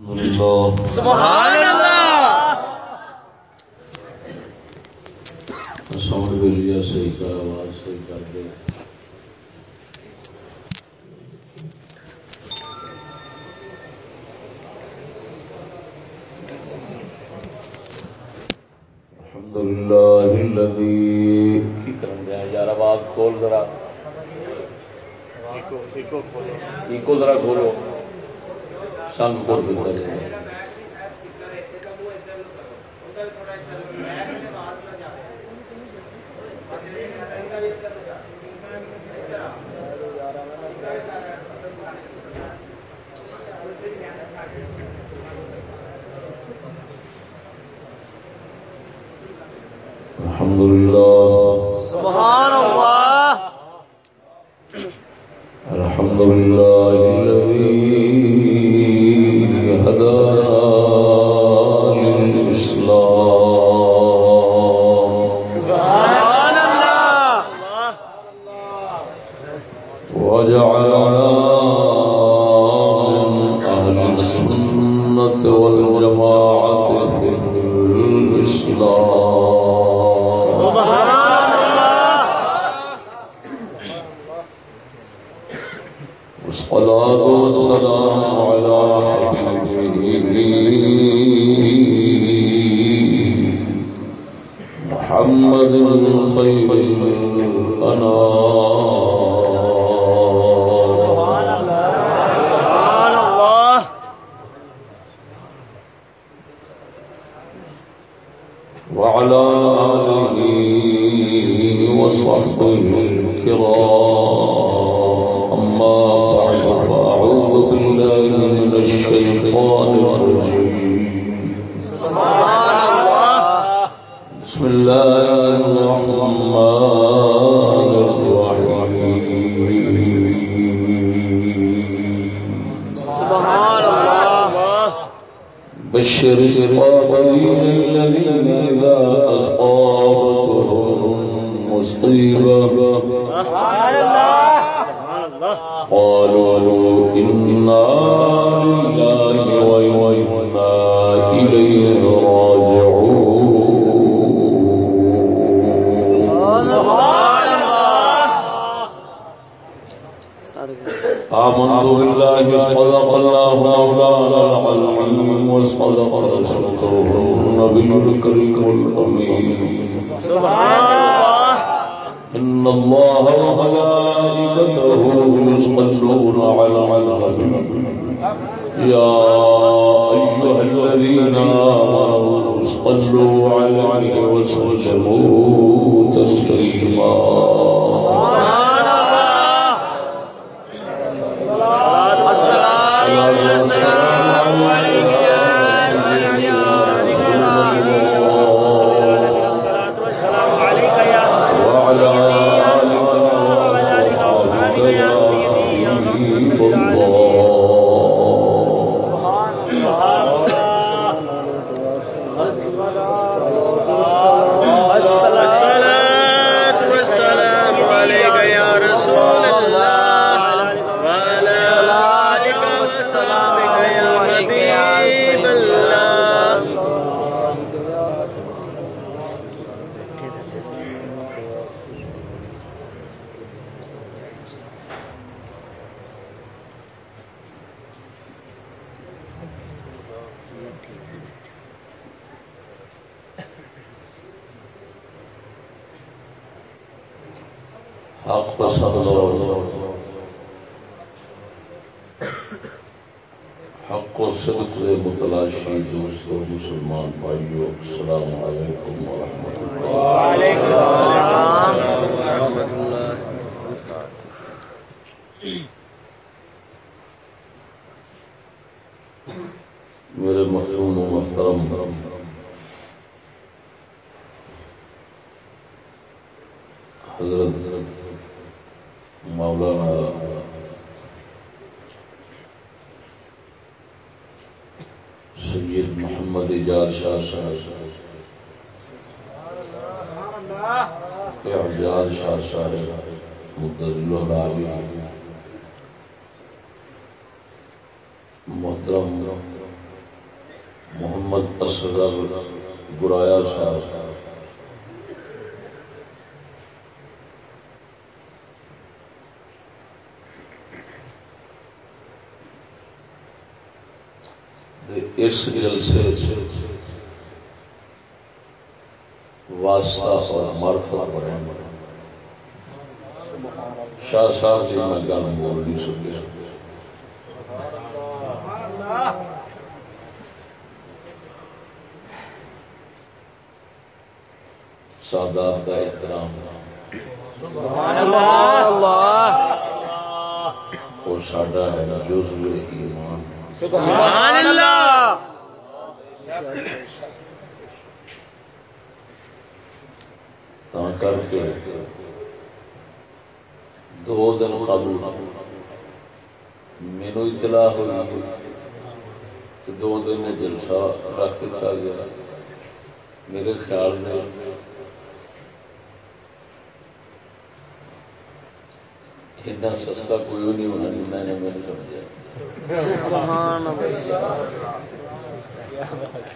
سبحان اللہ ساؤنڈ ویلیا صحیح کر آواز صحیح کر دے کی کرم دیا یار آواز کھول ذرا کھولو۔ سن کو مینو اطلاع ہوئی تو دو دن میں جلسہ رکھ دیا گیا۔ میرے خیال میں اتنا سستا کوئی نہیں ہونا میں نے میں سمجھا۔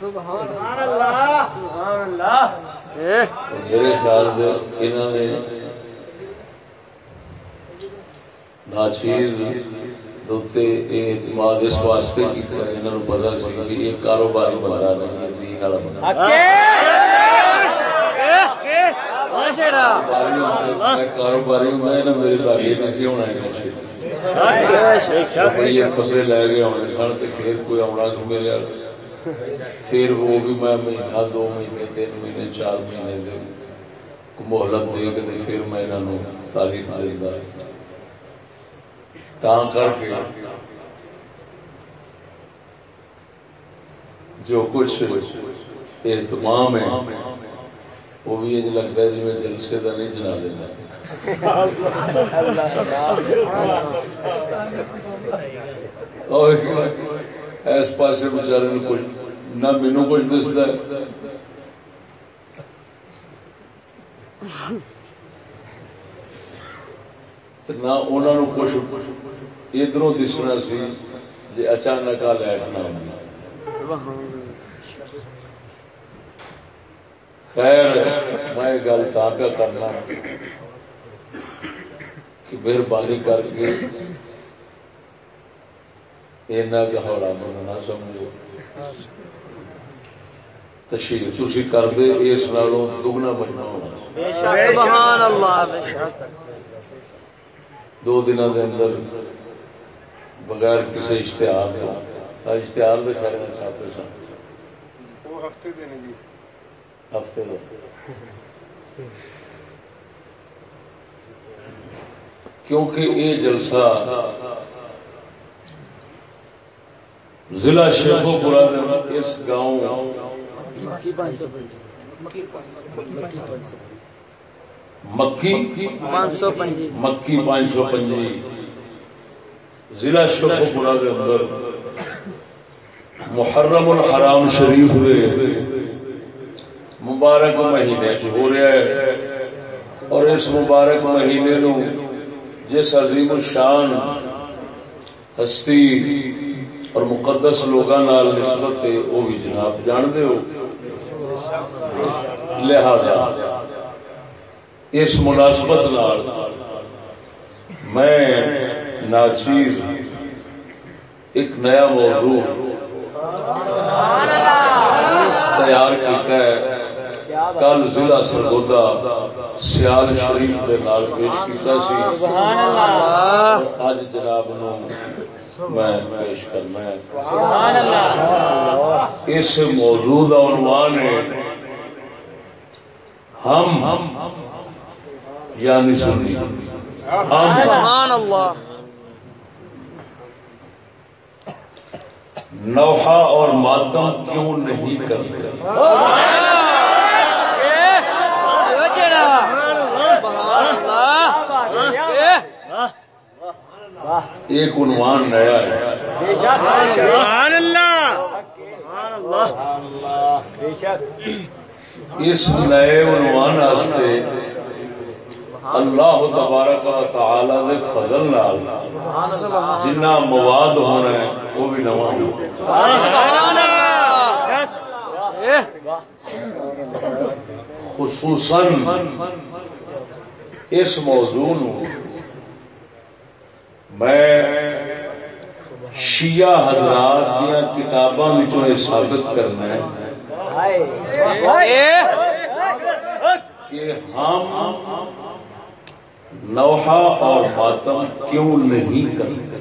سبحان اللہ۔ سبحان اللہ۔ میرے خیال میں انہوں نے ناچیز اعتماد اس واسطے نے پتا سی کہ یہ کاروباری بندہ نہیں ہے دین والا بندہ میں کاروباری ہوں میں نہ میرے لاگے نہیں ہونا ہے یہ کپڑے لے گئے ہونے سن تو پھر کوئی آنا تو میرے پھر وہ بھی میں مہینہ دو مہینے تین مہینے چار مہینے دے مہلت دے کے پھر میں انہوں تاریخ دینا تا کر کے جو کچھ اہتمام ہے، وہ بھی یہ لگتا ہے جی میں جلسے کا نہیں جنا دینا۔ اس پاس بچارے کچھ نہ مینو کچھ دستا نہ انہوں کچھ ادھر دسنا سی جی اچانک آ لائٹ نہ خیر، میں گل پہ کرنا کہ مہربانی کر کے ہولا من نہ سمجھو۔ تشریف تھی کر دے، اس نالوں دگنا بننا ہونا۔ سبحان اللہ، بے شک۔ دو دن دے اندر بغیر کسی اشتہار کا اشتہار دے خیر میں چھاپے سن ہفتے جی۔ ہفتے کیونکہ یہ جلسہ ضلع شیخو پورا اس گاؤں مکی مکی پانچ سو پنجی۔ ضلع شیخو پورا کے اندر محرم الحرام شریف دے مبارک مہینے ہو رہا ہے۔ اور اس مبارک مہینے نو جس عظیم الشان ہستی اور مقدس لوگوں نسبت ہے وہ بھی جناب جانتے ہو۔ لہذا اس مناسبت نال میں ناچیز ایک نیا موضوع تیار کیتا ہے۔ کل ضلع سرگودا سیال شریف کے نال پیش کیتا سی۔ اج جناب نو میں پیش کرنا ہے۔ اس موضوع کا عنوان ہے ہم سنی ہم سبحان اللہ نوحہ اور ماتم کیوں نہیں کرتے؟ ایک عنوان نیا ہے۔ سبحان اللہ اس نئے عنوان واسطے اللہ تبارک و تعالی دے فضل نال جنہ مواد ہونا ہے وہ بھی نواں ہو خصوصاً اس موضوع میں شیعہ حضرات دیا کتاباں یہ ثابت کرنا ہے کہ ہم نوحہ اور ماتم کیوں نہیں کرتے؟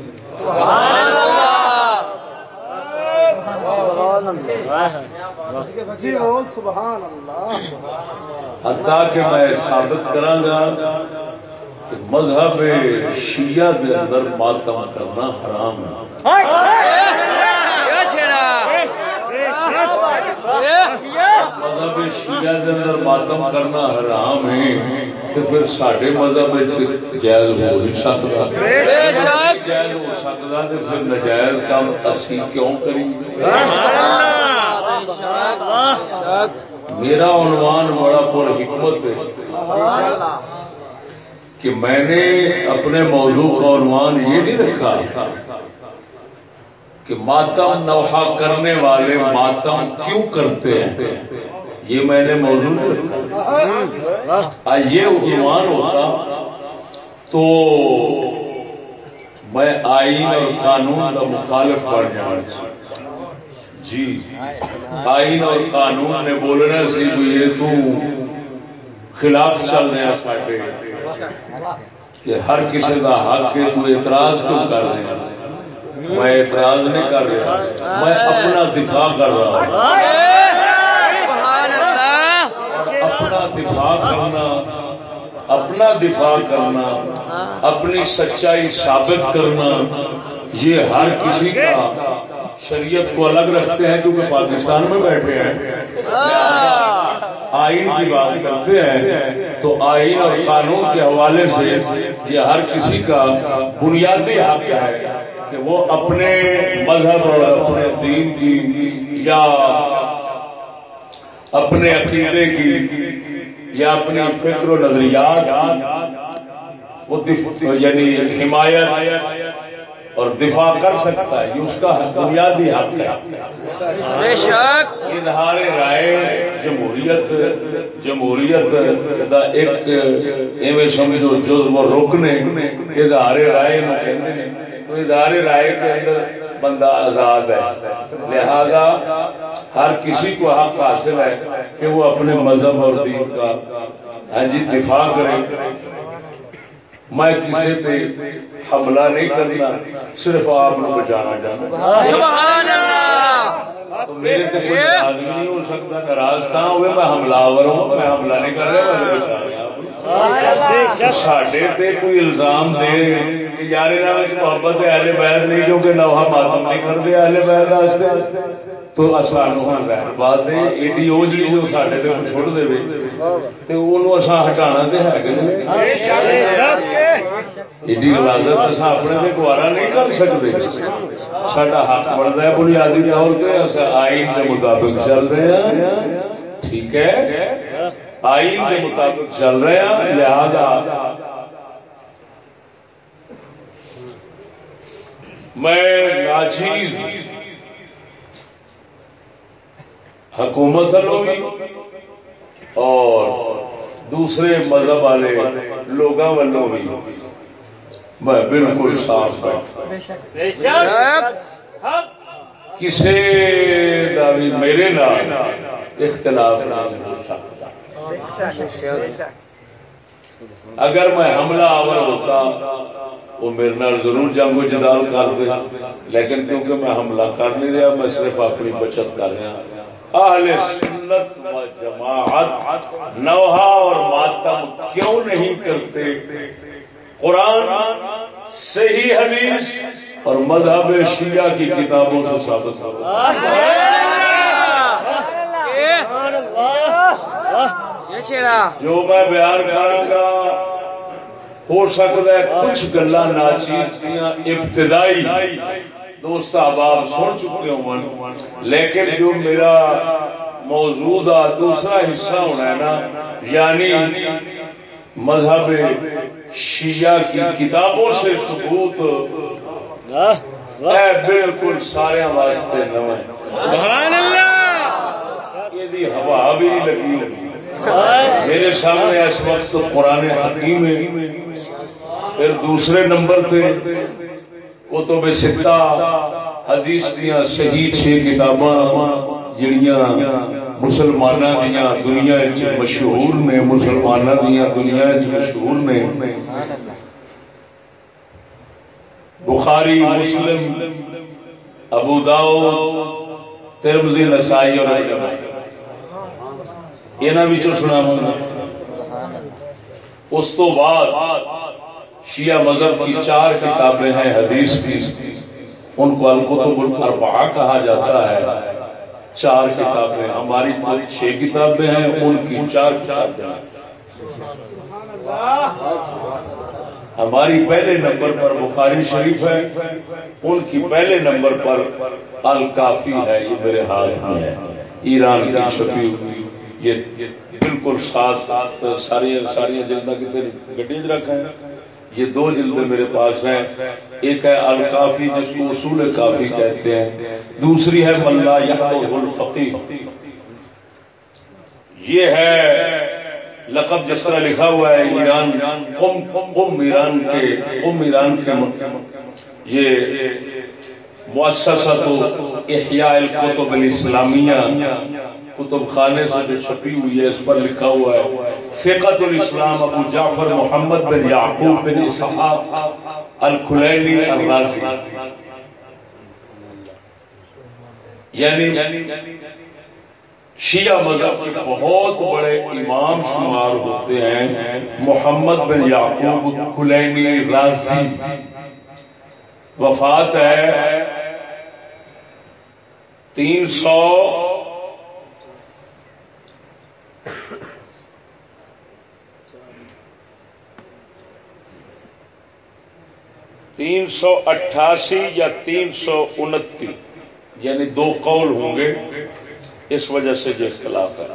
حتیٰ کہ میں ثابت کرا کہ مذہب شیعہ کے اندر ماتم کرنا حرام ہے۔ مذہب شیعہ کے اندر ماتم کرنا حرام ہے تو پھر سڈے مذہب جائز ہو نہیں سکتا۔ جائز ہو سکتا تو پھر نجائز کام اسی کیوں کریں میرا عنوان بڑا پر حکمت ہے کہ میں نے اپنے موضوع کا عنوان یہ نہیں رکھا کہ ماتم نوحا کرنے والے ماتم کیوں کرتے ہیں؟ یہ میں نے موضوع یہ عنوان ہوتا تو میں آئین اور قانون کا مخالف پڑ جانا جی۔ آئین اور قانون نے بولنا سی یہ تو خلاف چل رہے ساڈے کہ ہر کسی کا حق ہے تو اعتراض کیوں کر رہے ہیں؟ میں اعتراض نہیں کر رہا، میں اپنا دفاع کر رہا ہوں۔ اپنا دفاع کرنا، اپنا دفاع کرنا، اپنی سچائی ثابت کرنا، یہ ہر کسی کا شریعت کو الگ رکھتے ہیں کیونکہ پاکستان میں بیٹھے ہیں۔ آئین کی بات کرتے ہیں، تو آئین اور قانون کے حوالے سے یہ ہر کسی کا بنیادی حق ہے۔ کہ وہ اپنے مذہب اور اپنے دین کی یا اپنے عقیدے کی یا اپنی فکر و نظریات یعنی حمایت اور دفاع کر سکتا ہے یہ اس کا بنیادی حق ہے۔ اظہار رائے جمہوریت جمہوریت ایک سمجھو جز و روکنے اظہار رائے تو ادارے رائے کے اندر بندہ آزاد ہے۔ لہذا ہر کسی کو حق حاصل ہے کہ وہ اپنے مذہب اور دین کا ہاں جی دفاع کرے۔ میں کسی پہ حملہ نہیں کرنا صرف آپ کو بچانا چاہتا۔ میرے سے کوئی آدمی نہیں ہو سکتا ناراض کہاں ہوئے؟ میں حملہ ہوں میں حملہ نہیں کر رہا میں بچا رہا سڈے کوئی الزام دے یار محبت اہل بیت نہیں کیونکہ نوحا ماتم نہیں کرتے اہل بیت تو بات ایڈی وہ جی جو سڈے چھوڑ دے ہٹانا تو ہے ایڈی عبادت اصا اپنے سے گوارا نہیں کر سکتے سڈا حق بنتا ہے بنیادی طور پہ آئین کے مطابق چل رہے ہیں ٹھیک ہے آئین کے مطابق چل رہے ہیں لہذا میں ناچیز حکومت بھی اور دوسرے مذہب والے لوگوں والوں بھی۔ میں بالکل صاف کسی کا بھی میرے نام اختلاف نام ہو سکتا۔ اگر میں حملہ آور ہوتا وہ میرے نال ضرور جنگ جدال کر دے لیکن کیونکہ میں حملہ کر نہیں رہا میں صرف اپنی بچت کر رہا۔ اہل سنت و جماعت نوحا اور ماتم کیوں نہیں کرتے؟ قرآن صحیح حدیث اور مذہب شیعہ کی کتابوں سے ثابت ہو۔ جو میں بیان کروں گا ہو سکتا ہے کچھ گلا ناچیز ابتدائی دوست احباب سن چکے ہوں لیکن جو میرا موجود دوسرا حصہ ہونا ہے نا یعنی مذہب شیعہ کی کتابوں سے ثبوت بالکل سارے واسطے نو دی ہوا بھی نہیں لگی ہوگی میرے سامنے اس وقت تو قرآن حکیم ہے۔ پھر دوسرے نمبر پہ کتب ستا، حدیث دیا صحیح چھ کتاباں جڑیاں مسلمانوں دیا دنیا مشہور نے مسلمانوں دیا دنیا مشہور نے۔ بخاری، مسلم، ابو داؤ ترمزی نسائی اور یہاں سنا اس تو بعد شیعہ مذہب کی چار کتابیں ہیں، حدیث کی ان کو القتب الاربعہ کہا جاتا ہے۔ چار کتابیں۔ ہماری چھ کتابیں ہیں، ان کی چار کتابیں۔ ہماری پہلے نمبر پر بخاری شریف ہے، ان کی پہلے نمبر پر الکافی ہے، یہ میرے ہاتھ میں ہے ایران کی چھپی ہوئی، یہ بالکل ساتھ ساتھ ساری ساری جلد کتنے گڈی رکھا ہے یہ دو جلدیں میرے پاس ہیں۔ ایک ہے الکافی جس کو اصول کافی کہتے ہیں۔ دوسری ہے ملا الفقی یہ ہے لقب جس طرح لکھا ہوا ہے، ایران قم قم ایران کے، قم ایران کے یہ مؤسسہ احیاء الکتب الاسلامیہ، کتب خانے سے جو چھپی ہوئی ہے، اس پر لکھا ہوا ہے فقت الاسلام ابو جعفر محمد بن یعقوب بن اسحاق الکلینی الرازی۔ یعنی شیعہ مذہب کے بہت بڑے امام شمار ہوتے ہیں، محمد بن یعقوب کلینی رازی وفات ہے تین سو تین سو اٹھاسی یا تین سو انتی یعنی دو قول ہوں گے۔ اس وجہ سے جو اختلاف ہے۔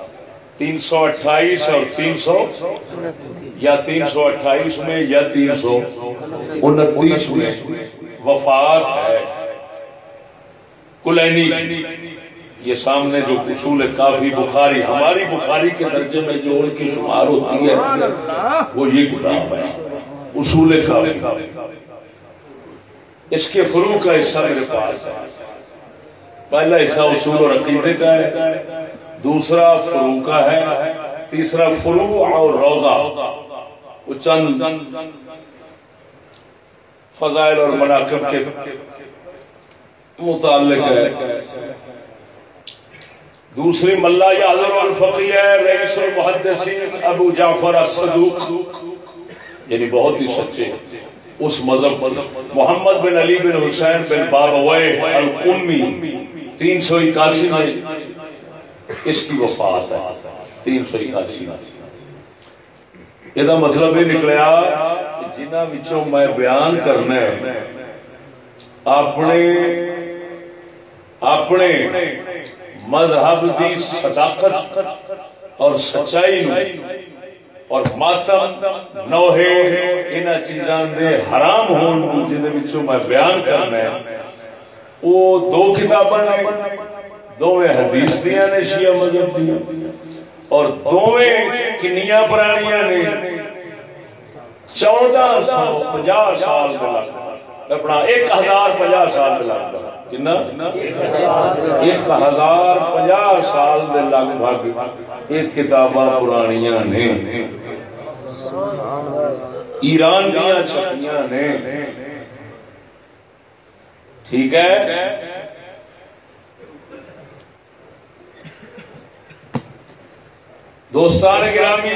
تین سو اٹھائیس اور تین سو یا تین سو اٹھائیس میں یا تین سو انتیس میں۔ وفات ہے۔ کلینی، یہ سامنے جو اصول کافی بخاری، ہماری بخاری کے درجے میں جو ان کی شمار ہوتی ہے، وہ یہ کتاب ہے۔ اصول کافی۔ اس کے فروغ کا حصہ میرے پاس ہے۔ پہلا حصہ اصول اور عقیدے کا ہے، دوسرا فرو کا ہے، تیسرا فرو اور روزہ۔ وہ چند فضائل اور مناقب کے متعلق ہے۔ دوسری ملا یادر الفقی ہے رئیس المحدثین ابو جعفر الصدوق یعنی بہت ہی سچے اس مذہب محمد بن علی بن حسین بن بابوئے القمی، تین سو اکاسی میں اس کی وفات ہے۔ تین سو اکاسی میں۔ یہ مطلب یہ نکلیا جنہوں میں بیان کرنا اپنے اپنے مذہب کی صداقت اور سچائی اور ماتم نوہے ان چیزاں دے حرام ہون جن میں بیان کرنا ہے وہ دو کتاباں نے دونوں حدیث دیا نے شیعہ مذہب دیا اور دونوں کنیا پرانیاں نے چودہ سو پنجا سال اپنا ایک ہزار پنجا سال کنا ایک ہزار پنجا سال دے لگ بھگ یہ کتاباں پرانیاں نے ایران دیا چھپیاں نے ٹھیک ہے دوستان گرامی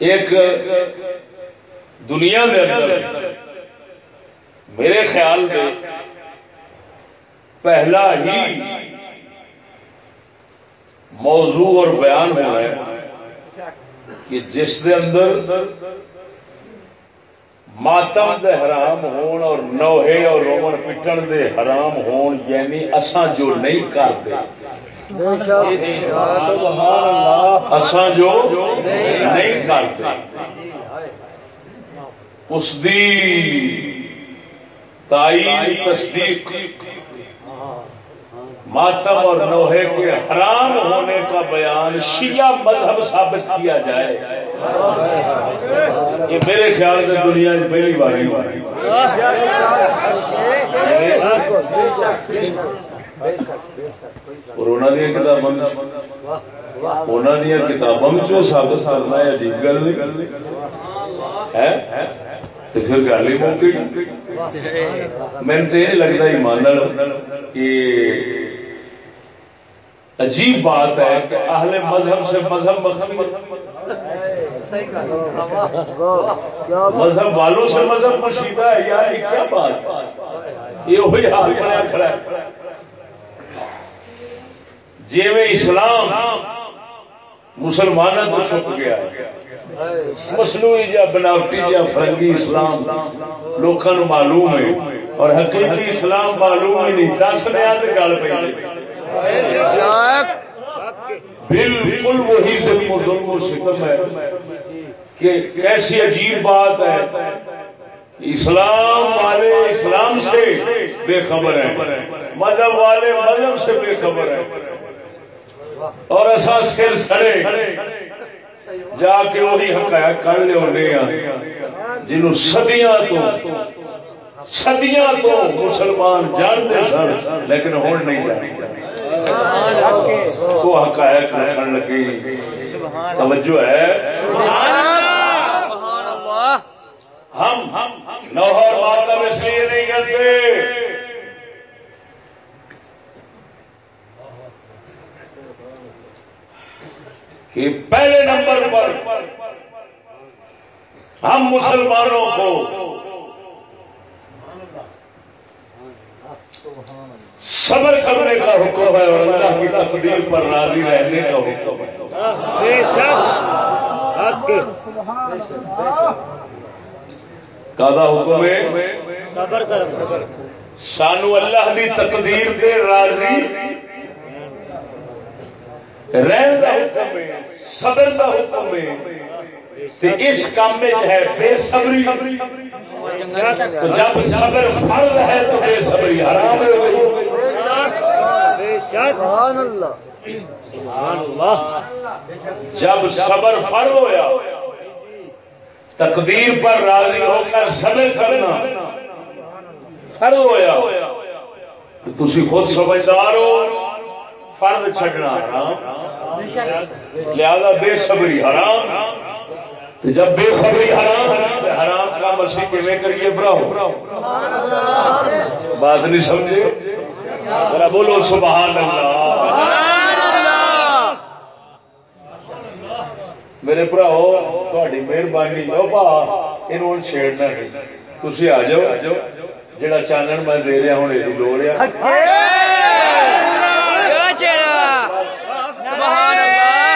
ایک دنیا میں اندر، میرے خیال میں پہلا ہی موضوع اور بیان ہوا ہے کہ جس کے اندر ماتم دے حرام ہون اور نوہے اور رومن پٹن دے حرام ہون یعنی اساں جو نہیں کرتے جو نہیں کرتے اس دی تائید تصدیق ماتم اور نوحے کے حرام ہونے کا بیان شیعہ مذہب ثابت کیا جائے۔ یہ میرے خیال سے دنیا کی پہلی بار اور انہوں نے کتابوں انہوں نے ثابت کرنا ہے عجیب گل نہیں۔ ہے؟ پھر گل ہی مک گئی۔ میں تو یہ ایمان کہ عجیب بات ہے اہل مذہب سے مذہب مذہب والوں سے مذہب مشیدہ ہے۔ یار یہ کیا بات یہ وہی حال بنایا کھڑا ہے۔ جی میں اسلام مسلمانوں کو چھپ گیا مصنوعی یا بناوٹی یا فرنگی اسلام لوگوں معلوم ہے اور حقیقی اسلام معلوم ہی نہیں۔ دس نیا تو گل پہ بالکل وہی ظلم و ظلم و ستم ہے کہ کیسی عجیب بات ہے۔ اسلام والے اسلام سے بے خبر ہیں۔ مذہب والے مذہب سے بے خبر ہیں۔ اور ایسا سر سڑے جا کے وہی حقائق کر لے جنہوں سدیاں تو سدیاں تو مسلمان جانتے سن لیکن ہوں نہیں جانتے وہ حقائق رکھنے لگی توجہ ہے؟ ہم نوہر ماتم اس لیے نہیں کرتے۔ کہ پہلے نمبر پر ہم مسلمانوں کو صبر کرنے کا حکم ہے اور اللہ کی تقدیر پر راضی رہنے کا حکم ہے۔ حکم ہے؟ سانو اللہ کی تقدیر پہ راضی رہن کا حکم ہے صبر کا حکم ہے۔ اس کام میں ہے بے صبری۔ تو جب صبر فرض ہے تو بے صبری حرام جب صبر فرض ہویا تقدیر پر راضی ہو کر صبر کرنا فرض ہویا تھی خود سمجھدار ہو۔ فرد چڈنا حرام، لہذا بے صبری حرام۔ جب بے صبری حرام حرام کا مرسی کیویں کریے براؤ بات نہیں سمجھے؟ ذرا بولو سبحان اللہ۔ میرے براؤ تھوڑی مہربانی لو پا یہ چھیڑنا نہیں۔ تھی آ جاؤ جڑا چانن میں دے رہا ہوں، یہ لوڑ سبحان اللہ۔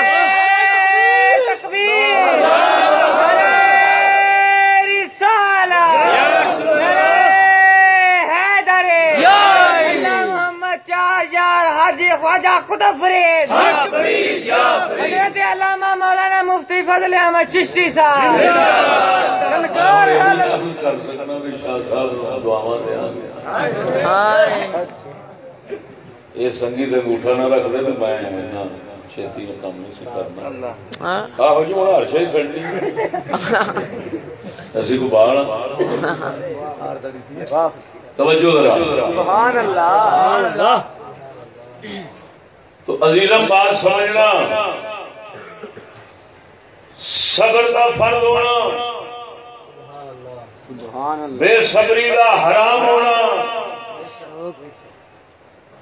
خواجہ قطب فرید۔ حضرت علامہ مولانا مفتی فضل احمد چشتی صاحب۔ یہ سنگیت انگوٹھا نہ رکھ دے تو میں چھتی کام نہیں سی کرنا آہو جی ہوں ہر شاہی سڑنی اسی کو باہر توجہ سبحان اللہ تو عزیزم بات سمجھنا صبر کا فرد ہونا بے صبری کا حرام ہونا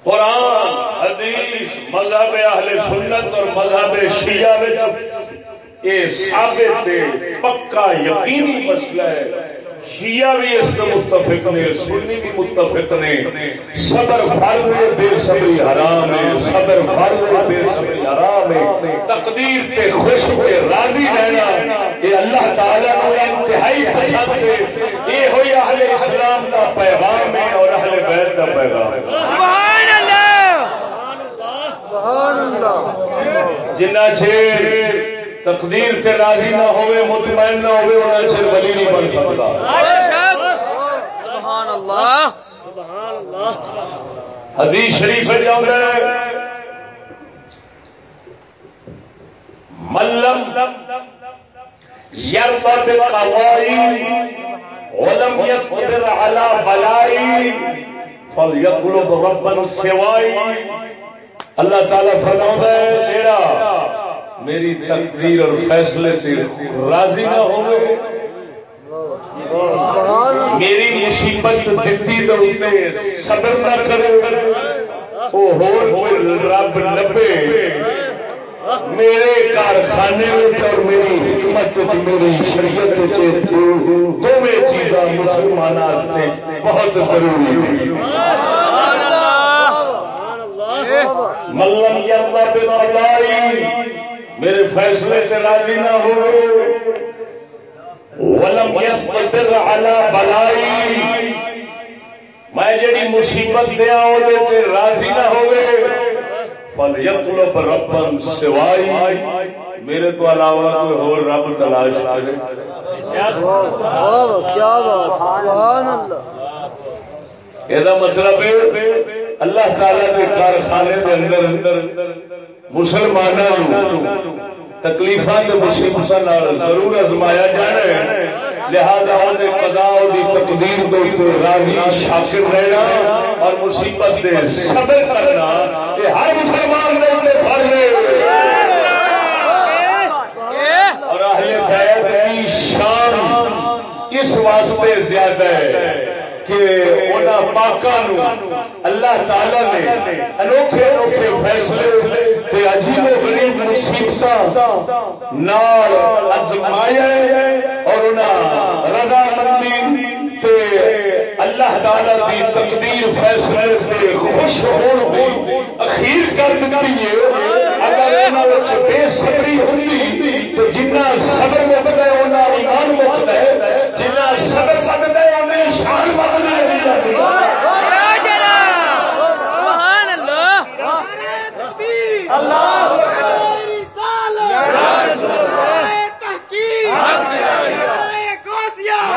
قرآن حدیث مذہب اہل سنت اور مذہب شیعہ یہ ثابت پکا یقینی مسئلہ ہے شیعہ بھی اس میں متفق نے سنی بھی متفق نے صبر فرض بے صبری حرام ہے. صبر فرض بے صبری حرام ہے. تقدیر تے خوش ہوئے راضی رہنا یہ اللہ تعالیٰ کو انتہائی پسند ہے. یہ ہوئی اہل اسلام کا پیغام ہے اور اہل بیت کا پیغام ہے. سبحان اللہ سبحان اللہ! جنہ چیر تقدیر سے راضی نہ ہوئے مطمئن نہ ہوئے انہیں چر ولی نہیں بن سکتا۔ سبحان اللہ۔ سبحان اللہ حدیث شریف جاؤں ملم ولم يصبر على بلائی فلیطلب ربا سوائی اللہ تعالیٰ فرماؤں ہے جیڑا میری تقدیر اور فیصلے سے راضی نہ ہوئے۔ میری مصیبت دیتی دے صبر نہ کرے۔ وہ رب لبے۔ میرے کارخانے اور میری حکمت میری شریعت دونوں چیزاں مسلمان بہت ضروری ملم یا میرے فیصلے سے راضی نہ ولم على بلائی۔ میں جڑی مصیبت دیا راضی نہ ہوئے فل یطلب ربن سوائی۔ میرے تو علاوہ کوئی اور رب تلاش کرے۔ یہ مطلب اللہ تعالی کے کارخانے کے اندر مسلمانوں تکلیف مصیبت ضرور ازمایا جانا ہے۔ لہذا قضا تقدیر دے راضی شاکر رہنا اور مصیبت دے صبر کرنا۔ یہ ہر مسلمان نے اور اہل بیت کی شان اس واسطے زیادہ ہے۔ کہ پاکوں اللہ تعالی نے انوکھے انوکھے فیصلے عجیب و غریب مصیبت نال ازمایا اور رضا مندی اللہ تعالی کی تقدیر فیصلے سے خوش ہون ہونے اخیر کر دیتی ہے۔ اگر بے صبری ہوتی تو جنہ صبر مکتا ہے انہیں ایمان مکتا ہے جنہ صبر مکتا ہے انہیں شان مکتا ہے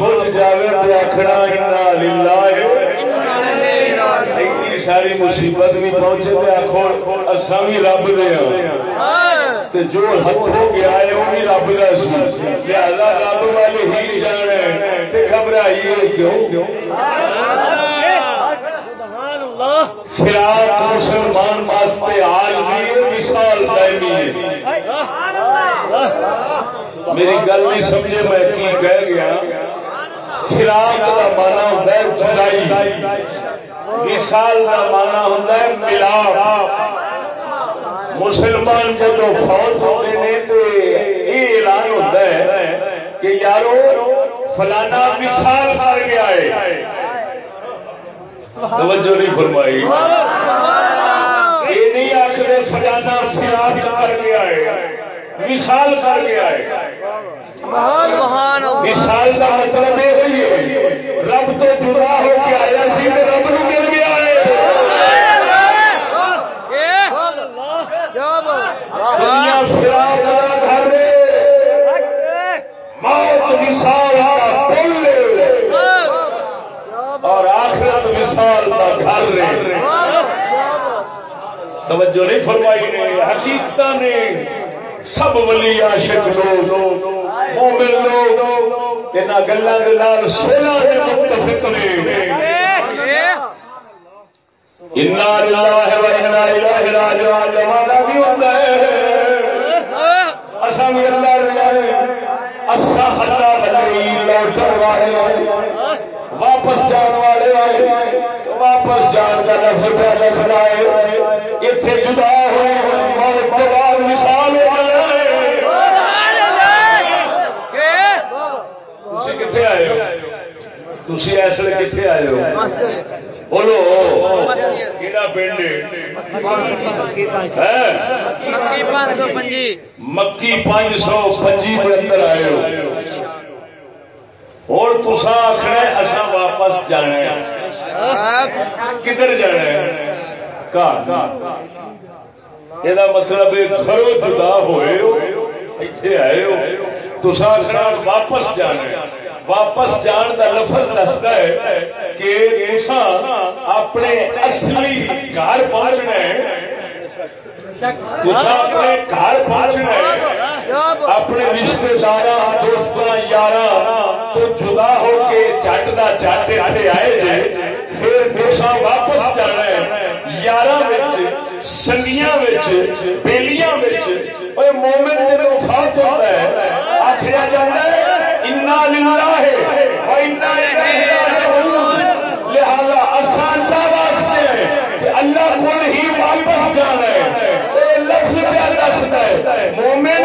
بج جائے دیوا آخر ساری مصیبت بھی پہنچے تو آخو اصا بھی رب دے جو ہاتھ ہو گیا ہے وہ بھی رب کا سی لہذا رب والے ہی جانا گھبرائیے کیوں کیوں فراق مسلمان واسطے آج بھی مثال دینی میری گل نہیں سمجھے میں کی کہہ گیا؟ فراق کا مانا ہوتا ہے جدائی مثال کا مانا ہوتا ہے ملاپ مسلمان جب فوت ہوتے ہیں تو یہ اعلان ہوتا ہے کہ یارو فلانا مثال کر گیا ہے۔ توجہ نہیں فرمائی۔ یہ نہیں آخر فلانا فراق کر گیا ہے۔ مثال کر گیا ہے مثال کا مطلب یہ ہوئی رب تو جدا ہو کے آیا سی رب نو مل گیا ہے۔ دنیا فراق موت مثال کا پل اور آخرت مثال کا گھر رہے توجہ نہیں فرمائی نے حقیقت نے۔ سب ولی عاشق لوگ مومن لوگ ان گلوں کے نال سولہ کے متفق نے۔ انا للہ و انا الیہ راجعون زمانہ بھی ہے۔ اساں بھی اللہ حتا بلی لوٹ والے واپس جان والے آئے واپس جان کا لفظ پہ ہے اتنے جدا ہوئے، موت کے بعد مثال ہو تھی کتنے آئے ہو تھی اس لیے کتنے آئے ہو؟ بولو۔ کہڑا پنڈ مکی پانچ سو پنجی کے اندر آئے ہو۔ اور تسا آخر اصا واپس جانا کدھر جانا یہ مطلب گھروں جدا ہوئے ہو اتنے آئے ہو۔ تسا آخر واپس جانا واپس جان کا لفظ دستا ہے کہ تسا اپنے اصلی گھر پہنچنا ہے۔ اپنے گھر پہنچنا ہے۔ اپنے رشتے دار دوست یار تو جدا ہو کے چٹ کا جٹ چٹ آئے آئے پھر دوسرا واپس جانا ہے۔ یار سنگیاں بیلیاں مومن جب وفات ہوتا ہے آخر جانا ہے لہذا آسان واسطے اللہ کو ہی واپس جانا ہے لفظ پہ دستا ہے۔ مومن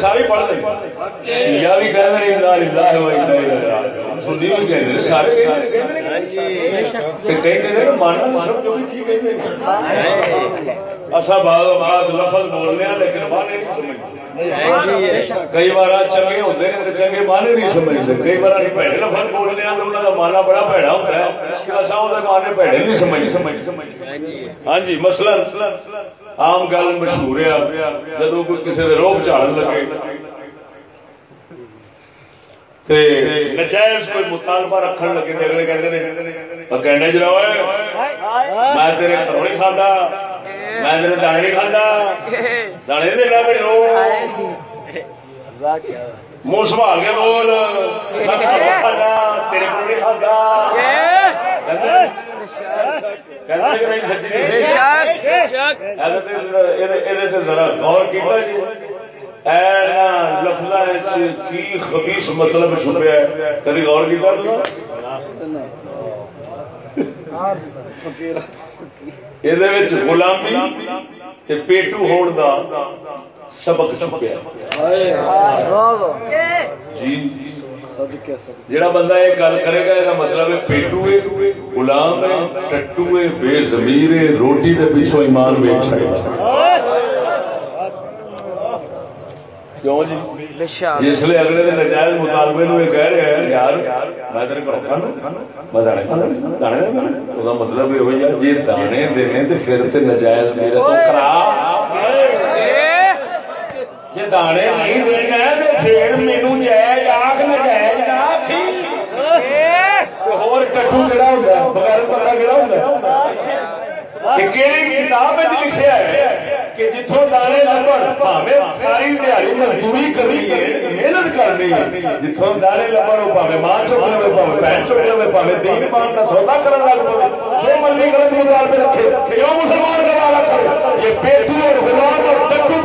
ساری پڑھ لیں۔ شیعہ بھی کہہ رہے ہیں سنی بھی کہہ رہے سارے سمجھو کی اصا بعد بعد لفظ بولنے لیکن مانے نہیں سمجھتے۔ کئی بار چنگے ہوتے ہیں چنگے مانے نہیں سمجھتے۔ کئی بار پیڑے لفظ بولنے انہوں کا مانا بڑا پیڑا ہوتا ہے۔ اصا وہ مانے پیڑے نہیں سمجھ سمجھ ہاں جی مسئلہ عام گل مشہور ہے۔ جدو کوئی کسی نے روک چاڑن لگے۔ نجائز کوئی مطالبہ رکھن لگے اگلے کہتے کہنے جا جی میں تیرے گھروں نہیں کھانا میں تیرے دانے نہیں کھانا دانے نہیں دینا میرے منہ سنبھال کے بول تیرے کو نہیں کھانا ذرا غور جی لفظ کی خبیس مطلب چھپیا ہے کدی غور کیا یہ غلامی پیٹو ہون دا سبق چھپیا۔ جی۔ جڑا بندہ یہ گل کرے گا یہ مطلب ہے پیٹو ہے غلام ہے ٹٹو ہے بے زمیر ہے روٹی کے پیچھو ایمان ویچ کیوں جی اس لیے اگلے دن نجائز مطالبے نو کہہ رہے ہیں یار میں تیرے میں دانے دانے مطلب یہ ہوئی جی دانے دینے تو پھر نجائز میرے تو کرا جی دانے نہیں دینا تو پھر مینو جائز آخ نجائز نہ ہور کٹو کہڑا ہوتا بغیر پتا کہڑا ہوتا کتاب لکھا ہے کہ جتوں دانے لبن پاوے ساری دیہی مزدوری کرنی ہے محنت کرنی ہے جتوں دانے لبن وہ پاوے ماں چک لے پاوے بہن چک لے پاوے دین مان کا سودا کرنے لگ پے جو مرضی غلط مدار پہ رکھے کیوں مسلمان کا والا کرے یہ پیٹو اور غلام اور ڈکو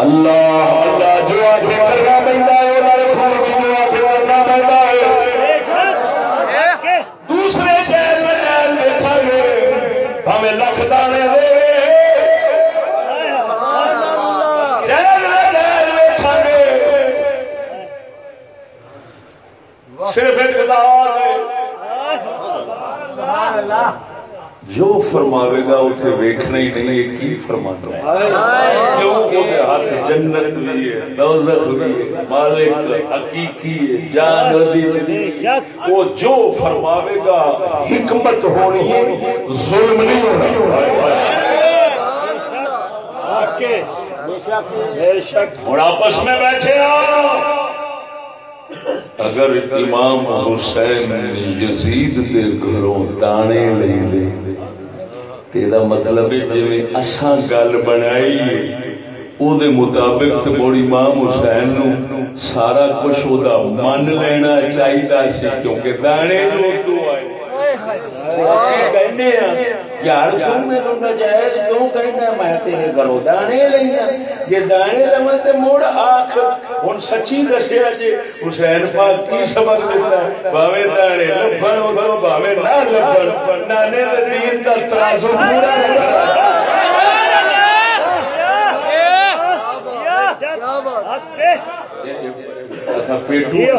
اللہ اللہ جو آج کرنا پہنتا ہے وہ رسول بھی جو آج کرنا پہنتا ہے دوسرے شہر میں جان دیکھا گے ہمیں لکھ دانے دے شہر میں جان دیکھا گے صرف ایک دار جو فرماوے گا اتنے ویکھنا ہی نہیں کی فرماتا ہے؟ کیوں؟ ہاتھ جنت بھی ہے دوزخ بھی ہے مالک حقیقی ہے جان وہ جو فرماوے گا حکمت ہونی ہے ظلم نہیں ہونا۔ بے شک آپس میں بیٹھے آ اگر امام حسین یزید دے گھروں دانے لے لے، تیرا مطلب جی اصا گل بنائی او دے مطابق تو مڑ امام حسین نو سارا کچھ او دا من لینا چاہیے کیونکہ دانے جو تو آئے یار تم میرے نجائز کیوں کہنا میں تیرے گھروں دانے لیا جی دانے لوا تو مڑ آخ ہوں سچی دسیا جی حسین پاک کی سبق دیتا باوے دانے لبن ادھر باوے نہ لبن نانے دین کا ترازو پورا پیٹو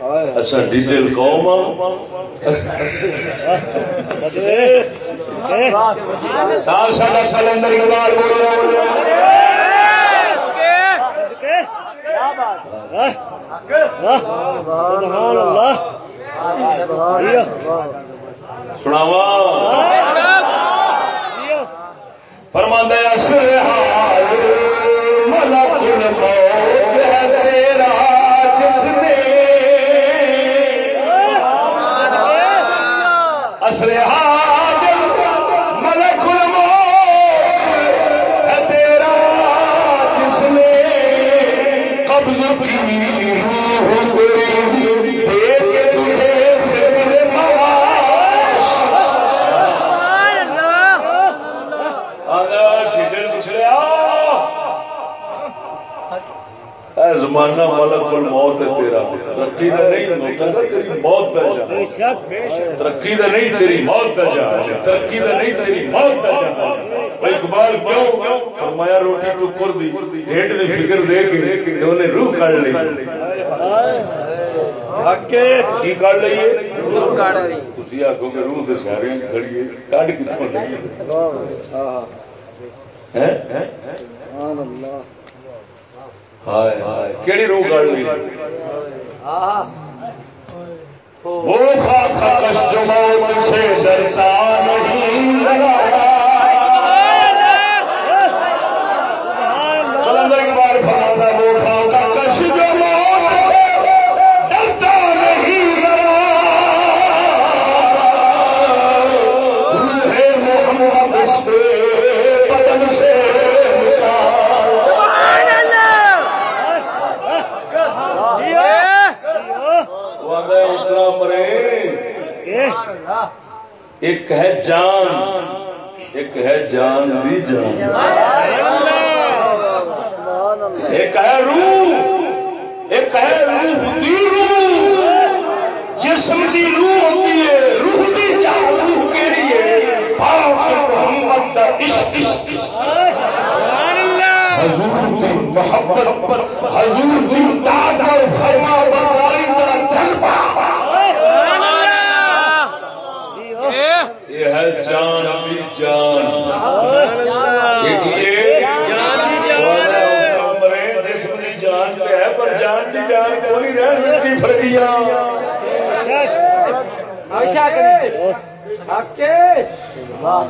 اچھا ڈیٹیل قوم ساڈا سلندر اقبال بولو سناوا فرماندہ حال ملک تیرا جس نے اصل حال ملک الموت تیرا جس نے قبض کی زمانہ ملک الموت ہے تیرا۔ ترقی کا نہیں ہوتا نا تیری موت کا جا۔ ترقی کا نہیں تیری موت کا جا۔ ترقی کا نہیں تیری موت کا جا۔ اقبال کیوں؟ فرمایا روٹی ٹکر دی۔ ڈیٹ دی فکر دے کے انہیں روح کاٹ لی۔ کی کاٹ لیے تھی آخو کہ روح کے سارے کھڑیے کیڑی روح کاٹ ہوئی؟ وہ خاکش جو موت سے ڈرتا نہیں لگایا ایک ہے جان، ایک ہے جان دی جان۔ ایک ہے روح، ایک ہے روح دی روح۔ جسم دی روح ہوتی ہے، روح دی جان روح کے لیے۔ پاک محمد دا عشق۔ حضور دی محبت حضور دی داد اور فرما برداری کا جلوہ یہ ہے جان بھی جان۔ مرے جسم کی جان پہ ہے پر جان کی جان کوئی رہ نہیں فرقیاں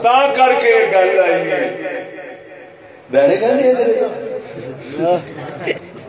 تا کر کے گل آئی ہے۔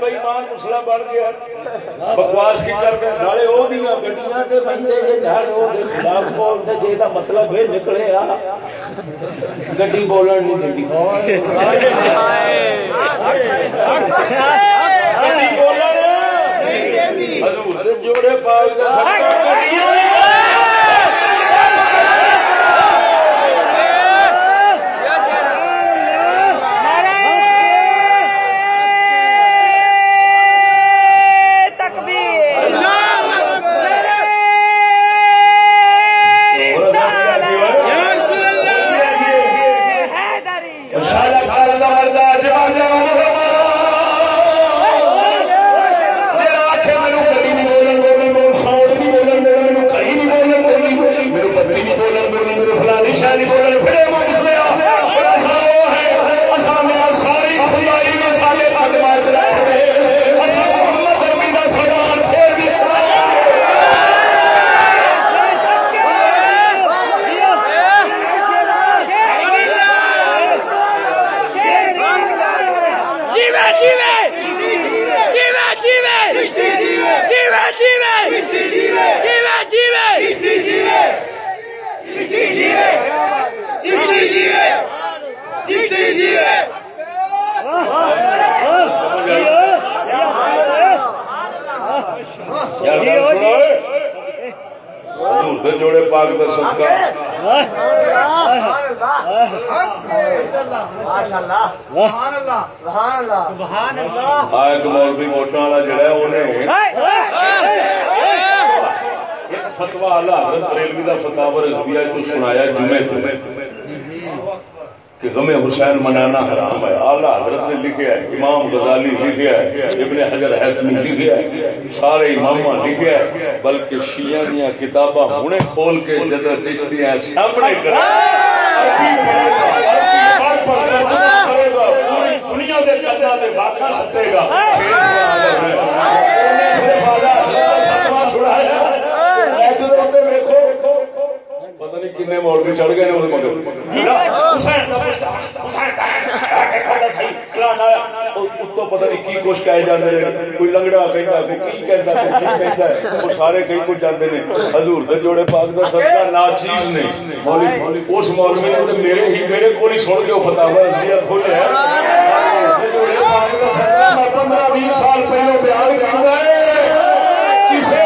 بےمان مسلا بن گیا بکواس کی کرتے نالے وہ گڈیاں خلاف مطلب یہ نکلے آ گڈی بولن نہیں جوڑے تکبیر جوڑے پاک دا صدقہ۔ ایک مولوی ووٹاں والا جڑا ہے انہیں ایک فتوا اعلی حضرت بریلوی دا فتاوا رضویہ تو سنایا جمعے جمعے کہ غم حسین منانا حرام ہے۔ اعلی حضرت نے لکھا ہے امام غزالی لکھا ہے ابن حجر حیثمی لکھا ہے سارے امام لکھا ہے بلکہ شیعہ دیا کتاباں ہنے کھول کے جدر چشتی ہیں سامنے کرا دنیا کے قدر سے واقع سکے گا۔ کنے مولوی چڑھ گئے مگر اتو پتہ نہیں کی کچھ جاتے ہیں کوئی لنگڑا کہتا کوئی کی کہتا کوئی کی کہتا ہے وہ سارے کئی کچھ جاتے ہیں حضور دے جوڑے پاک دا صدقہ نا چیز نہیں مولوی اس مولوی نے میرے ہی میرے کو سن کے وہ فتاوا رضیہ کھولے جوڑے پاک دا صدقہ میں پندرہ بیس سال پہلے بیان ہے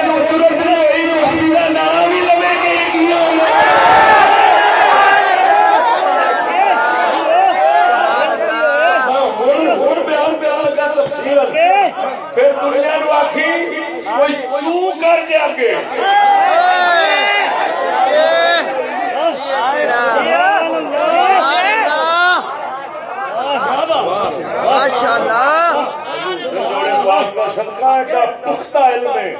نو نہیں ہوئی مسیح کا نام ہی لوے گے کیا پھر دنیا نو آخی کوئی چو کر کے جوڑے پاک کا پختہ علم ہے۔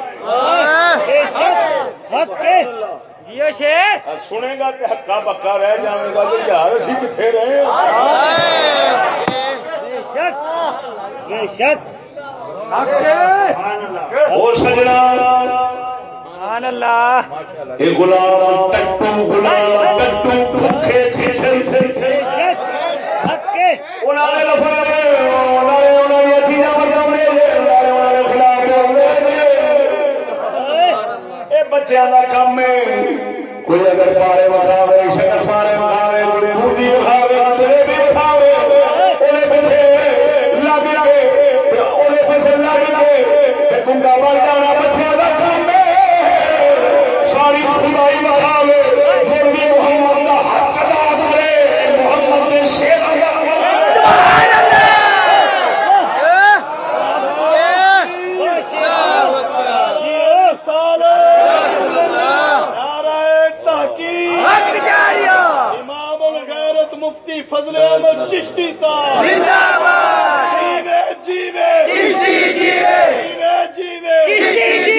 سنے گا کہ ہکا بکا رہ جانے گا تو یار اسی کتنے رہے بے شک اور سجنا۔ سبحان اللہ۔ یہ غلام ٹٹو غلام ٹٹو بھوکے کھچڑ تھے انہوں نے لفظ انہوں نے انہوں نے چیزاں بتاؤں انہوں نے خلاف کام ہے۔ کوئی اگر پارے بکھاوے شکر پارے بکھاوے کوئی بوٹی بکھاوے تیرے بھی بکھاوے کنگا بن جانا بچوں کا کام ہے ساری خدائی بکھاوے پھر بھی محمد کا حق ادا کرے۔ محمد کے شیر امام الغیرت مفتی فضل احمد چشتی صاحب جیوے جیوے جیوے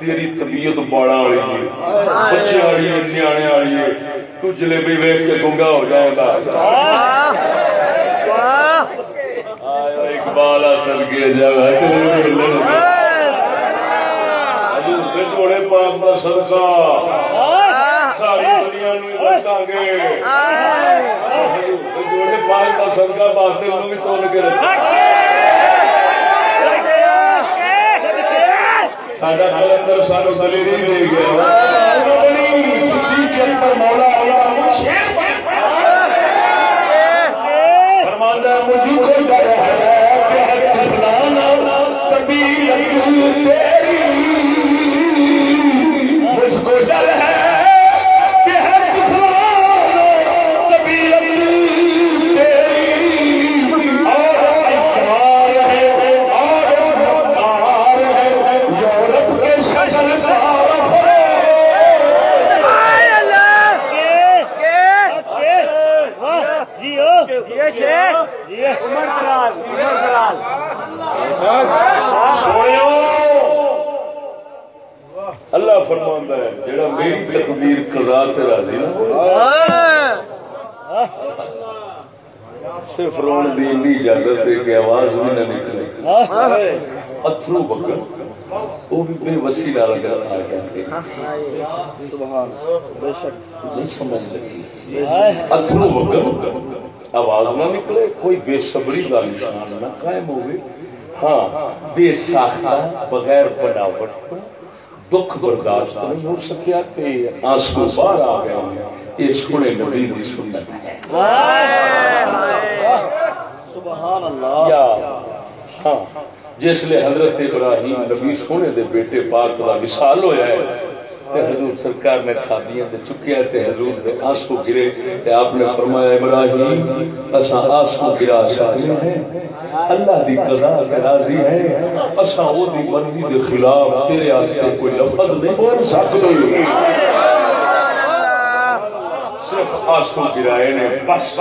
تیری- طبیعت بڑا والی ہے بچے والی ہے نیانے والی ہے تو جلیبی ویک کے گنگا ہو جائے گا اقبال اصل کے جگہ پاک کا ساری دنیا نو گے جوڑے پاک کا واسطے انہوں بھی تول کے رکھا ساڈا کلندر سانو دلیری دے گیا صدیق اکبر مولا علی مجھے کو ڈر ہے کہ تیری قضا تے راضی نہ صرف رون دی اجازت ہے کہ آواز بھی نہ نکلے اترو بکر وہ بھی بے وسی نال اگر آ جاتے۔ ہیں سبحان بے شک۔ نہیں سمجھ لگی۔ اترو بکر آواز نہ نکلے کوئی بے صبری کا نشان نہ قائم ہوئے۔ ہاں بے ساختہ بغیر بناوٹ دکھ برداشت نہیں ہو سکیا کہ آنسو باہر آ گیا یہ سنے نبی دی سنت۔ ہے سبحان اللہ۔ یا ہاں جس لیے حضرت ابراہیم نبی سونے دے بیٹے پاک کا وصال ہویا ہے تے حضور سرکار نے کھادیاں تے چکیا تے حضور دے آنسو گرے تے آپ نے فرمایا ابراہیم اساں آنسو گرا سکتے ہیں۔ اللہ دی قضا کے راضی ہیں۔ اساں او دی مرضی دے خلاف تیرے واسطے کوئی لفظ نہیں بول سکتے۔ صرف آنسو گرائے نے بس۔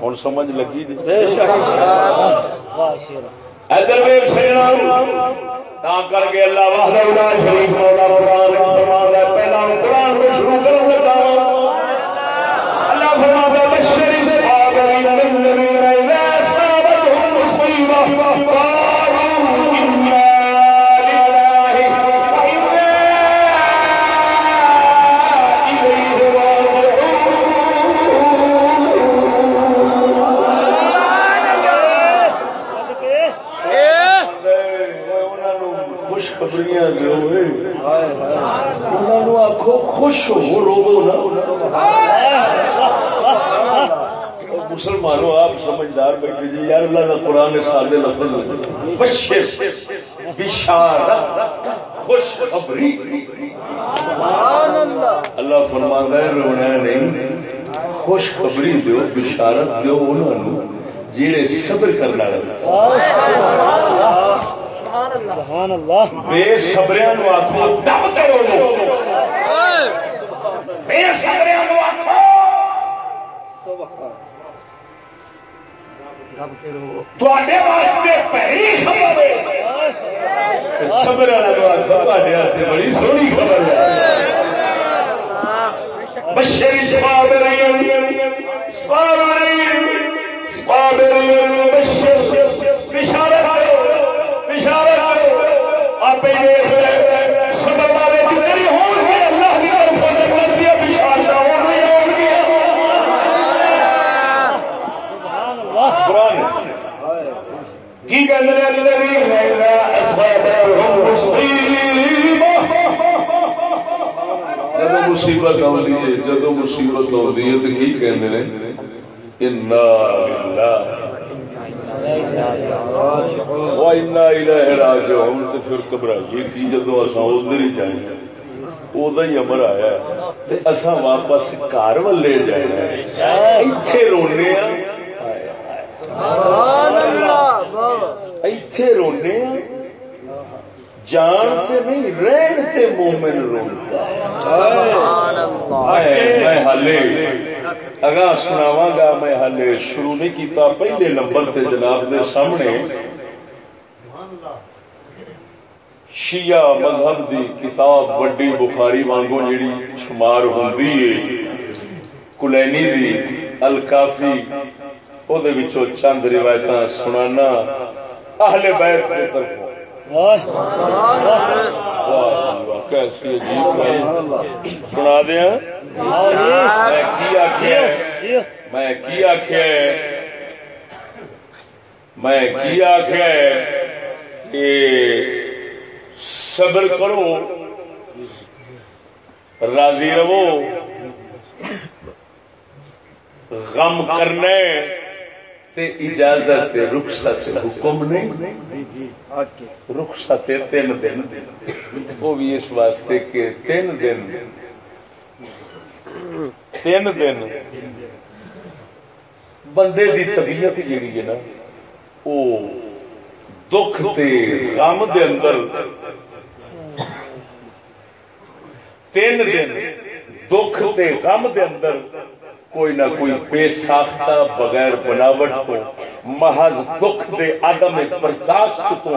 ہوں سمجھ لگی جی؟ بے شک۔ ادھر ویب سجنا تا کر کے اللہ واہدہ شریف مولا قرآن فرماتا ہے پہلا قرآن کو شروع کرنے خوشخبریاں ہائے آخو خوش ہو رو مسلمانوں آپ سمجھدار بیٹھے جی یار اللہ کا قرآن سارے لفظ بشر بشارت خوش خبری۔ اللہ۔ فرماتا ہے رونا نہیں خوش خبری دو بشارت دو انہوں جیڑے صبر کرنا بے صبریاں نو آخو دب کرو بے صبریاں نو آخو تواڈے واسطے پہلی خبر ہے۔ صبر والا بڑی سونی خبر ہے۔ بشر صابرین صابرین صابرین بشر جدو مصیبت آتی ہے جدو مصیبت آتی ہے تو کی کہتے ہیں راجعون. تو پھر گھبرائیے کی جدو اساں ادھر ہی جائیں ادا ہی امر آیا ہے تے اساں واپس گھر ولے جائیں۔ ایتھے رونے ایتھے رونے جان تے نہیں رہن تے مومن روندا۔ میں ہلے اگا سناواں گا میں ہلے شروع نہیں کیتا پہلے نمبر تے جناب دے سامنے شیعہ مذہب دی کتاب وڈی بخاری وانگو جیڑی شمار ہوندی ہے کلینی دی الکافی او دے وچوں چند روایتاں سنانا۔ اہل بیت دے طرفوں۔ سنا دیا۔ میں کی آخیا میں کی آخیا میں کی آخیا کہ صبر کرو راضی رہو غم کرنے تے اجازت تے رخصت حکم نہیں؟ رخصت تین دن وہ بھی اس واسطے کہ تین دن تین دن بندے دی طبیعت جیڑی ہے نا وہ دکھ تے غم دے اندر تین دن دکھ تے غم دے اندر کوئی نہ کوئی بے ساختہ بغیر بناوٹ کو محض دکھ دے عدم برداشت کو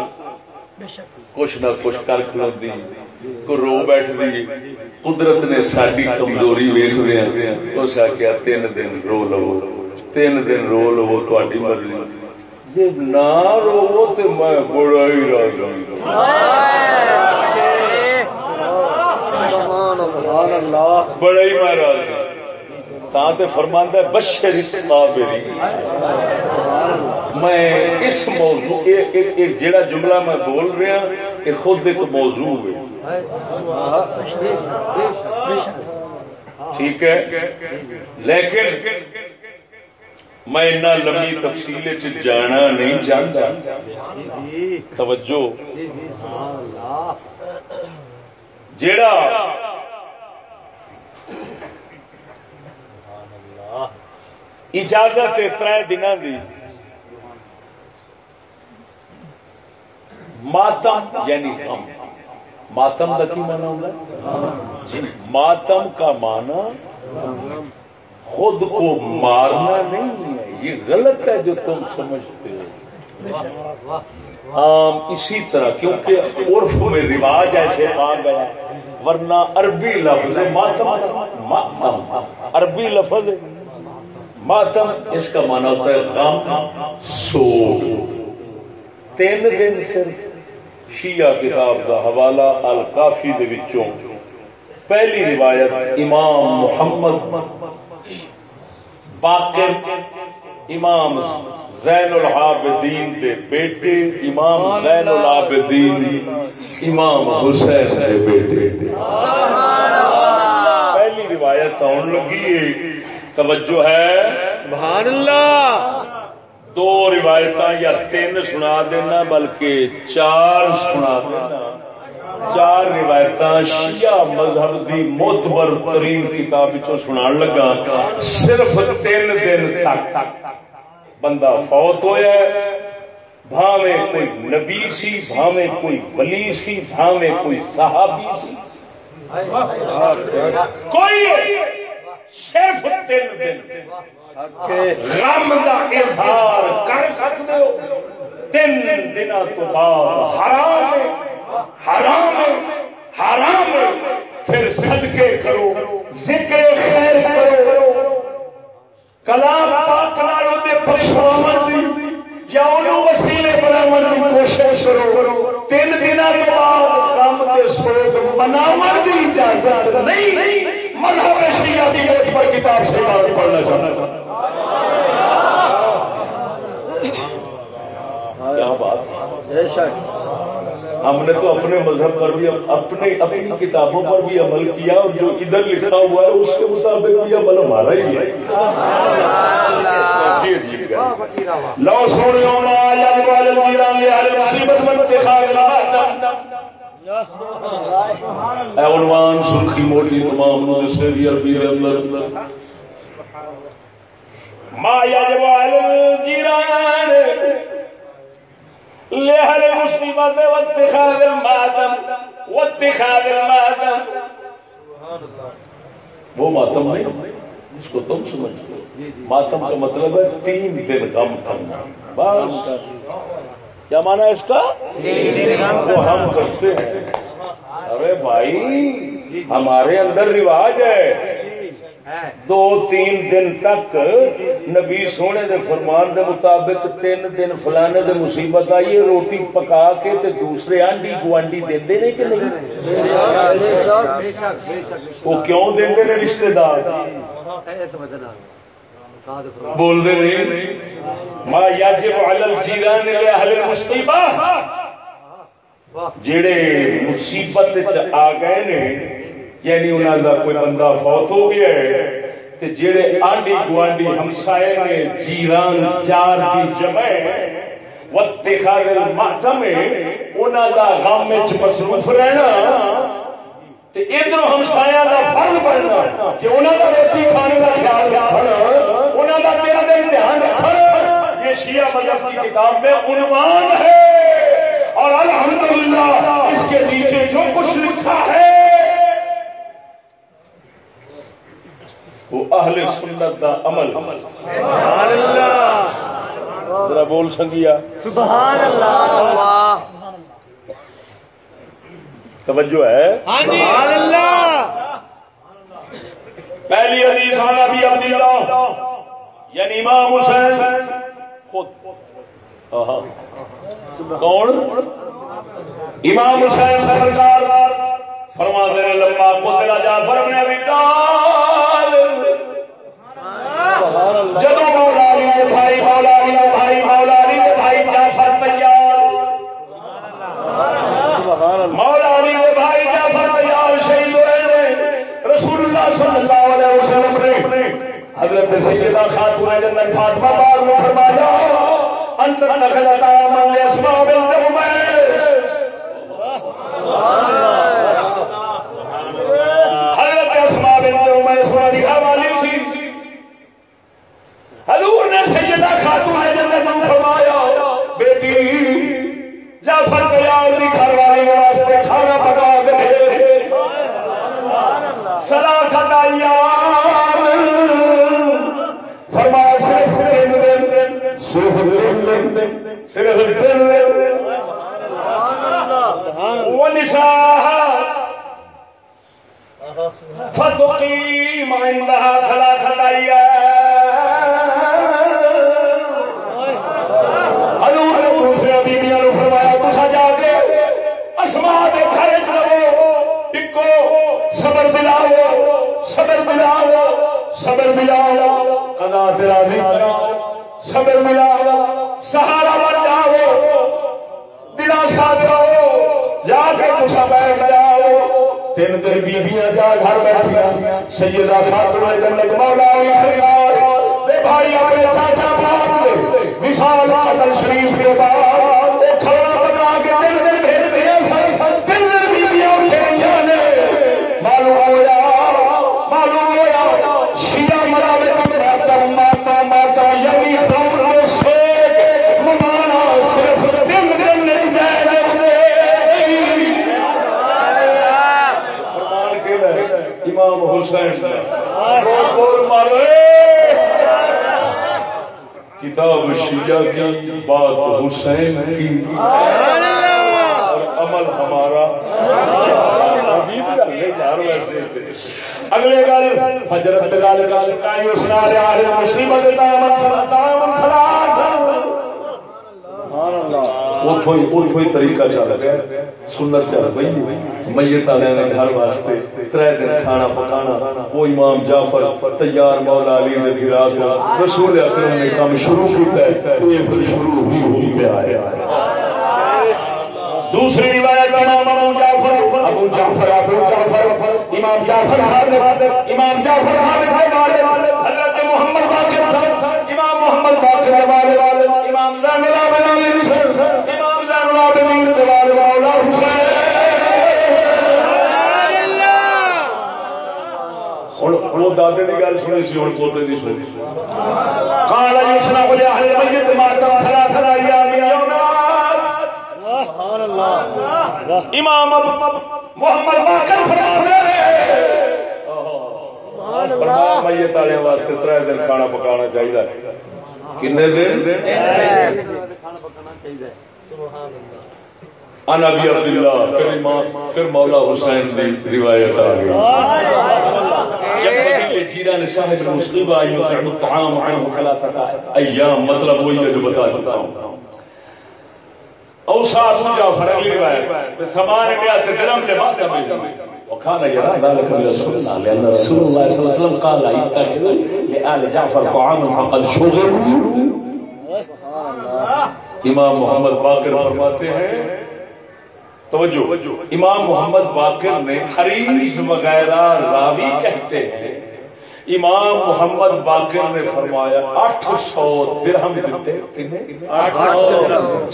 کچھ نہ کچھ کر کھلوتی کو رو بیٹھ دی قدرت نے ساری کمزوری ویخ دیا اس آخیا تین دن رو لو تین دن رو لو تاری مرضی۔ جی نہ رو تو میں بڑا ہی بڑا ہی میں تا تے فرماندا ہے بشر میں اس موضوع ایک جڑا جملہ میں بول رہا یہ خود ایک موضوع ہے۔ ٹھیک ہے۔ لیکن میں اتنا لمبی تفصیل جانا نہیں چاہتا توجہ۔ جیڑا اجازت تر دن دی، ماتم یعنی غم۔ ماتم کا کی مانا ہوتا ہے؟ ماتم کا مانا خود کو مارنا نہیں ہے۔ یہ غلط ہے جو تم سمجھتے ہو۔ عام اسی طرح، کیونکہ عرف میں رواج ایسے آ گیا ورنہ عربی لفظ ماتم ماتم۔ عربی لفظ ماتم، اس کا مانا ہوتا ہے غم سوگ تین دن صرف۔ شیعہ کتاب کا حوالہ الکافی دے وچوں۔ پہلی روایت امام محمد باقر امام زین العابدین دے بیٹے امام زین العابدین امام حسین دے بیٹے۔ پہلی روایت آن لگی ہے توجہ ہے۔ سبحان اللہ۔ دو روایت یا تین سنا دینا بلکہ چار سنا دینا۔ چار روایت شیعہ مذہب دی موتبر ترین کتاب سنا لگا۔ صرف تین دن تک بندہ فوت ہویا ہے۔ بھاوے کوئی نبی سی بھاوے کوئی ولی سی بھاوے کوئی صحابی سی۔ کوئی صرف تین دن۔ غم کا اظہار کر سکتے ہو۔ تین دن تو بعد حرام حرام حرام پھر صدقے کرو ذکر خیر کرو۔ کلام پاک نالوں دے پچھاون دی یا انہوں وسیلے بناون دی کوشش کرو۔ تین دنوں تو بعد غم تے سوگ مناون دی اجازت نہیں۔ مذہب شیعہ دی موت پر کتاب سے بات پڑھنا چاہتا کیا بات؟ بے شک۔ ہم نے تو اپنے مذہب پر بھی اپنے اپنی کتابوں پر بھی عمل کیا اور جو ادھر لکھا ہوا ہے اس کے مطابق بھی عمل ہمارا ہی ہے۔ کیسی عجیب ہے لو سونے عنوان سرخی موٹی تمام مدرسے بھی عربی اندر۔ ما یجب علی الجیران لہر واتخاذ الماتم واتخاذ الماتم وہ ماتم نہیں اس کو تم سمجھتے ہو۔ ماتم کا مطلب ہے تین دن کم کرنا۔ بس۔ کیا مانا ہے اس کا؟ وہ ہم کرتے ہیں۔ ارے بھائی ہمارے اندر رواج ہے۔ دو تین دن تک نبی سونے دے فرمان دے مطابق تین دن فلانے دے مصیبت آئی، روٹی پکا کے تے دوسرے آنڈی گوانڈی دے نہیں کہ نہیں؟ وہ کیوں دے نے رشتے دار بول دے نہیں ما یاجب علی الجیران لاہل المصیبہ۔ جڑے مصیبت چ آ گئے نے یعنی انہوں کا کوئی بندہ فوت ہو گیا ہے، تے جڑے آنڈی گوانڈی ہمسائے نے، جیران چار کی جمع واتخاذ المحتم انہوں دا غم وچ مصروف رہنا، تے ادھر ہمسایا دا فرض بننا کہ انہوں دا روٹی کھانے کا خیال رکھنا انہوں دا تیرا دن دھیان رکھنا، یہ شیعہ مذہب کی کتاب میں عنوان ہے۔ اور الحمدللہ اس کے نیچے جو کچھ لکھا ہے وہ اہل سنت کا عمل سبحان اللہ۔ ذرا بول سنگیا۔ سبحان اللہ۔ توجہ ہے؟ سبحان اللہ۔ پہلی حدیث عن ابی عبداللہ یعنی امام حسین۔ خود۔ کون؟ امام حسین سرکار۔ فرما دے لما جعفر بن ابی طالب۔ جدو مولا علی بھائی مولا علی بھائی مولا علی کے بھائی جعفر تیار۔ مولا علی کے بھائی جعفر تیار شہید ہوئے نے رسول اللہ صلی اللہ علیہ وسلم نے حضرت سیدہ خاتون جنت فاطمہ بار میں فرمایا انت نخلتا من بنت عمیس حضرت اسماء بنت عمیس ہماری حوالی تھی حضور نے سیدہ خاتون جنت کو فرمایا بیٹی، جعفر تیار دی گھر والی واسطے کھانا پکا کے بھیج سلاخت ایام فرمایا، صرف تین دن، صرف تین دن، صرف تین دن۔ ونساء فتقيم عندها ثلاثة أيام دوسرے نو فرمایا تسا جا کے اسما کے گھر چ رہو، ٹکو، صبر دلاؤ صبر دلاؤ صبر دلاؤ قضا تیرا نہیں صبر ملاؤ سہارا بن جاؤ دلا ساتھ رہو، جا کے تسا بیٹھ جاؤ، تین دن بیبیاں جا گھر بیٹھیا سیدہ خاتون جنت مولا علی سرکار دے بھائی اپنے چاچا باپ مثال شریف کے بعد وہ کھانا بنا کے دل کتاب شیعہ کی بات حسین کی۔ اور عمل ہمارا۔ اگلے گل حضرت گل گل آل مصیبت دامن دامن خلاص اتوں طریقہ چل گیا سنت چل پی میت والے نے گھر واسطے تر دن کھانا پکانا۔ وہ امام جعفر تیار مولا علی نے رسول اکرم نے کام شروع کیا ہے۔ یہ پھر شروع ہی ہو پہ آیا دوسری روایت امام ابو جعفر۔ ابو جعفر ابو جعفر۔ امام جعفر حاضر امام جعفر حاضر والے۔ حضرت محمد باقر امام محمد باقر والے۔ امام زین العابدین امام زین العابدین والے مولا حسین۔ ہوں وہ دادے کی گل سنی سی ہوں پوتے کی سنی کالا سنا بولے ہر میت ماتا کھڑا کھڑا یا امام محمد باقر میت والے واسطے تر دن کھانا پکانا چاہیے کنے دن ان عبداللہ، پھر امام پھر مولا حسین کی روایت آ گئی۔ جب صاحب آئی ثلاثه ایام مطلب وہی ہے جو بتا چکا ہوں۔ جعفر روایت سامان سے درم کے بعد میں وكان يرى ذلك من رسول الله لان رسول الله صلى الله عليه وسلم قال اتخذوا لآل جعفر طعاما فقد شغلوا. امام محمد باقر فرماتے ہیں، توجہ امام محمد باقر نے حریص وغیرہ راوی کہتے ہیں امام محمد باقر نے فرمایا اٹھ سو درہم دیتے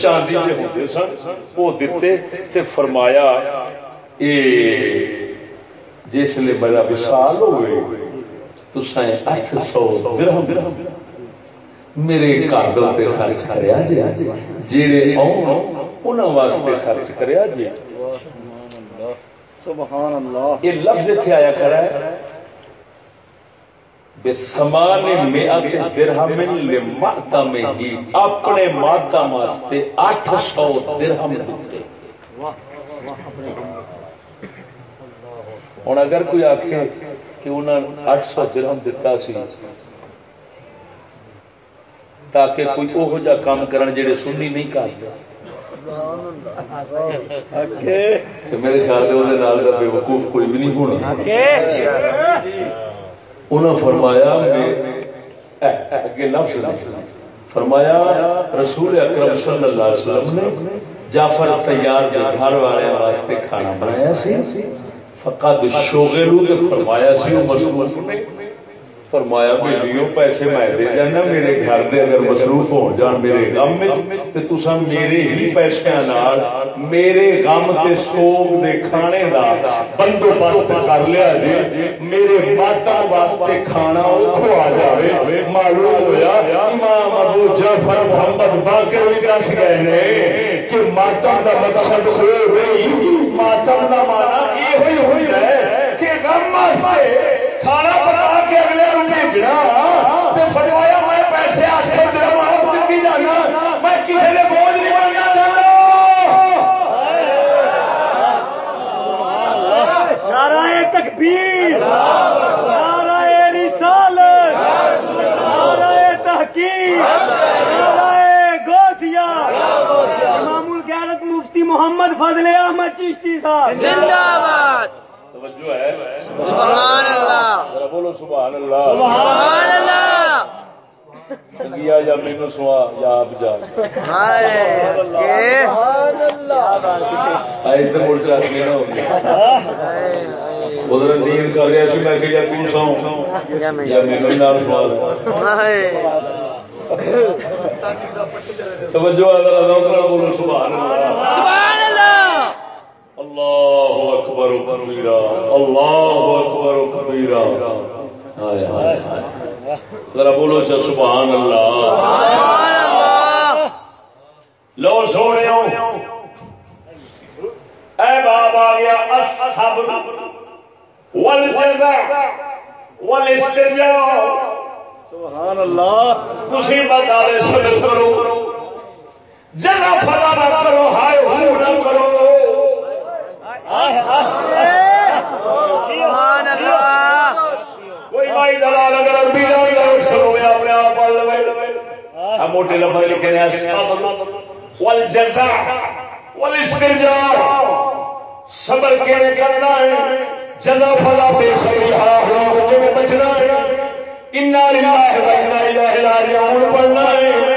چاندی کے ہوتے سن، وہ دیتے تے فرمایا، اے جس لے بڑا وصال ہوئے تو سائیں اٹھ سو درہم درہم میرے گھر تے خرچ کریا جی جیڑے آؤن انہاں واسطے خرچ کریا جی سبحان اللہ یہ لفظ اتنے آیا کرا ہے بسمان میات درہم لماتم ہی اپنے ماتم واسطے اٹھ سو درہم دیتے ہوں اگر کوئی آخ کہ انہوں نے اٹھ سو درہم دتا سی تاکہ کوئی وہ جا کام کرن جڑے سننی نہیں کرتے میرے خیال میں نال کا بے وقوف کوئی بھی نہیں ہونا۔ انہوں نے فرمایا اگے لفظ نہیں فرمایا رسول اکرم صلی اللہ علیہ وسلم نے جعفر تیار کے گھر والے واسطے کھانا بنایا سی۔ فقط شوغلو تے فرمایا سی عمر نے فرمایا بھیلیو پیسے میں دے جانا میرے گھر دے اگر مصروف ہو جان میرے غم میں تے تسا میرے ہی پیسے نال میرے غم تے سوگ دے کھانے دا بندوبست کر لیا جی۔ میرے ماتم واسطے کھانا اتو آ جائے معلوم ہویا امام ابو جعفر محمد باقر بھی دس گئے نے کہ ماتم دا مقصد ہوئی ماتم دا مانا یہ ہوئی ہوئی ہے کہ غم واسطے کھانا بنا کے اگلے بھیجنا فرمایا میں پیسے آسے کی جانا میں کسی نے بوجھ نہیں بننا چاہتا نعرہ تکبیر نعرہ رسالت نعرہ تحقیق نعرہ غوثیہ امام الغیرت مفتی محمد فضل احمد چشتی صاحب। زندہ باد توجہ ہے۔ سبحان اللہ ذرا بولو سبحان اللہ سبحان اللہ سنگیا یا مینو سوا یا آپ جا۔ ہائے کہ آئے تو مڑ چاہ کے نہ ہو گیا۔ ہائے ہائے ادھر نیند کر رہا سی میں کہ یا تو سو۔ یا مینو۔ نال سوا۔ توجہ ہے ذرا بولو سبحان اللہ سبحان اللہ اللہ اکبر و کبیرہ اللہ اکبر و کبیرہ ہائے ہائے ذرا بولو چا سبحان اللہ سبحان اللہ لو اے باب آ گیا الصبر والجزع والاسترجاع سبحان اللہ مصیبت والے صبر کرو نہ کرو ہائے سبحان اللہ کوئی مائی دلال اگر عربی اپنے آپ پڑھ لو ہم موٹے لفظ لکھے ہیں الصبر والجزع والاسترجاع صبر کے کرنا ہے جزا فلا بے ہو کے بچنا ہے، انا للہ و انا الیہ راجعون، پڑھنا ہے۔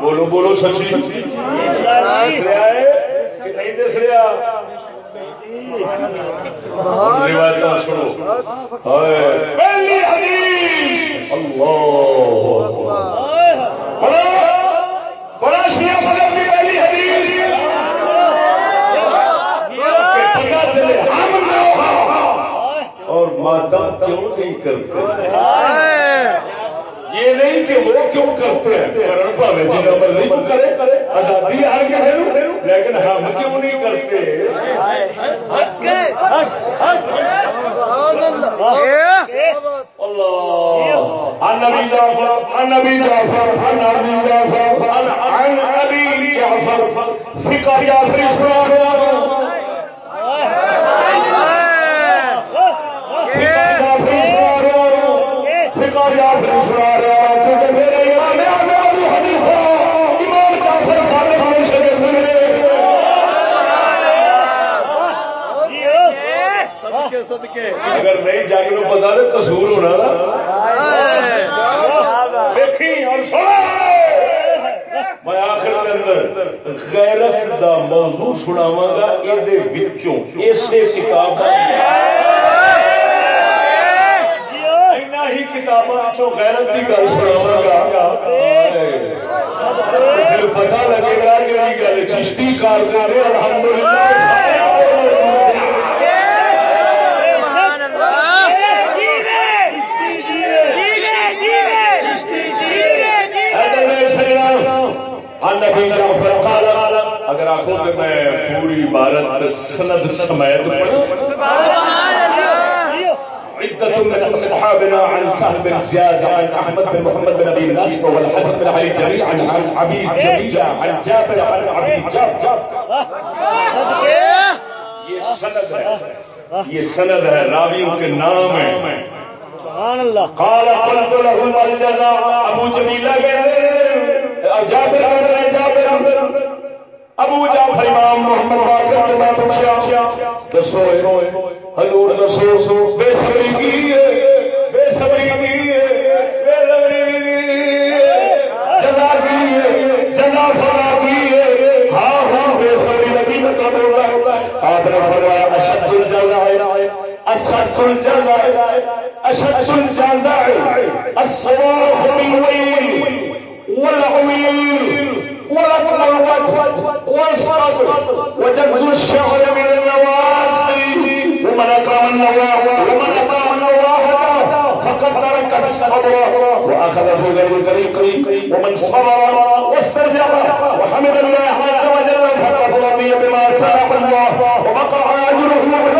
بولو بولو سچی۔ سچی دس رہا ہے کہ نہیں دس رہا روایت سنو؟ پہلی حدیث۔ اللہ۔ بڑا بڑا شیعہ مذہب کی پہلی حدیث۔ پتا چلے، ہم اور ماتم کیوں نہیں کرتے؟ یہ نہیں کہ وہ کیوں کرتے ہیں؟ کرن کرے جی کرے۔ آزادی ہر کے ہے لیکن ہم کیوں نہیں کرتے؟ اللہ۔ جعفر جعفر جعفر جعفر۔ جعفر صدقے صدقے. اگر نہیں جگ نو پتا تو قصور ہونا نا۔ دیکھی اور سنا۔ میں آخر کے اندر غیرت دا موضوع سناوا گا یہ اسے کتاب ہی کتابوں غیرت کی گل گا پتا لگے گا کہ گل چشتی کار الحمد عبارت سند سمیت عدة من أصحابنا عن سهل بن زياد عن أحمد بن محمد بن أبي نصر والحسن بن علي عن أبي جميلة عن جابر عن أبي جابر. یہ سند ہے۔ یہ سند ہے راویوں کے نام ہے سبحان اللہ۔ قال قلت له الجزاء ابو جمیلہ کہتے اب جابر کہتے ہیں جابر۔ ابو جعفر امام محمد باقر کے میں پوچھا، دسو حضور دسو بے صبری کی ہے؟ بے صبری کی ہے؟ بے صبری کی ہے جزا کی ہے؟ جزا فلا کی ہے ہاں ہاں بے صبری نبی نے کہا بولا آپ نے فرمایا اشد الجزاء اشد الجزاء اشد الجزاء الصراخ بالويل والعويل والأطلوة والصبر وجز الشعر من النواصي ومن أقام النواه ومن أقام النواه فقد ترك الصبر وأخذ في غير طريقه ومن صبر واسترجع وحمد الله عز وجل فقد رضي بما سلف الله ووقع أجره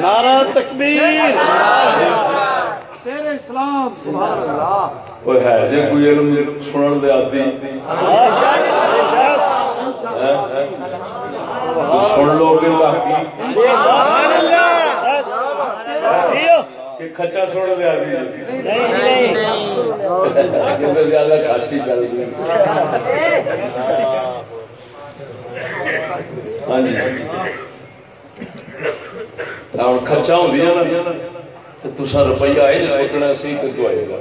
نعرہ تکبیر۔ ہے جی کوئی علم سنن دے آدمی سن لو گے باقی کہ کچا سن دے آدمی کدھر زیادہ کھاچی چل گئی ہاں جی۔ ہوں کچا ہوں نا تو تسا روپیہ آئے نہیں سوچنا سی کتوں آئے گا۔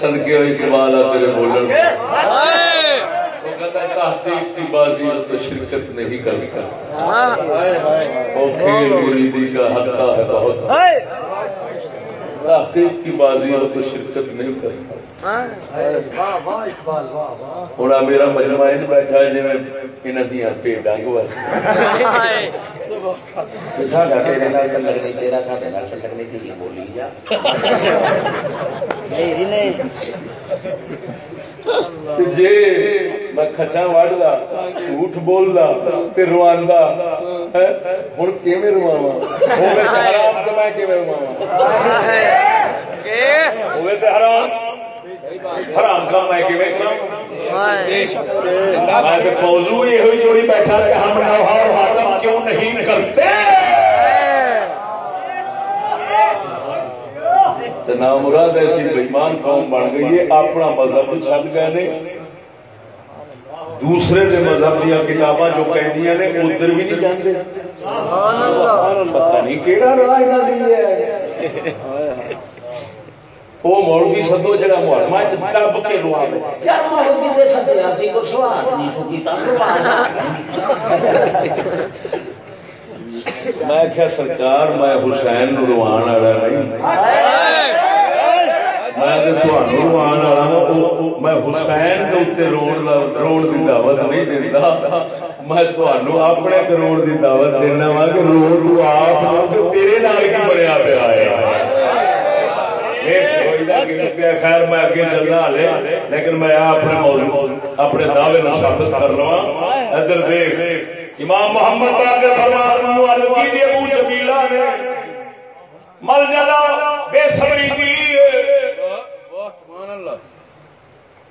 سڑکے ہوئی کمال تیرے بولن تحقیق کی بازی تو شرکت نہیں کرتا۔ وہ کھیل مریدی کا حقہ ہے بہت۔ تحقیق کی بازی میں تو شرکت نہیں کرتا۔ ہوں میرا مجمع ان بیٹھا ہے جی میں دیا پیٹا کو جی میں کچا وڑا جھوٹ بولدا تے رواندا ہوں کیویں رواوا میں کیویں رواوا ہوئے تے حرام؟ حرام کا میں کیویں کراں میں تے موضوع یہ ہوئی جوڑی بیٹھا کہ ہم نوحہ اور حاتم کیوں نہیں کرتے؟ تے نامراد ایسی بےمان قوم بن گئی ہے، اپنا مذہب چھڈ گئے نے۔ دوسرے دے مذہب دیا کتاباں جو کہندیاں نے، ادھر بھی نہیں جاندے۔ پتہ نہیں کیڑا راہ انہاں دی ہے۔ وہ مولوی سدو جڑا محرمہ چ دب کے لوا یار مولوی دے سدیا سی کو سوال نہیں میں کیا سرکار، میں حسین نو روان والا نہیں. میں روان والا میں حسین کے اتنے روڑ کی دعوت نہیں دیتا میں تمہوں اپنے کروڑ کی دعوت دینا وا کہ رو تو آپ تیرے نال کی بنیا پیا ہے. خیر میں اگے چلنا لے لیکن میں اپنے اپنے دعوے ثابت کر رہا ادھر دیکھ امام محمد پاک فرماتے ابو جمیلہ نے مل جلا بے صبری کی۔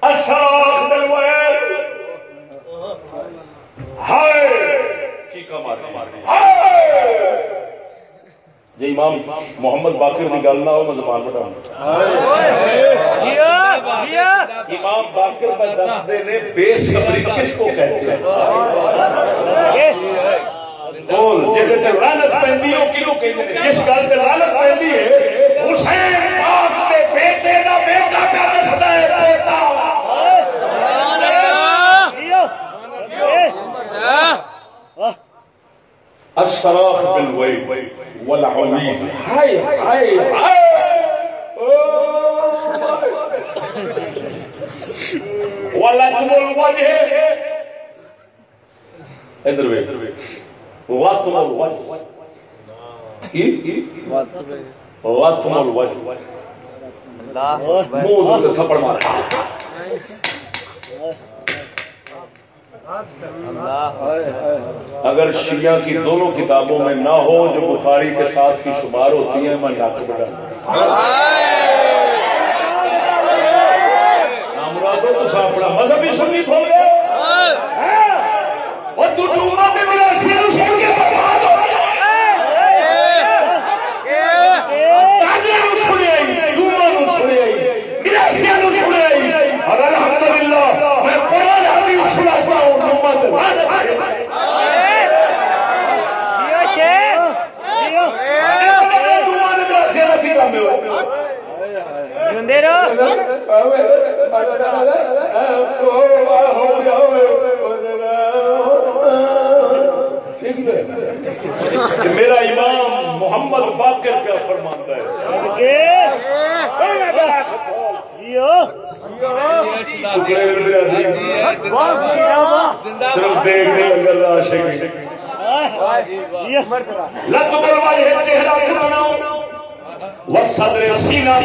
اشراق دلوائل ہائے چیکا مار ہائے۔ جی امام محمد باقر کی گل نہ ہو میں زبان بٹا امام باقر میں دستے نے بے صبری کس کو کہتے ہیں؟ بول پیندی ہو جس گل سے پیندی ہے حسین پاک بیٹے دا بیٹا پیا دسدا ہے بیٹا۔ الشراب بالويل والعميل هاي هاي هاي ولطم الوجه. ادھر ویک وطم الوجه. وطم الوجه. منہ تھپڑ مارا۔ اگر شیعہ کی دونوں کتابوں میں نہ ہو جو بخاری کے ساتھ کی شمار ہوتی ہیں میں ناک بڑا نامرادو تو مذہب ہی سنی سو گئے میرا امام محمد باقر کیا فرماتا ہے۔ چہرہ وسدر سینا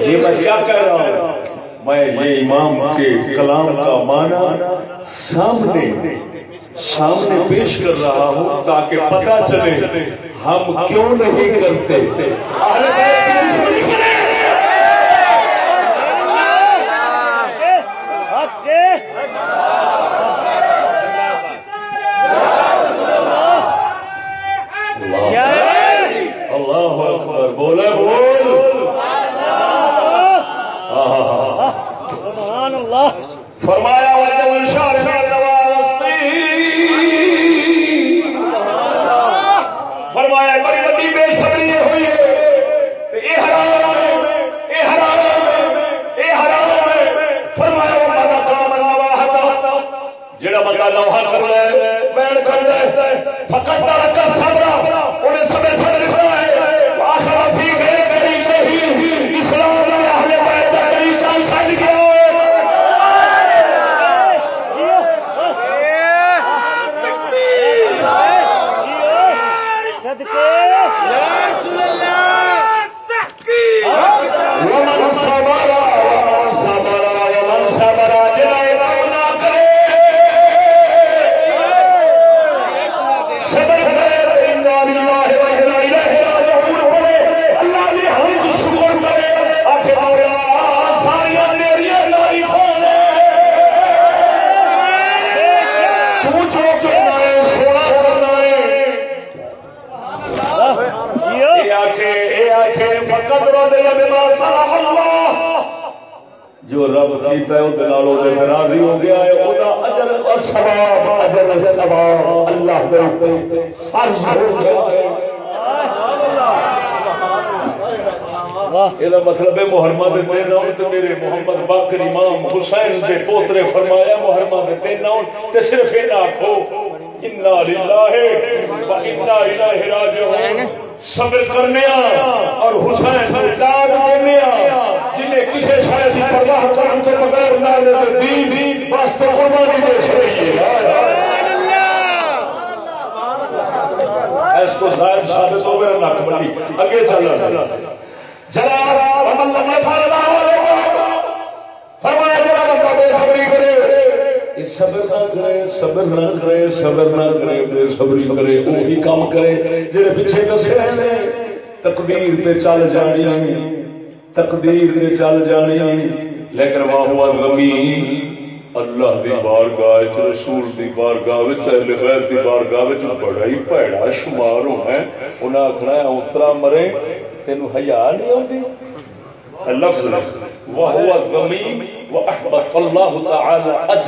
یہ میں کیا کہہ رہا ہوں؟ میں یہ امام کے کلام کا معنی سامنے سامنے پیش کر رہا ہوں تاکہ پتا چلے ہم کیوں نہیں کرتے۔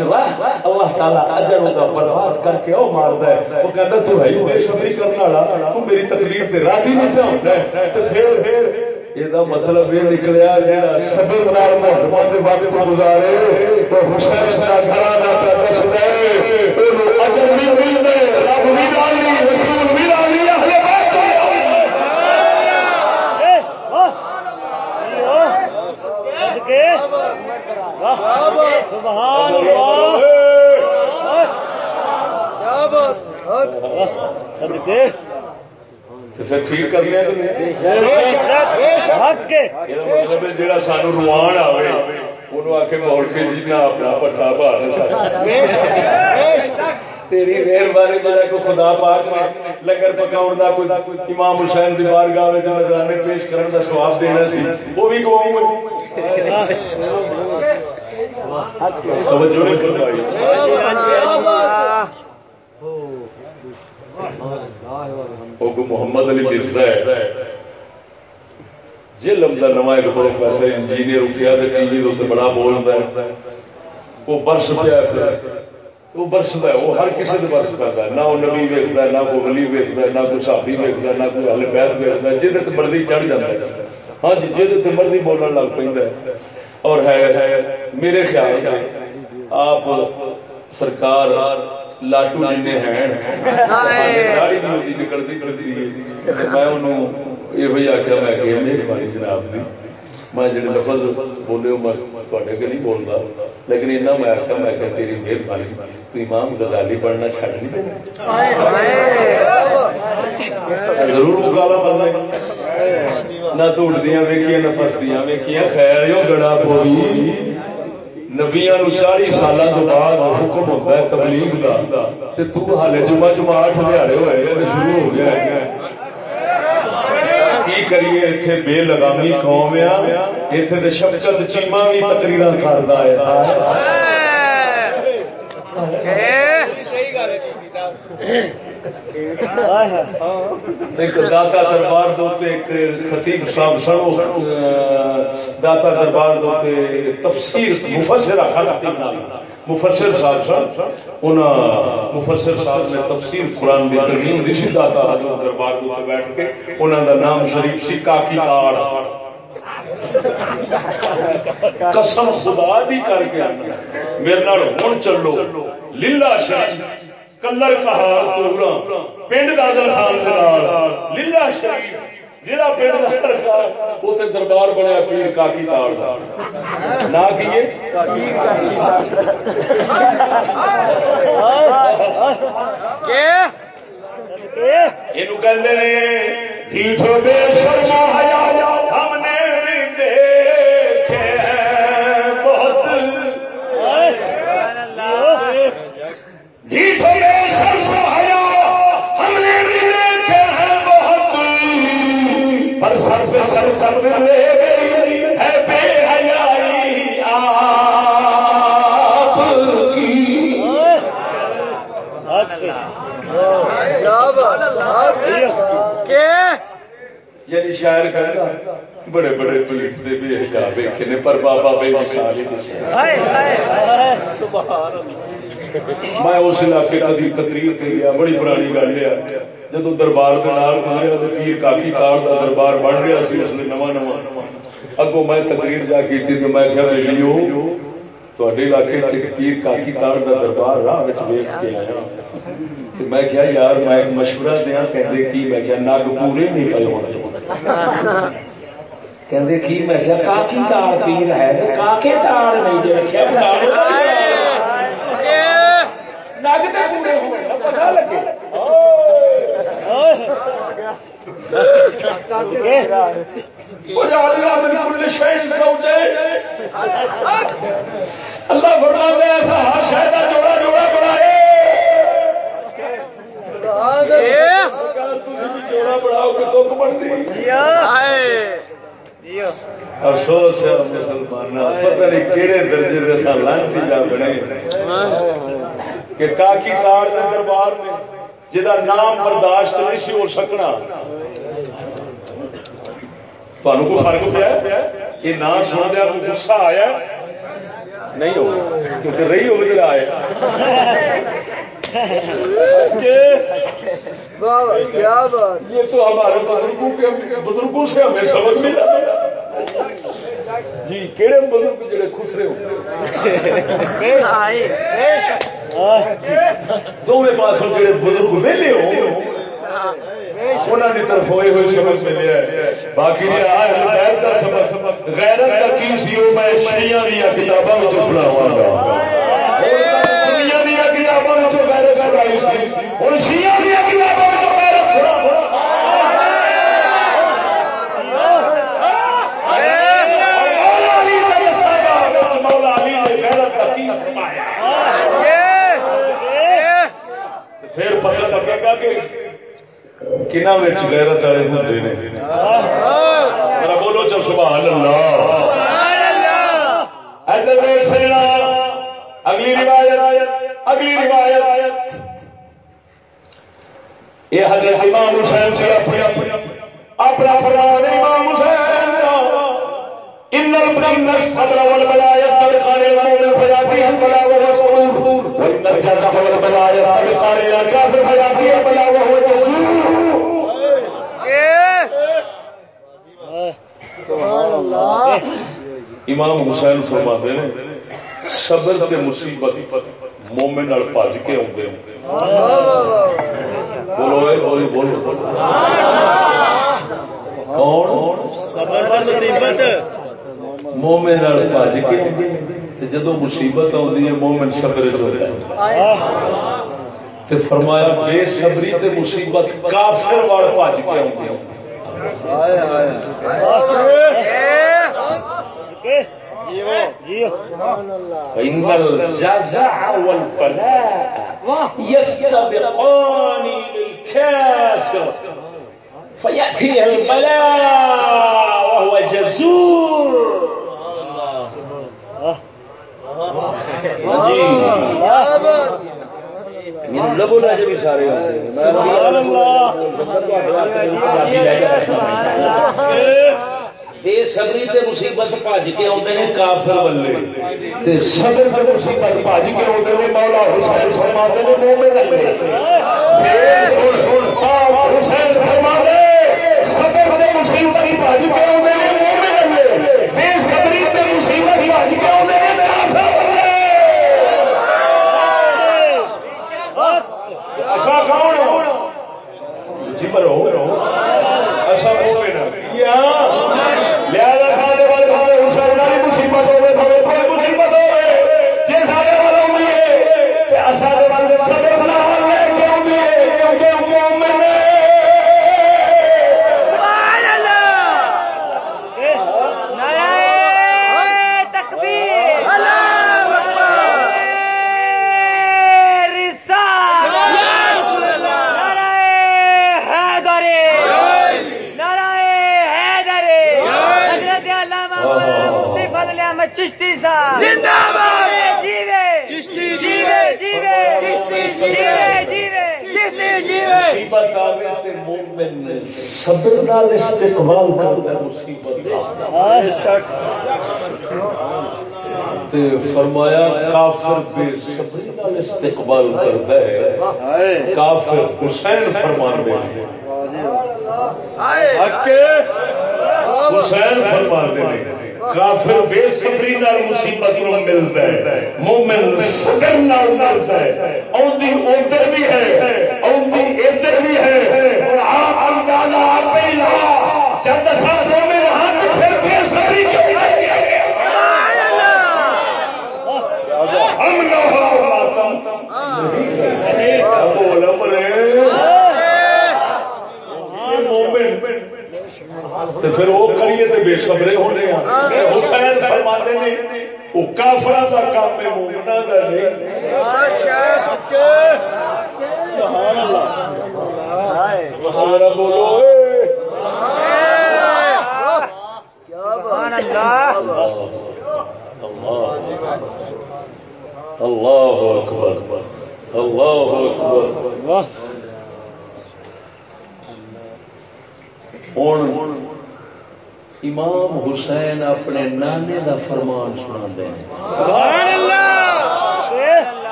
اللہ تعالیٰ اجر برباد کر کے وہ کہتا تو ہے بے شبری تو میری راضی نہیں پہ ہوتا ہے تو پھر یہ مطلب یہ نکلیا جا شبر نال گزارے، وہ حسین پہ دس ٹھیک کرنے کے۔ جہاں سانو روان آئے انہوں آ کے موڑ کے جی نہ اپنا پٹھا بھار تیری مہربانی میرا کو خدا پاک نے لنگر پکاؤ کوئی امام حسین کی بارگاہ نظرانے پیش کرنے کا سواب دینا سی۔ وہ بھی گواؤں گا توجہ نہیں فرمائی۔ وہ کوئی محمد علی مرزا ہے۔ جی لمبا نواں ایک پروفیسر انجینئر اٹھیا تو انجینئر تو بڑا بولتا ہے۔ وہ برس پیا وہ برستا ہے۔ وہ ہر کسی نے برس کرتا ہے۔ نہ وہ نبی ویکتا ہے، نہ کوئی ولی ویکتا ہے، نہ کوئی صحابی ویکتا ہے، نہ کوئی ہل بیت ویکتا ہے۔ جہد مرضی چڑھ جاتا ہے۔ ہاں جی جہد مرضی بولن لگ پہ اور ہے میرے خیال سے آپ سرکار لاٹو ہیں نکلتی میں انہوں یہ آخیا میں کہ مہربانی جناب دی میں جڑے لفظ بولے میں تے کے نہیں بولتا لیکن اتنا میں آخیا میں کہ تیری مہربانی تو امام غزالی پڑھنا چھڈ نہیں دینا ضرور مقابلہ بننا نہ تو اٹھدیا ویکیا نہ فسدیا ویکیا خیر جو گڑا پوری نبیا نو چالی سال بعد حکم ہوتا ہے تبلیغ کا تو ہالے جمعہ جمعہ آٹھ دیہڑے ہوئے شروع ہو گیا کی کریے اتنے بے لگامی قوم آ اتنے شفقت چیما بھی تقریر کرتا ہے ایک داتا دربار دوتے ایک خطیب صاحب سنو۔ داتا دربار دوتے تفسیر مفسر خطیب نام مفسر صاحب سن۔ انہاں مفسر صاحب نے تفسیر قرآن دی ترمیم دی سی۔ داتا حضرت دربار دوتے بیٹھ کے انہاں دا نام شریف سی کاکی کار۔ قسم خدا دی کر کے میرے نال ہن چلو۔ للہ شریف۔ کلر کہار پنڈ دادر خان لیلا شریف جہاں پنڈ دادر خان اتنے دربار بنیا پیر کاکی تاڑ نہ کیے یہ شرما ہم نے یعنی شاعر بڑے بڑے پلیٹ دے بے حجاب دیکھے نے پر بابا بے مثال میں اس علاقے کدی تقریر بڑی پرانی گل ہے۔ جدو دربار کے نال گزریا پیر کافی کار کا دربار بن رہا سی اس نے نواں نواں۔ اگوں میں تقریر جا کی میں تے علاقے پیر کافی کار کا دربار راہ کے آیا میں کیا یار میں ایک مشورہ دیا کہ کی میں کیا نگ پورے نہیں پے ہونے کی میں کیا کاکی تار پیر ہے کاکے تار نہیں جی رکھا نگ پورے ہونے پتا لگے اللہ فرما ایسا ہر شہر کا جوڑا جوڑا بنائے جوڑا بڑھاؤ کہ دکھ بڑھتی افسوس ہے مسلمان پتہ نہیں کہڑے درجے میں سا لانتی جا بنے، کہ کاکی کار دربار میں جہاں نام برداشت نہیں سی ہو سکنا۔ تمہیں کوئی فرق پیا؟ یہ نام سن دیا کوئی گسا آیا؟ نہیں ہو رہی ہو آئے کیا بات۔ یہ تو ہمارے بزرگوں کے بزرگوں سے ہمیں سبق ملا جی کہڑے بزرگ جڑے خسرے ہو دونوں پاسوں جڑے بزرگ ویلے ہو انہوں نے طرف ہوئے ہوئے سبق ملے ہے باقی نے کا سبق غیرت کا کی سی میں شیعہ دیا کتابوں میں گا شیعہ دیا کتابوں میں چو غیرت چھڑائی سی اور شیعہ دیا کتابوں میں غیرت پھر پتہ لگے گا کہ کنہ غیرت والے ہوتے ہیں ذرا بولو چل سبحان اللہ ادھر دیکھ اگلی روایت اگلی روایت۔ یہ حضرت امام حسین سے اپنے اپنا فرمان امام حسین ان البن الصبر والبلاء يستبقان المؤمن فياتيه البلاء وهو صبور وان الجرح والبلاء يستبقان الكافر فياتيه البلاء وهو جسور امام حسین فرماتے ہیں، صبر تے مصیبت مومن نال بھج کے اوندے آتے بولو اے بولو بولو کون صبر پر مصیبت مومن بھج کے جدو مصیبت آتی ہے مومن صبر چ ہوتا ہے تے فرمایا بے صبری تے مصیبت کافر وال بھج کے فإن الجزع والفناء يستبقان الكافر فيأتي البلاء وهو جزور. من سبحان الله. إيه. بے صبری تے مصیبت بھج کے آتے ہیں کافر والے تے صبر تے مصیبت بھج کے آتے ہیں مولا حسین فرماتے ہیں مومن والے پھر سن سن پاک حسین فرماتے صبر تے مصیبت بھج کے آتے ہیں مومن والے بے صبری تے مصیبت بھج کے آتے ہیں کافر والے ایسا کون؟ ہو زندہ باد! جیوے! چشتی جیوے! جیوے! چشتی جیوے! جیوے! چشتی جیوے! مصیبت مومن صبر نال استقبال کردا مصیبت تے فرمایا کافر بے صبری نال استقبال کردا ہے کافر حسین فرمان دے۔ ہیں ہٹ کے حسین فرماتے ہیں کافر بے صبری نال مصیبت نو ملتا ہے۔ مومن صبر نال ملتا ہے۔ اوندی اوتر بھی ہے۔ اوندی ادھر بھی ہے۔ اور آپ اندازہ آپ ہی لا۔ جب سب مومن ہاں تو پھر بے صبری کیوں نہیں ہے ہم نہ ہو ماتم بول بولے یہ مومن تو پھر وہ کریے تو بے صبرے ہونے حسین فرماتے نے وہ کافر کا کام ہے مومنا کا نہیں۔ اللہ۔ سارا بولو اللہ اکبر۔ اللہ اکبر۔ ہوں امام حسین اپنے نانے دا فرمان سنا دیں سبحان اللہ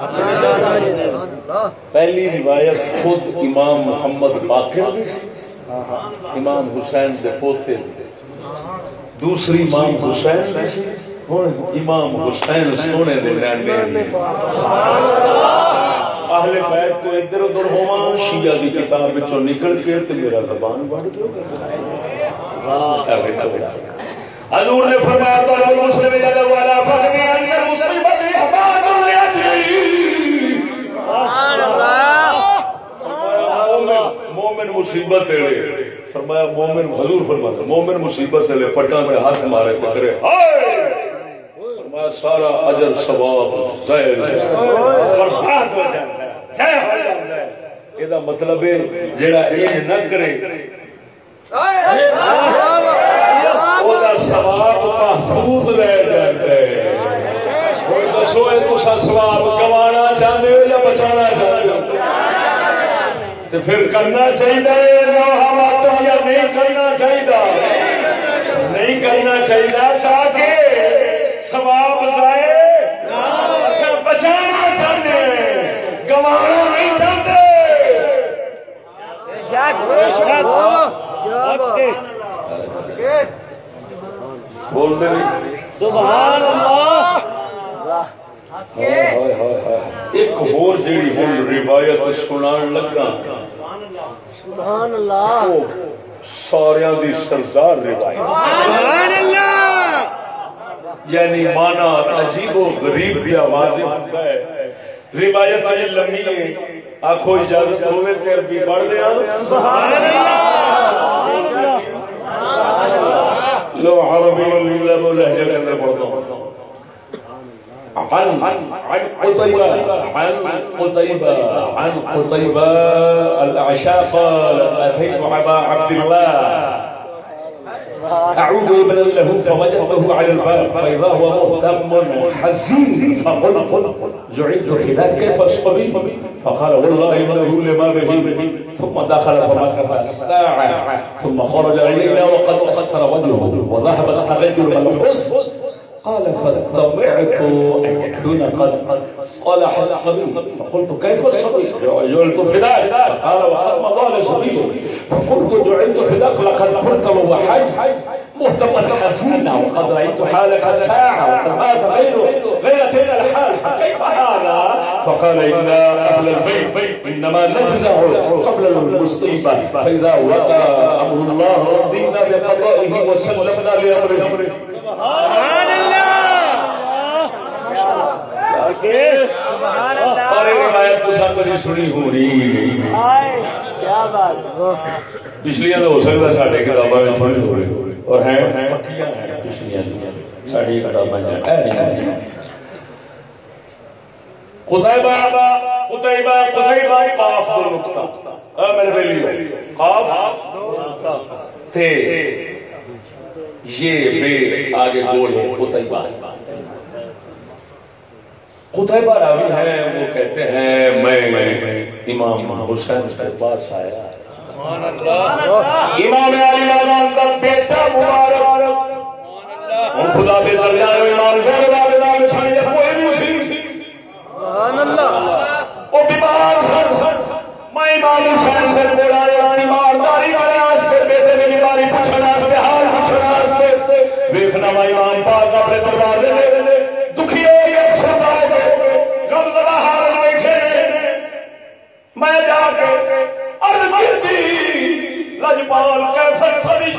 اللہ پہلی روایت خود امام محمد باقر امام حسین دے پوتے۔ دوسری امام حسین امام حسین سونے دے رہنے اہل بیت تو ادھر ادھر ہوا شیعہ دی کتاب وچوں نکل کے تے میرا زبان بڑھ گیا حضور نے فرمایا تو مسلم جل والا فہمی ان الاجلی سبحان اللہ۔ مومن مصیبت فرمایا مومن حضور فرماتا مومن مصیبت اڑے پٹا میں ہاتھ مارے تو کرے فرمایا سارا اجر ثواب برباد ہو جاتا ہے ضائع ہو جاتا ہے یہ مطلب ہے جڑا یہ نہ کرے سواب محفوظ رہ جاتا ہے کوئی دسو تصا سواب گوانا چاہتے ہو یا بچانا چاہتے ہو تو پھر کرنا چاہیے یا نہیں کرنا چاہیے نہیں کرنا چاہیے تاکہ سواب جائے بچانا چاہتے ہیں گوانا نہیں چاہتے بول دے سبحان اللہ۔ ایک اور جیڑی ہوں روایت سنان لگا سبحان اللہ۔ سارا دی سردار روایت۔ یعنی مانا عجیب و غریب بھی آواز ہے۔ روایت آج لمبی ہے آخو اجازت ہوئے تے عربی پڑھ دیا لو عربی کے اندر پڑھتا ہوں عن عن قتيبة عن قتيبة عن قتيبة أتيت أبا عبد الله أعود ابنا له فوجدته على الباب فإذا هو مهتم حزين فقلت زعلت خلاف كيف الصبي فقال والله إنه لما به ثم دخل فمكث ساعة ثم خرج إلينا وقد أسكر وجهه وذهب الرجل ملحوظ. قال فطمعت أن يكون قد صلح الصبي فقلت كيف الصبي؟ جعلت فداك قال وقد مضى لصبي فقلت جعلت فداك لقد كنت وهو حي مهتما حزينا وقد رأيت حالك ساعة وقد مات غيره. غير تلك الحال فكيف هذا؟ فقال إن أهل البيت إنما نجزع قبل المصيبة فإذا وقع أمر الله رضينا بقضائه وسلمنا لأمره اور یہ روایت تو سب کچھ سنی پچھلے تو ہو سکتا سارے کتابیں میں ہو رہی۔ اور ہیں پچھلیاں۔ ساری کتابیں قتیبہ قتیبہ قتیبہ قاف دو نقطہ۔ اے میرے بھائی قاف تے۔ یہ بے آگے گول ہے قتیبہ قتیبہ راوی ہے وہ کہتے ہیں میں امام حسین کے پاس آیا۔ امام علی مادان کا بیٹا مبارک۔ خدا درجہ امام نام کے کوئی سبحان اللہ۔ وہ بیمار سن۔ میں امام حسین سے بولا کرنے واسطے بیٹے بیماری پوچھنے واسطے حال پوچھنے واسطے ویکھنا میں امام پاک اپنے دربار دے دکھی ہو گیا چھوٹا ہو گئے غم زدہ حال بیٹھے میں جا کے عرض کی لجپال کیسر سبھی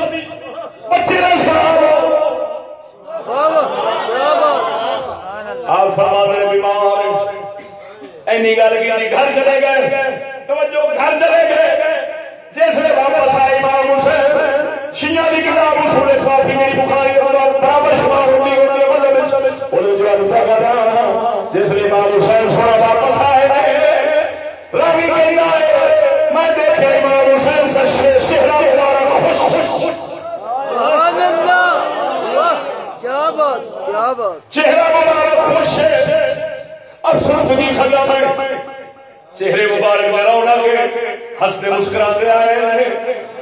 بچے نے سناو آپ فرما دے بیمار اینی گل کی گھر چلے گئے توجہ گھر چلے گئے جس نے واپس آئے امام حسین شیعہ دی کتاب اصول کافی میری بخاری اور برابر شمار ہوتی ہے مطلب انہوں جو رکھا کر رہا جس نے امام حسین سونا واپس آئے راوی کہتا ہے میں دیکھے امام حسین کا چہرہ مبارک خوش خوش سبحان اللہ کیا بات کیا بات۔ چہرہ مبارک خوش ہے۔ سرخ بھی ختم ہے چہرے مبارک میں رونق ہے ہنستے مسکراتے آئے ہیں۔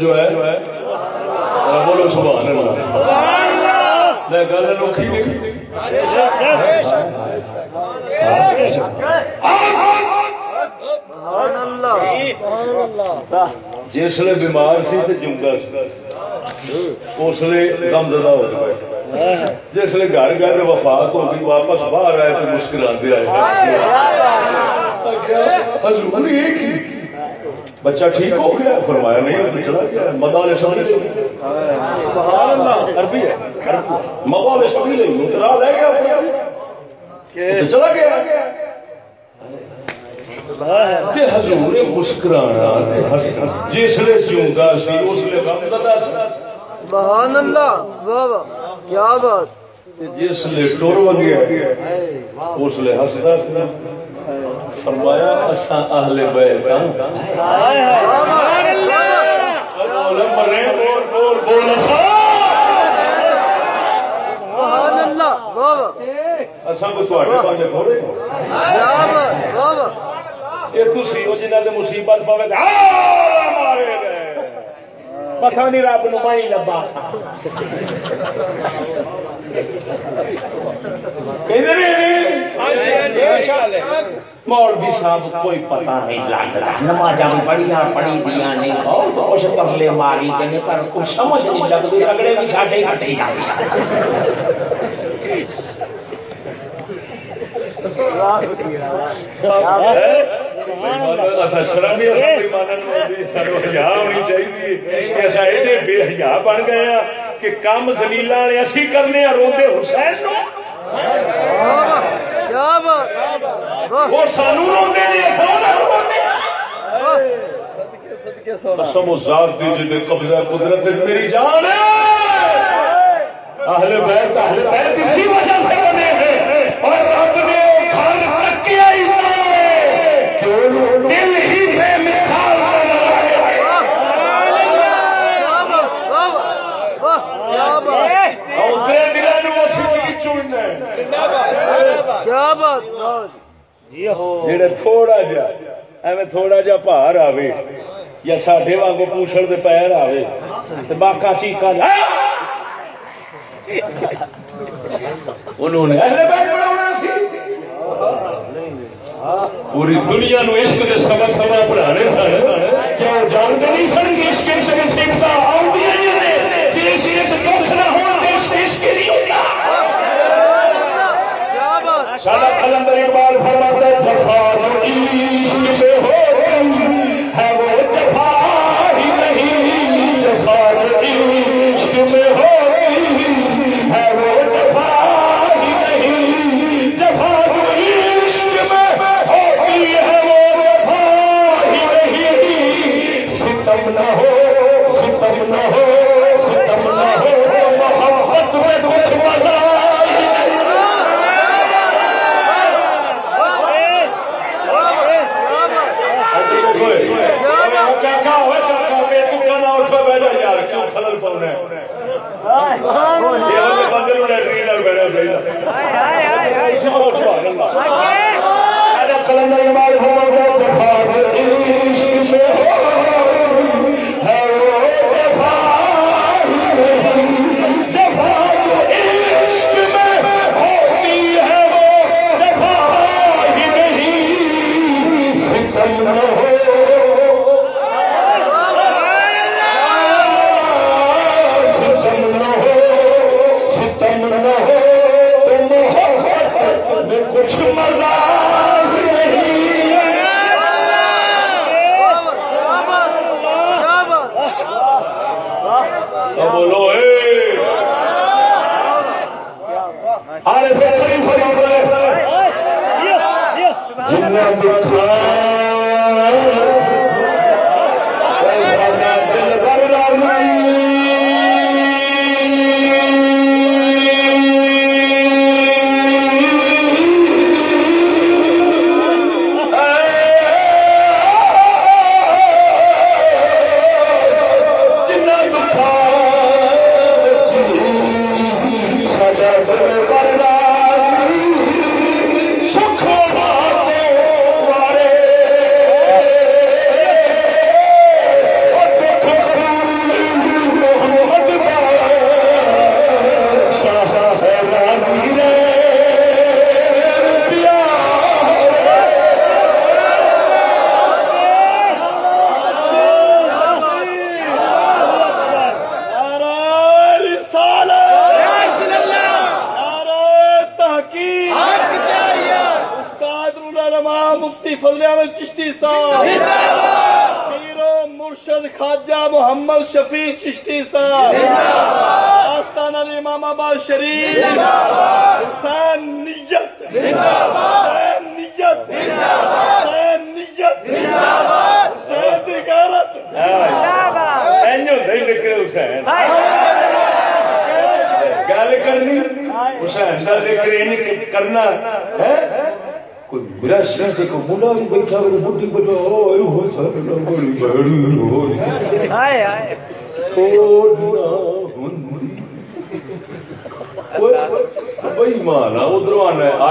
توجہ ہے. بولو سبحان اللہ. میں گل جسے بیمار سی تو جمگا اس لیے غم زدہ ہو گیا جس لیے گھر تو وفات ہو گئی واپس باہر آئے تو مشکل آتے آئے. حضور یہ کی بچہ ٹھیک ہو گیا؟ فرمایا نہیں چلا گیا۔ مدار سمجھ سبحان اللہ۔ عربی ہے۔ نہیں راہ رہ گیا۔ کہ تو چلا گیا۔ تے حضور مسکرانا تے جس سی اس غم زدہ سبحان اللہ۔ واہ واہ۔ کیا بات۔ جس اس ہسدا سی۔ فرمایا اساں اہل بیت ہاں. سبحان اللہ! بول مرے بول بول بول اساں۔ سبحان اللہ واہ واہ اساں کو تواڈے پانے تھوڑے۔ کیا بات واہ واہ یہ تسی او جنہاں دے مصیبت پاوے مارے گئے۔ پتہ نہیں رب نو مائی لبا مولوی صاحب کوئی پتہ نہیں لگ رہا۔ نمازاں بڑیاں پڑھی دیاں نے بہت کچھ ترلے ماری نے پر کچھ سمجھ نہیں لگتی، رگڑے بھی ساڈے ہی ہٹے بن گئے کہ کام زلیل والے اسی کرنے روندے حسین وہ سانو روندے قسم ذات دی جے قبضہ قدرت میری جان ہے۔ اہل بیت اہل بیت اسی وجہ سے بنے ہیں۔ اور رب نے گھر رکھیا ہی دل مثال دلوں چننا کیا بات تھوڑا جا ایویں تھوڑا جا بھار آوے یا ساڈے وانگو پوچھڑ دے پیر آوے تے باقا چیکا جا۔ انہوں نے اہل بیت بناونا سی۔ پوری دنیا نو عشق دے سبق سبق پڑھانے سن۔ کیا وہ جانتے نہیں سن کہ عشق اس دکھ نہ ہو اس عشق نہیں ہوتا۔ کلندر اقبال فرماتا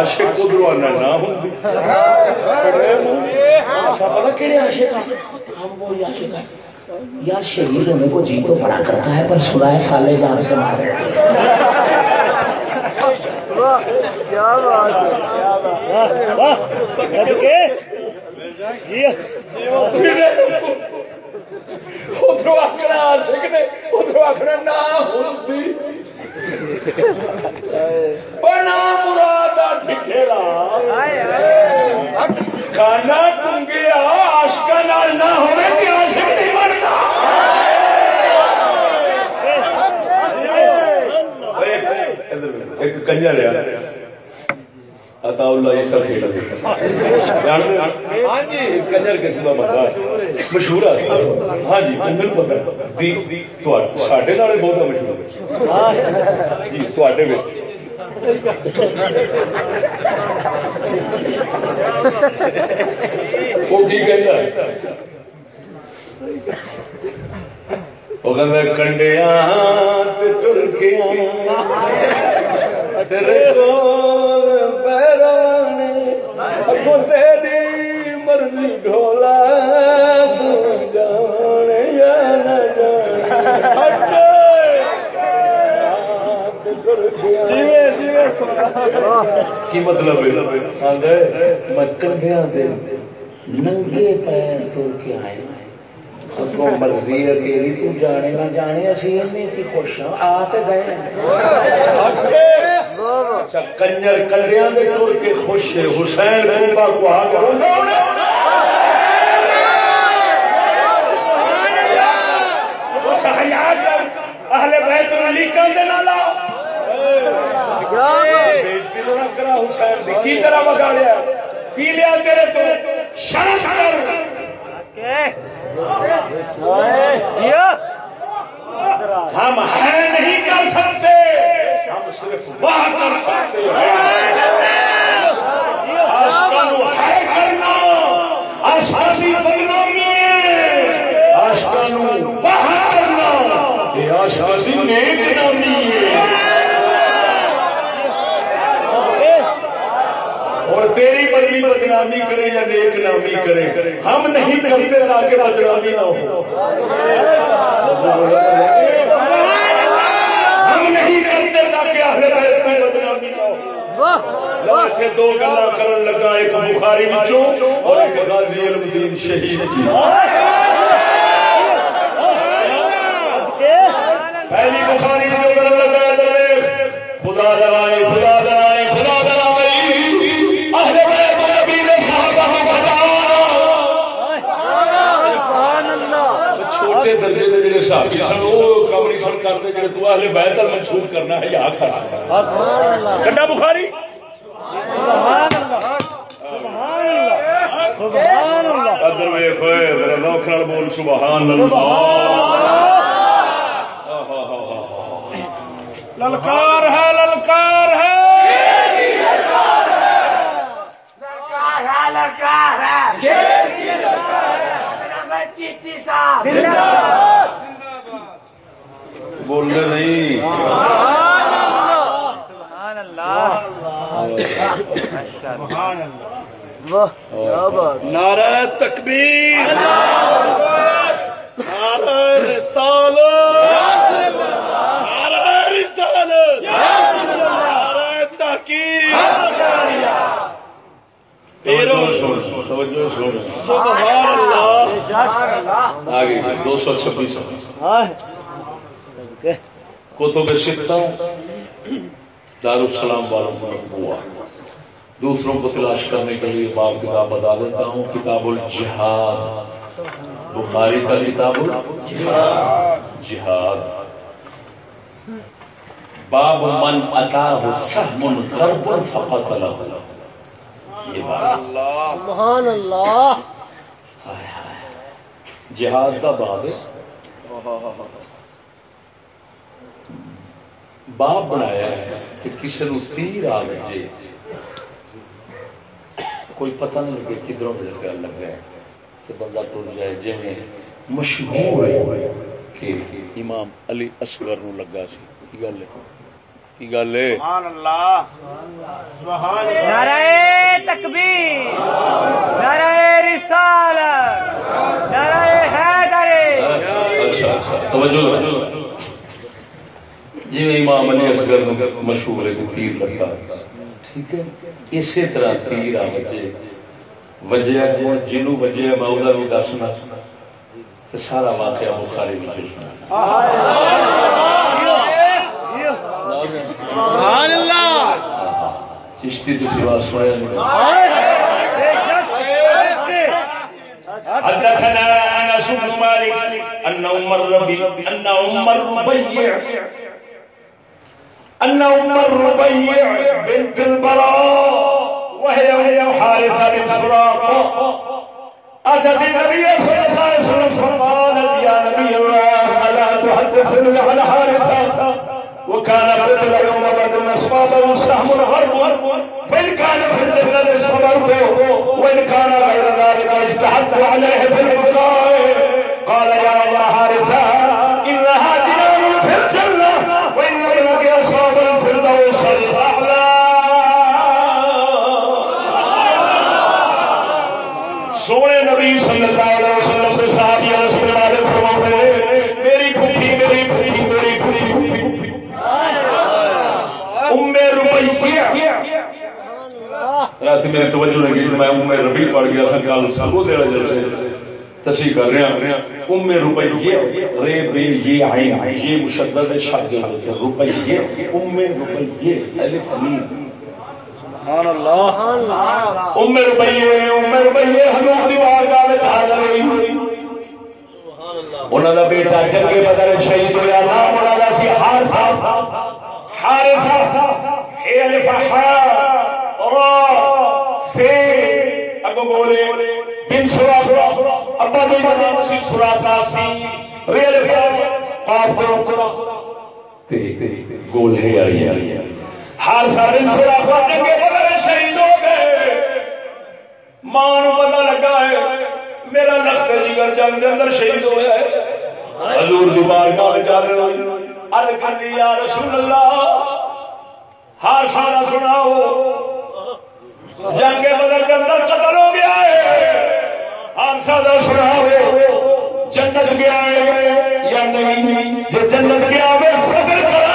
آشک ادھر آنا نہ ہوں۔ پتا کہڑے عاشق ہیں؟ ہم وہ عاشق ہیں۔ یار شہید ہونے کو جی تو بڑا کرتا ہے پر سنا ہے سالے جان سے مار واہ کیا بات ہے ادھر آخر آشک نے ادھر آخر نہ ہوں بنا مراد ٹھیلا ہائے ہائے کانا ٹنگیا آشکا نال نہ ہوئے کہ آشک نہیں مرتا ایک کنجا لیا عطا اللہ یہ سب کھیل ہاں جی کنجر کس کا بندہ مشہور ہے۔ ہاں جی کنجر پتا ساڈے نال بہت مشہور جی تھوڑے وہ کی کنڈیا تر کے تیرے ڈھولا جانے یا نہ جانے کی مطلب میں کنڈیا دے ننگے پیر تر کے آئے۔ اگوں مرضی ہے تو جانے نہ جانے، اسی کی خوش ہاں، آ تے گئے۔ اچھا، کنجر کلیاں دے تر کے خوش حسین کو آ کرو اہل بیت علی کندے نالا کیا بات بےزتی تو حسین کی طرح بگاڑیا پی لیا تیرے تو؟ شرم کر۔ ہم ہے نہیں کر سکتے۔ ہم صرف وہ کر سکتے ہیں۔ آشکانو ہے کرنا۔ آشکانی بدنامی ہے۔ آشکانو وہ کرنا۔ یہ آشکانی نیک نامی ہے۔ بدلی بدنامی کرے یا نیک نامی کرے ہم نہیں کرتے تاکہ بدنامی نہ ہو۔ ہم نہیں کرتے تاکہ اہل بیت میں بدنامی نہ ہو۔ کے دو گلا کرن لگا ایک بخاری بچوں اور ایک غازی المدین شہید۔ پہلی بخاری جو کرن لگا ہے خدا دلائے صحابی سن وہ کمری سن کرتے جڑے تو اہل بیت منسوب کرنا ہے یا کرنا کنڈا بخاری؟ سبحان اللہ۔ ادھر ہوئے میرا نال بول سبحان اللہ۔ للکار ہے للکار ہے۔ بولتے نہیں۔ نعرہ تکبیر۔ نعرہ رسالت۔ نعرہ رسالت۔ نعرہ تحقیق سبحان اللہ۔ دو سو چھبیس۔ کتب سکتا دار السلام والوں کو ہوا دوسروں کو تلاش کرنے کے لیے باب کتاب بتا دیتا ہوں کتاب الجہاد۔ بخاری کا کتاب جہاد باب من اتا سہمن کرب فقط یہ بات۔ سبحان اللہ۔ جہاد کا باب ہے۔ باپ بنایا ہے کہ کسی نو تیر آ بجے کوئی پتہ نہیں لگے کدھروں لگا لگا ہے کہ بندہ ٹر جائے جی میں مشہور ہے کہ امام علی اصغر نو لگا سی کی گل ہے کی گل ہے نعرہ تکبیر نعرہ رسالت نعرہ حیدر اچھا اچھا توجہ جی امام علی اصغر مشہور ہے کہ تیر لگا ٹھیک ہے؟ اسی طرح تیر آ وجے وجہ جنو وجہ میں وہ بھی دسنا سارا واقعہ بخاری میں سنا۔ سبحان اللہ! چشتی سنایا حدثنا انس بن مالك ان عمر ربي ان عمر ربيع ان عمر ربيع بنت البراء وهي وهي حارثة بن سراقه اتت النبي صلى الله عليه وسلم فقالت يا نبي الله ألا تحدثني عن حارثة؟ وكان قتل يوم بدر اصابه سهم غرب فإن كان في الجنه صبرت وإن كان غير ذلك اجتهدت عليه في البقاء قال يا سونے نبی صلی اللہ علیہ وسلم سے صحابی انس بن مالک فرماتے ہیں، میری پھوپھی میری پھوپھی میری پھوپھی ام رات میری توجہ لگی میں ام ربی پڑھ گیا سن کال سبو دے جلسے کر رہے ہیں۔ ام روپیے رے بے یہ عین، یہ مشدد شد ام الف سبحان اللہ. ام حضور دی بارگاہ وچ حاضر ہوئی. انہاں دا بیٹا جنگ بدر شہید ہویا نام انہاں دا سی اے الف حا را اگو بولے بن سورا ابا دی نام سی سورا رے الف قاف دو گول ہے آئی ہر سارے جنگ بدر شہید ہو گئے۔ ماں پتا لگا ہے، میرا لشکر جی جگر جنگ کے اندر شہید ہوا ہے۔ حضور دی بارگاہ میں جا رہے ہیں ارے کھڑی یا رسول اللہ، ہر سارا سناؤ۔ جنگ بدر کے اندر قتل ہو گیا ہے۔ ہر سارا سناؤ۔ جنت گیا ہے یا نہیں؟ جی جنت گیا میں صبر کرا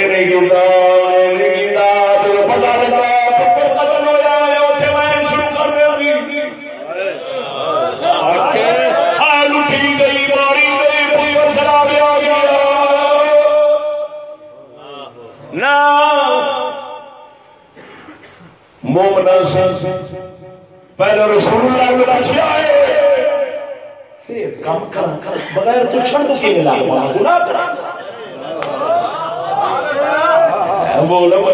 پہلے رسول اللہ کے پاس آئے پھر کم کم بغیر پوچھنے تو کی ملا گناہ کرا۔ بولو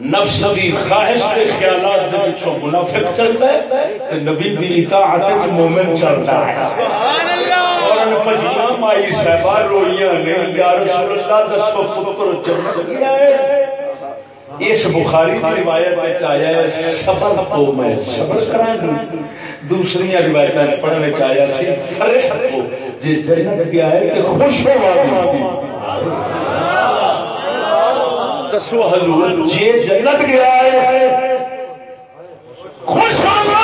نفس دی خواہش کے خیالات دے پچھوں منافق چلتا ہے۔ نبی دی اطاعت وچ مومن چلتا ہے۔ سبحان اللہ پجیاں مائی صاحبہ روئیاں نے، یا رسول اللہ دسو پتر جنت گیا ہے۔ اس بخاری کی روایت آیا ہے، صبر کو میں صبر کراں گی دوسری روایت پڑھنے میں آیا سی، فرح کو جے جنت گیا ہے کہ خوش ہوا دسو حضور جی جنت گیا ہے خوش ہوا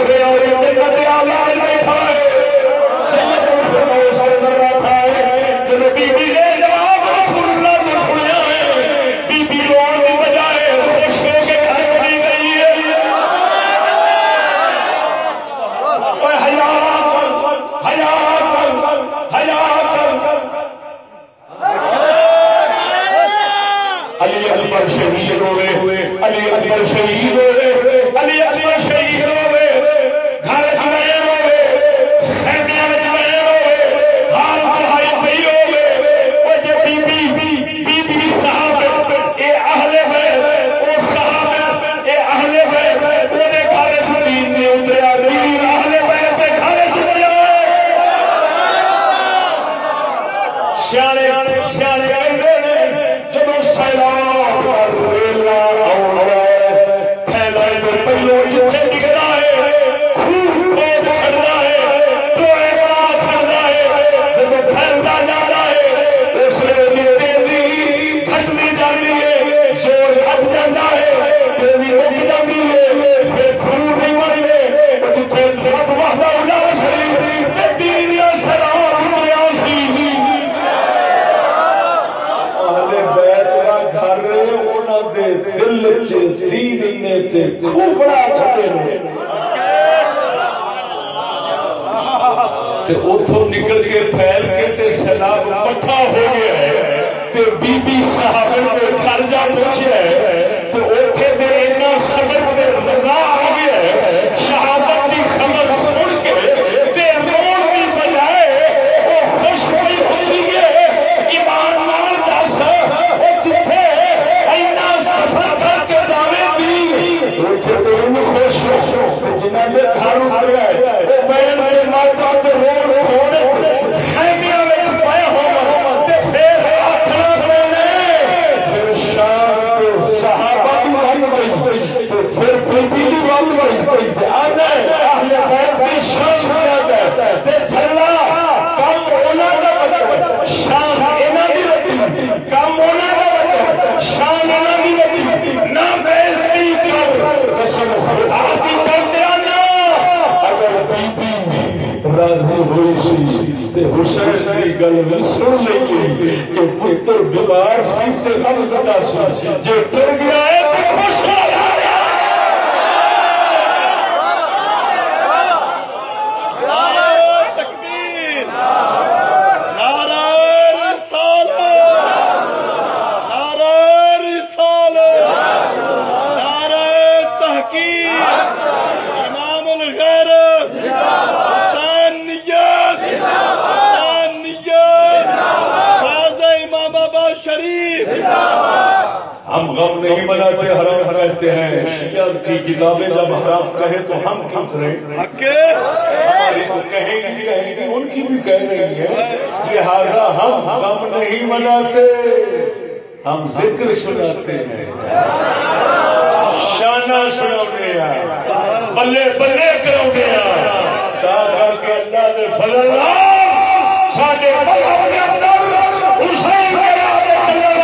Gabriel گل بھی سن لی کہ پتر بیمار سی سے ارزدہ سی جے ٹر گیا ہے، تو خوش کے حرام کہتے ہیں شیعہ کی کتابیں جب حرام کہے تو ہم کیوں کریں؟ کہیں گی کہیں گے ان کی بھی کہہ رہی ہے لہذا ہم غم نہیں مناتے ہم ذکر سناتے ہیں۔ شانہ سناتے ہیں۔ بلے بلے کرو گے اللہ نے فضل سارے حسین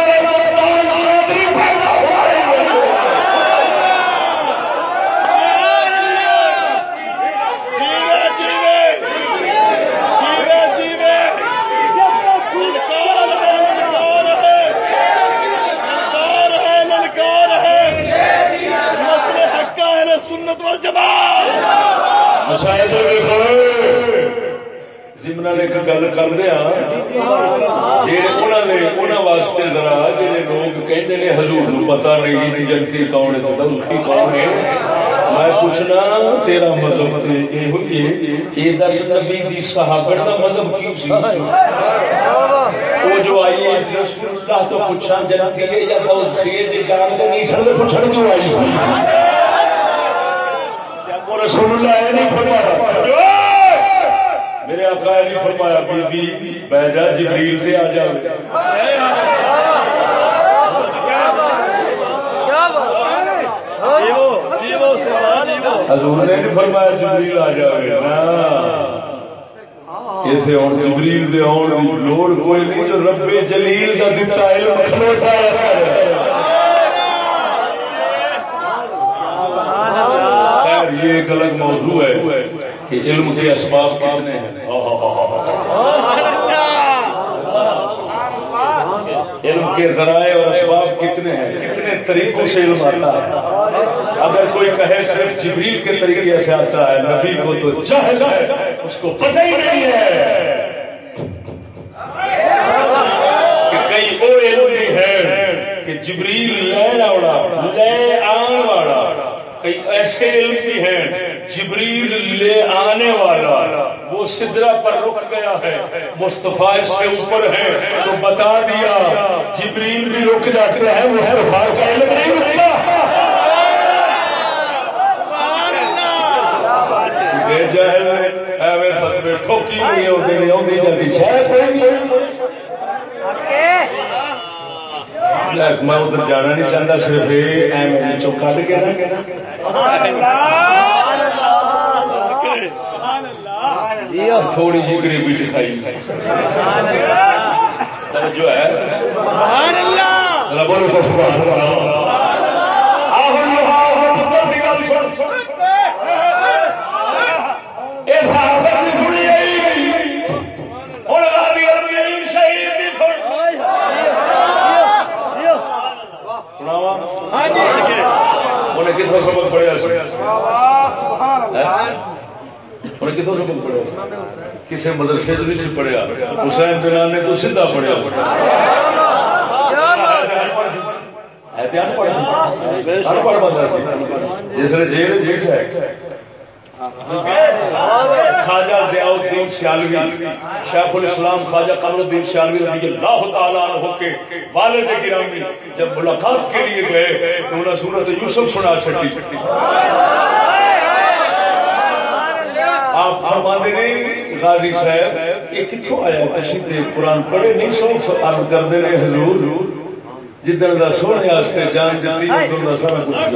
دس نبی دی صحابت دا مذہب کی سی وہ جو آئی ہے رسول اللہ تو پوچھا جنتی ہے یا بہت سی جی جان دے نہیں سن پوچھن کیوں آئی سی یا رسول اللہ ہے، نہیں فرمایا۔ میرے آقا نے فرمایا، بی بی بیجا جبریل سے آ جاؤ حضور نے فرمایا جبریل آ جاوے نا ایتھے ہاں۔ ہن جبریل دے اون دی لوڑ۔ کوئی نہیں جو رب جلیل کا دتا علم یہ ایک الگ موضوع ہے کہ علم کے اسباب کتنے ہیں۔ علم کے ذرائع اور اسباب کتنے ہیں؟ کتنے طریقوں سے علم آتا ہے؟ اگر کوئی کہے صرف جبریل کے طریقے سے آتا ہے، نبی کو تو جہل ہے اس کو پتہ ہی نہیں ہے۔ کہ کئی وہ ہے کہ جبریل لے آوڑا، لے آن والا کئی ایسے علم بھی ہیں، جبریل لے آنے والا، وہ سدرا پر رک گیا ہے، مصطفیٰ اس کے اوپر ہے، تو بتا دیا، جبریل بھی رک جاتے ہیں مصطفیٰ کا علم نہیں رکتا بے جہل ایویں فتوے ٹھوکی ہوئی شاید میں ادھر جانا نہیں چاہتا صرف یہ چو کٹ کے نا تھوڑی جی غریبی سکھائی۔ جو ہے۔ بولو انہیں کتوں سبق پڑھیا کسی مدرسے چ نہیں پڑھیا۔ حسین بلال نے تو سیدھا پڑھیا۔ جس نے جیل جیل ہے۔ خواجہ ضیاء الدین سیالوی شیخ الاسلام خواجہ قمر الدین سیالوی رضی اللہ تعالیٰ عنہ کے والد گرامی جب ملاقات کے لیے گئے تو انہیں سورت یوسف سنا چھٹی۔ آپ فرماتے نہیں غازی صاحب یہ کتوں آیا تشریف قرآن پڑھے نہیں سو عرض کرتے رہے حضور جدن کا سونے واسطے جان جاتی ادھر کا سارا کچھ۔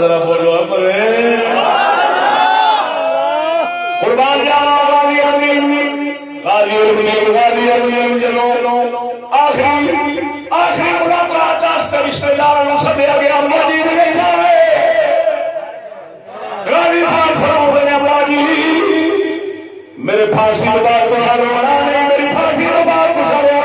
ذرا بولو قربان جانا غازی امین۔ غازی امین غازی امین جلو آخری آخری واسطے رشتے دار سدیا گیا اما جی نہیں جائے راوی خان فرما نے اما جی۔ میرے پھانسی بتا تو رونا نہیں میری پھانسی بات تو سارے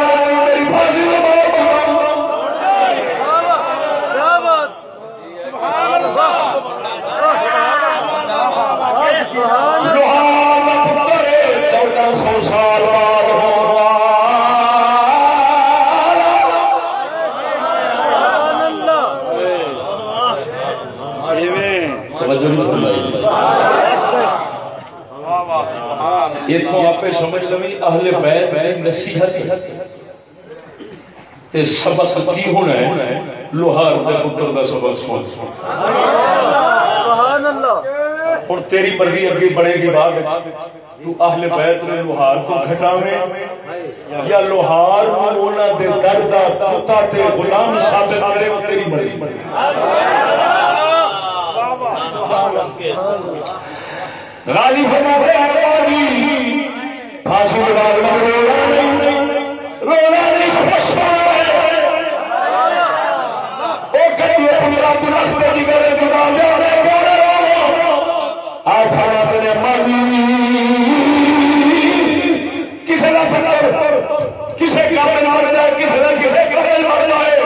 آپ سمجھ لو اہل بیت نصیحت تے سبق کی ہونا ہے؟ لوہار دے پتر دا سبق سن۔ سبحان اللہ ہوں تیری مرضی اگے بڑھے گی بعد تو اہل بیت نے لوہار تو گھٹاوے یا لوہار کو انہاں دے در دا کتا تے غلام ثابت کرے وہ تیری مرضی۔ غازی فرماتے ہیں غازی پھانسی کے بعد میں رونا نہیں رونا نہیں، خوش وہ کہیں پندرہ دلس کے جگہ جگہ جانے گوڑے آپ فرماتے ہیں ماضی کسی کا پتر کسی کام مر جائے کسی کا کسی کپڑے مر جائے۔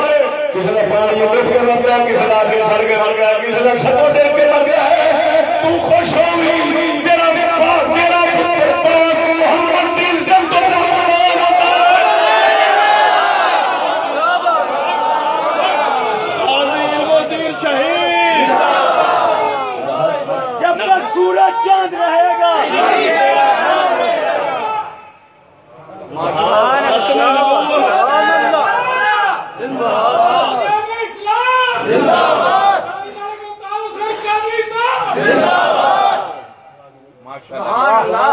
کسی کا پانی لٹ کے لگ گیا کسی کا آگے سڑ کے مر گیا کسی کا چھتوں دیکھ کے لگ گیا ہے تو خوش ہوگی۔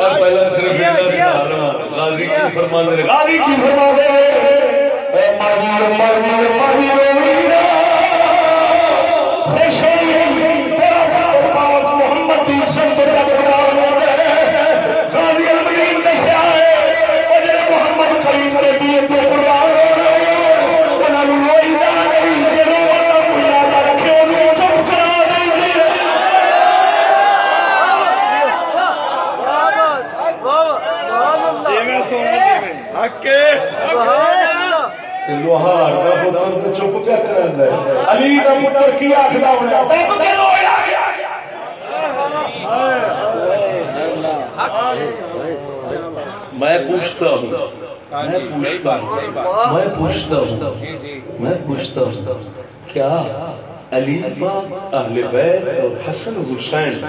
پہلا صرف اتنا سنا رہا۔ ہوں۔ غازی کی فرما دے غازی کی فرما دے اے مرمر مرمر مرمر محمد کیا علی کا پتر کی آخر ہونا میں پوچھتا ہوں۔ میں پوچھتا ہوں۔ میں پوچھتا ہوں۔ میں پوچھتا ہوں۔ کیا علی پاک اہل بیت اور حسن حسین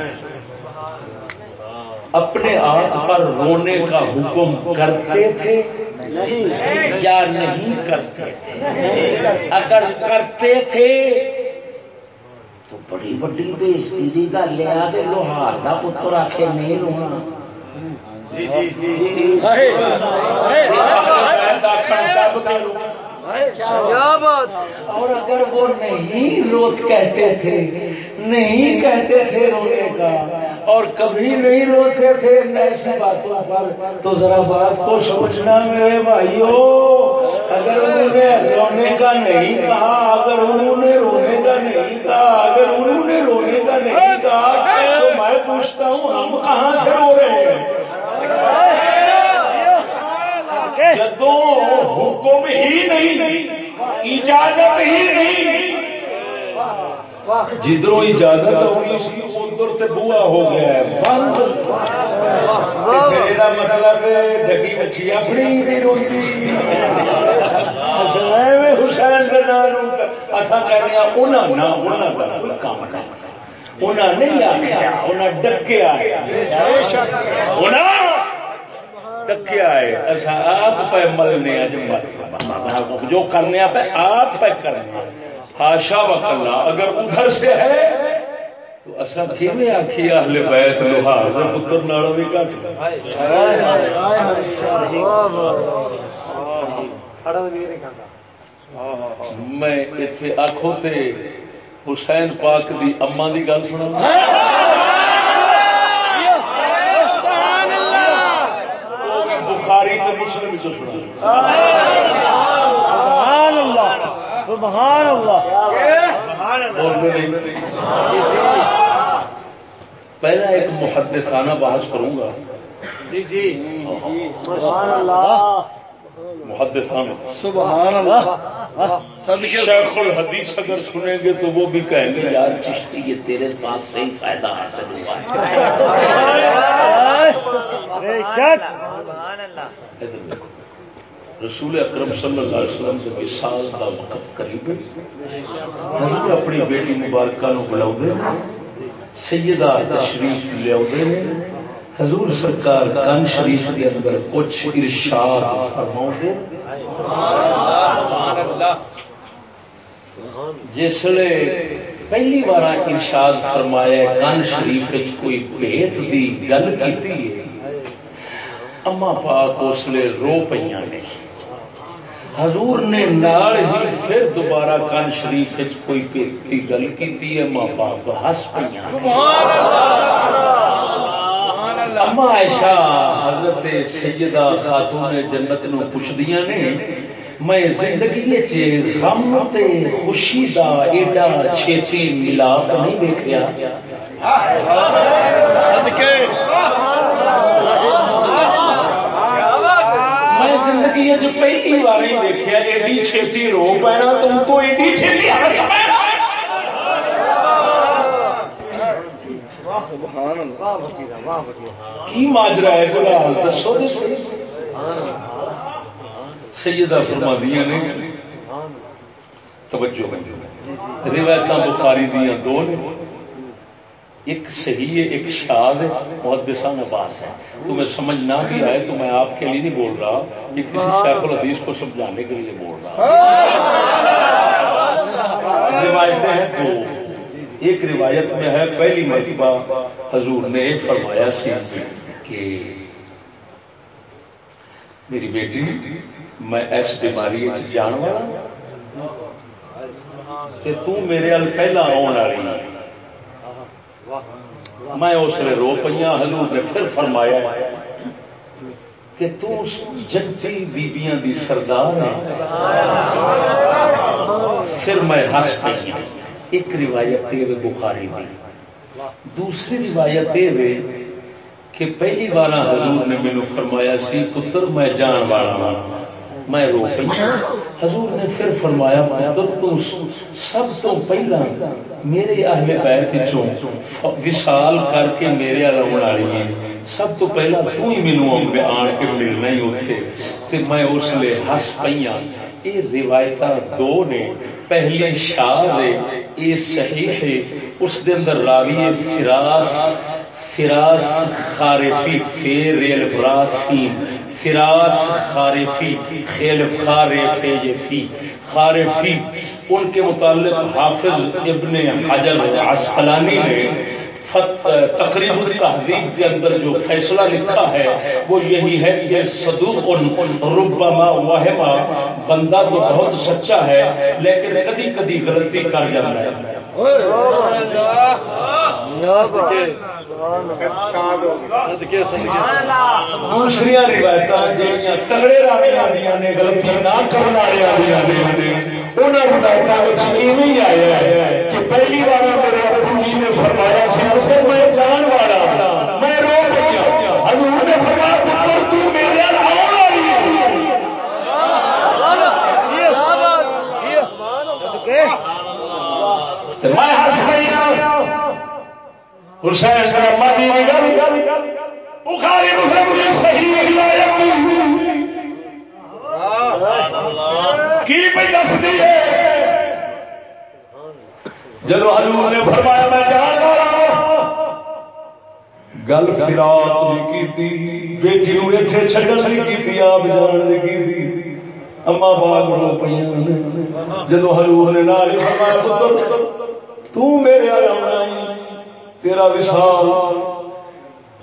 اپنے آپ پر رونے کا حکم کرتے تھے؟ یا نہیں کرتے تھے۔ اگر کرتے تھے تو بڑی بڑی بےزتی کی گل ہے۔ کہ لوہار کا پتر آ کے نہیں رونا کیا بات۔ اور اگر وہ نہیں روت کہتے تھے نہیں کہتے تھے رونے کا اور کبھی نہیں روتے تھے ایسی باتوں پر تو ذرا بات کو سوچنا میرے بھائیوں۔ اگر انہوں نے رونے کا نہیں کہا، اگر انہوں نے رونے کا نہیں کہا، اگر انہوں نے رونے کا نہیں کہا، تو میں پوچھتا ہوں، ہم کہاں سے رو رہے ہیں؟ جدو حکم ہی نہیں، اجازت ہی نہیں۔ جدھر اجازت ہونی سی ادھر تے بوا ہو گیا ہے۔ بند۔ میرا مطلب ڈگی بچی اپنی بھی روٹی حسین کے نام اصا کہنے انہوں نہ انہوں کا کوئی کام نہیں انہوں نہیں آخیا انہیں ڈکیا ڈکیا ہے۔ ایسا آپ پہ ملنے جو کرنے پہ آپ پہ کرنے ہاشا وکلا اگر ادھر سے ہے، تو اصا کیویں آخی اہل بیت لوہار کا پتر نالوں بھی کٹ میں اتنے آخو تے حسین پاک دی اما دی گل سنا بخاری تے مسلم سنا سبحان اللہ۔ پہلا ایک محدثانہ بحث کروں گا۔ سبحان اللہ۔ محدثانہ۔ سبحان اللہ۔ شیخ الحدیث اگر سنیں گے تو وہ بھی کہیں گے۔ یار چشتی یہ تیرے پاس سے ہی فائدہ حاصل ہوا۔ ہے بے شک۔ ادھر دیکھو۔ رسول اکرم صلی اللہ علیہ وسلم جب اس سال کا وقت قریب ہے، حضور اپنی بیٹی مبارکہ نو بلاؤ سیدہ تشریف لیا حضور سرکار کن شریف کے اندر کچھ ارشاد فرماؤ جسے پہلی بار ارشاد فرمایا کن شریف وچ کوئی بھیت دی گل کی اما پاک اس لیے رو پہ نے۔ حضور نے نال ہی پھر دوبارہ کن شریف کوئی کی گل کی اما پاک ہس پہ اما عائشہ حضرت سیدہ خاتون جنت نو پوچھدیاں نے میں زندگی چ غم تے خوشی دا ایڈا چھیتی ملاپ نہیں دیکھیا میں زندگی پہلی بار ہی دیکھیا ایڈی چھیتی رو پینا تم تو ایڈی چھیتی ہس پینا کی ماجرا ہے بلال دسو سیدہ نے۔ توجہ روایت بخاری دیا دو نے۔ ایک صحیح ہے ایک شاد ہے محدثہ نباس ہے۔ تمہیں سمجھ نہ بھی آئے تو میں آپ کے لیے نہیں بول رہا یہ کسی شیخ الحدیث کو سمجھانے کے لیے بول رہا روایتیں ہیں دو۔ ایک روایت میں ہے پہلی مرتبہ حضور نے فرمایا سی کہ میری بیٹی میں اس بیماری جان والا کہ تو میرے پہلا آن والی میں اس لیے رو پہ حضور نے پھر فرمایا کہ تو جنتی بیبیاں دی سردار ہے پھر میں ہنس پی ایک روایت یہ بخاری دی۔ دوسری روایت یہ کہ پہلی بار حضور نے مینو فرمایا سی، پتر میں جان والا ہوں میں رو پی حضور نے پھر فرمایا پتر تو سب تو پہلا میرے اہل بیت چوں وصال کر کے میرے رون والی ہے سب تو پہلا تو ہی مینو آن کے ملنا ہی اتے تے میں اس لیے ہس پئی یہ روایت دو نے۔ پہلی شاہ دے یہ صحیح ہے۔ اس دے اندر راوی فراس فراس خارفی، فیر ریل فراسی فراس خارفی خیلف خارفی خارفی ان کے متعلق حافظ ابن حجر عسقلانی نے تقریب التحدیب کے اندر جو فیصلہ لکھا ہے، وہ یہی ہے کہ صدوق ربما وہما، بندہ تو بہت سچا ہے، لیکن کدی کدی غلطی کر جاتا ہے۔ دوسری روایت تگڑے راوی آدی نے غلطی نہ کرنے والے روایتوں آیا ہے کہ پہلی بار میرے نے فرمایا سی میں جان والا میں رو گیا. حضور نے فرمایا، پتر، تو میرے آن والی میں ہنس گئی حسین کرما جی نے گل بخاری مسلم نے صحیح کی۔ پہ دس دی جب حضور نے فرمایا، میں جان والا گل فراق کی بیٹی نو اتنے چڈن کی کی آپ جان کی اما باغ رو پہ جدو حضور نے نال فرمایا، پتر، تو میرے آنا تیرا وشال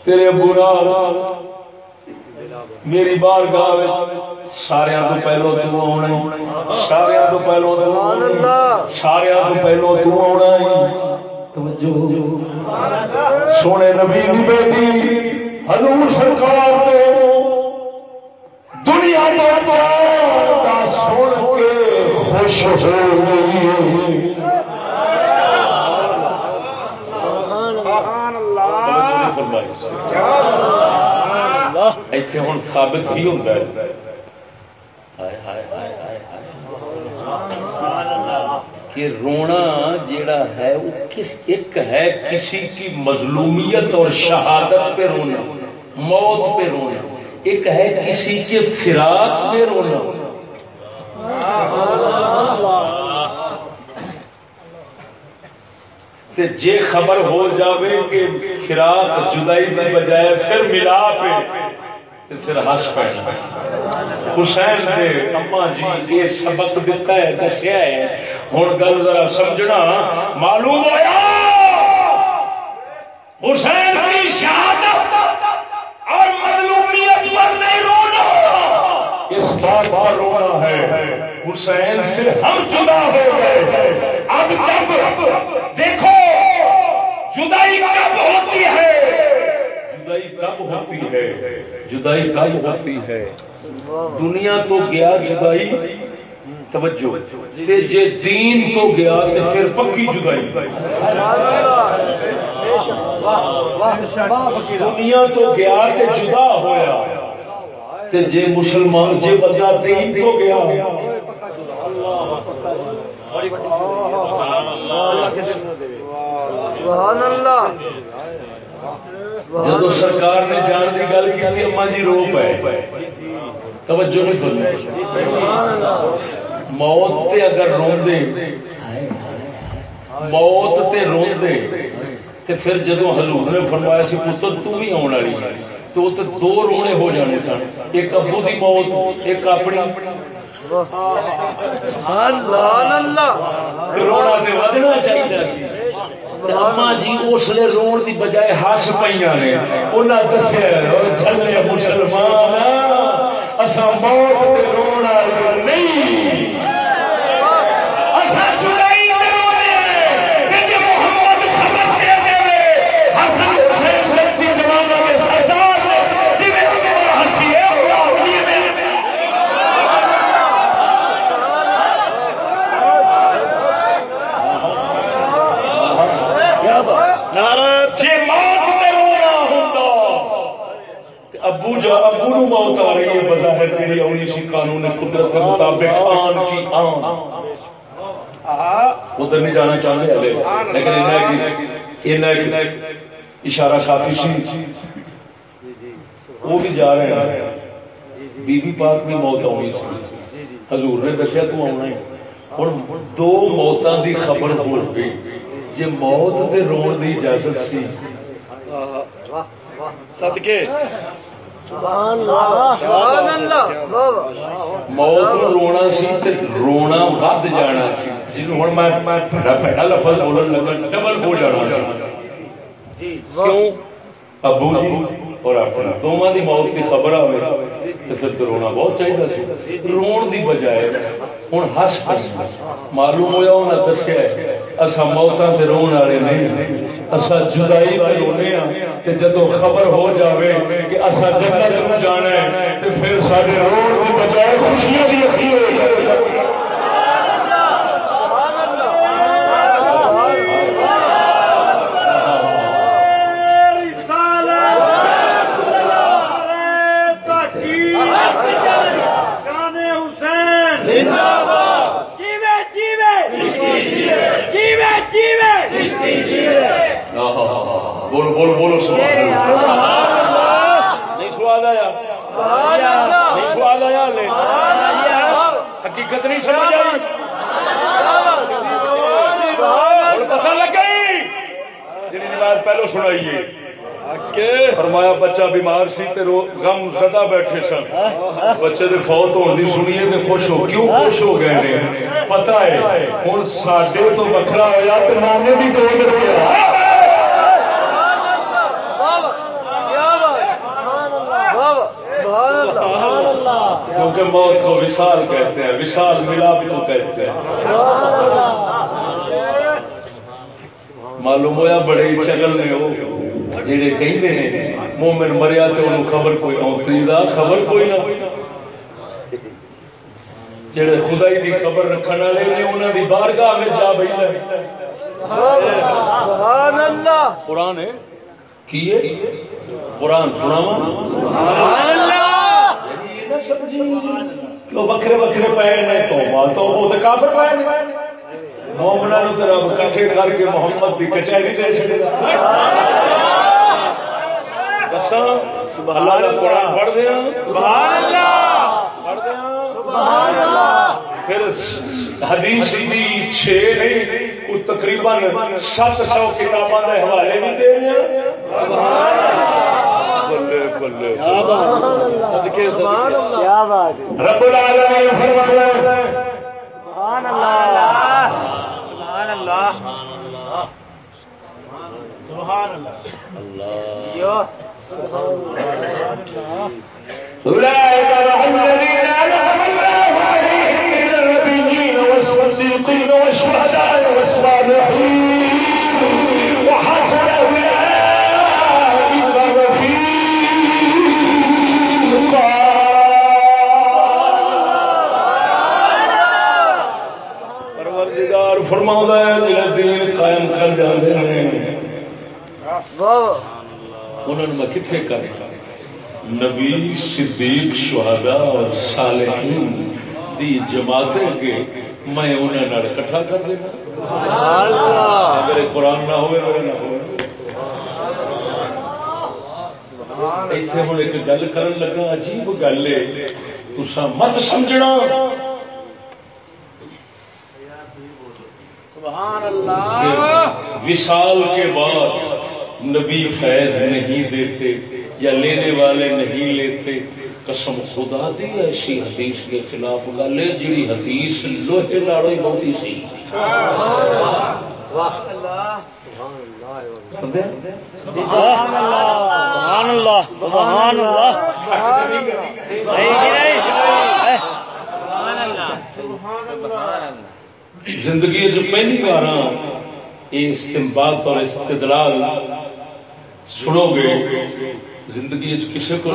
تیرے ابو میری بار گاہ سارا تو پہلو تو آنا سارا تو پہلو سارا تو پہلو تو آنا سونے نبی دی بیٹی حضور سرکار تو دنیا کا سن کے خوش ہو گئی اتنے ہوں ثابت ہی ہوتا ہے۔ کہ رونا جیڑا ہے وہ کس ایک ہے کسی کی مظلومیت اور شہادت پہ رونا، موت پہ رونا۔ ایک ہے کسی کے فراق پہ رونا۔ تے جے خبر ہو جاوے کہ فراق جدائی کی بجائے پھر ملا پہ پھر ہس پہ حسین دے اما جی یہ سبق دیتا ہے، دسیا ہے۔ ہوں گل ذرا سمجھنا۔ معلوم ہوا حسین کی شہادت اور مظلومیت پر نہیں رونا اس بات پر رونا ہے حسین سے ہم جدا ہو گئے اب جب دیکھو جدائی کب ہوتی ہے جدائی کب ہوتی ہے جدائی کب ہوتی ہے دنیا تو گیا جدائی توجہ تے جے دین تو گیا تے پھر پکی جدائی دنیا تو گیا تے جدا ہویا تے جے مسلمان جے بندہ دین تو گیا۔ سبحان اللہ جب سرکار نے جان کی گل کی اما جی رو پے توجہ نہیں سنی۔ موت تے اگر روندے موت تے روندے تے پھر جدو حضور نے فرمایا سی پتر تو بھی آن والی۔ تو دو رونے ہو جانے سن۔ ایک ابو دی موت ایک اپنی۔ رونا تے وجنا چاہیے اما جی اس لیے رون دی بجائے ہس پہ نے۔ انہاں دسیا مسلمان اسا موت تے رونا۔ موت آ رہی ہے بظاہر تیری اونی سی قانون قدرت کے مطابق آن کی آن۔ ادھر نہیں جانا چاہتے ہلے لیکن اشارہ کافی سی۔ وہ بھی جا رہے ہیں۔ بی بی پاک میں موت آنی سی۔ حضور نے دسیا تو آنا ہی ہوں دو موتاں دی خبر ہو گئی۔ جی موت دے رون دی اجازت سی۔ صدقے۔ سبحان اللہ. سبحان اللہ. واہ. واہ موت رونا سی تے رونا ود جانا سی. جنوں ہن میں پھڑا لفظ بولن لگا ڈبل ہو جانا سی. کیوں؟ ابو جی اور اپنا دونوں دی موت کی خبر آئے تو پھر تو رونا بہت چاہیے سی رون دی بجائے ہوں ہس پہ معلوم ہوا انہیں دسیا اصا موتاں تے رون والے نہیں اصا جدائی تے رونے ہاں جدو خبر ہو جاوے کہ اصا جنت جانا ہے تے پھر سارے رون دی بجائے خوشیاں دی اخیر ہو جائے جیوے جیوے جیوے جیوے بولو بولو بولو سبحان اللہ نہیں سواد آیا نہیں سواد آیا حقیقت نہیں سمجھ آئی پتہ لگ گئی پہلو سنائیے فرمایا، بچہ بیمار سی تے غم زدہ بیٹھے سن۔ بچے دے فوت ہونے دی سنیے تے خوش ہو۔ کیوں خوش ہو گئے نے؟ پتہ ہے، ہن ساڈے تو وکھرا ہویا تے نانے بھی دو دے ہویا کیونکہ موت کو وصال کہتے ہیں وصال ملاپ کو کہتے ہیں۔ معلوم ہوا بڑے چگل نے وہ جڑے کہندے نے مومن مریا تے انہوں خبر کوئی اونتری دا خبر کوئی نہ۔ جڑے خدائی دی خبر رکھن والے نے انہاں دی بارگاہ میں جا بیٹھے سبحان اللہ قرآن ہے؟ کی ہے؟ قرآن سناوا وکھرے وکھرے پیر نے؟ تو تو وہ تو کافر پیر مومنا نو تو رب کٹھے کر کے محمد کی کچہری دے چھڑے دساں اللہ دا قرآن پڑھ دیا۔ سبحان اللہ پڑھ دیا۔ سبحان اللہ۔ پھر حدیث دی چھ نہیں تقریباً سات سو کتاباں دے حوالے بھی دے بلے بلے رب العالمین فرماتا ہے۔ سبحان اللہ۔ سبحان اللہ۔ سبحان اللہ۔ یو۔ أولئك فرماؤں ہے جڑے دین قائم کر جاندے ہیں واہ. انہوں نے میں کتنے کر نبی صدیق شہداء اور صالحین دی جماعتیں کے میں انہیں نڑ کٹھا کر دینا۔ میرے قرآن نہ ہوئے میرے نہ ہوئے۔ اتنے ہوں ایک گل کرن لگا عجیب گل ہے۔ تسا مت سمجھنا۔ سبحان اللہ۔ کہ وصال کے بعد نبی فیض نہیں دیتے یا لینے والے نہیں لیتے قسم خدا دی ایسی حدیث کے خلاف گل ہے جی حدیث لوہے لاڑو ہی بہت ہی صحیح زندگی پہلی بار یہ استمباد اور استدلال سنو گے زندگی کسی کو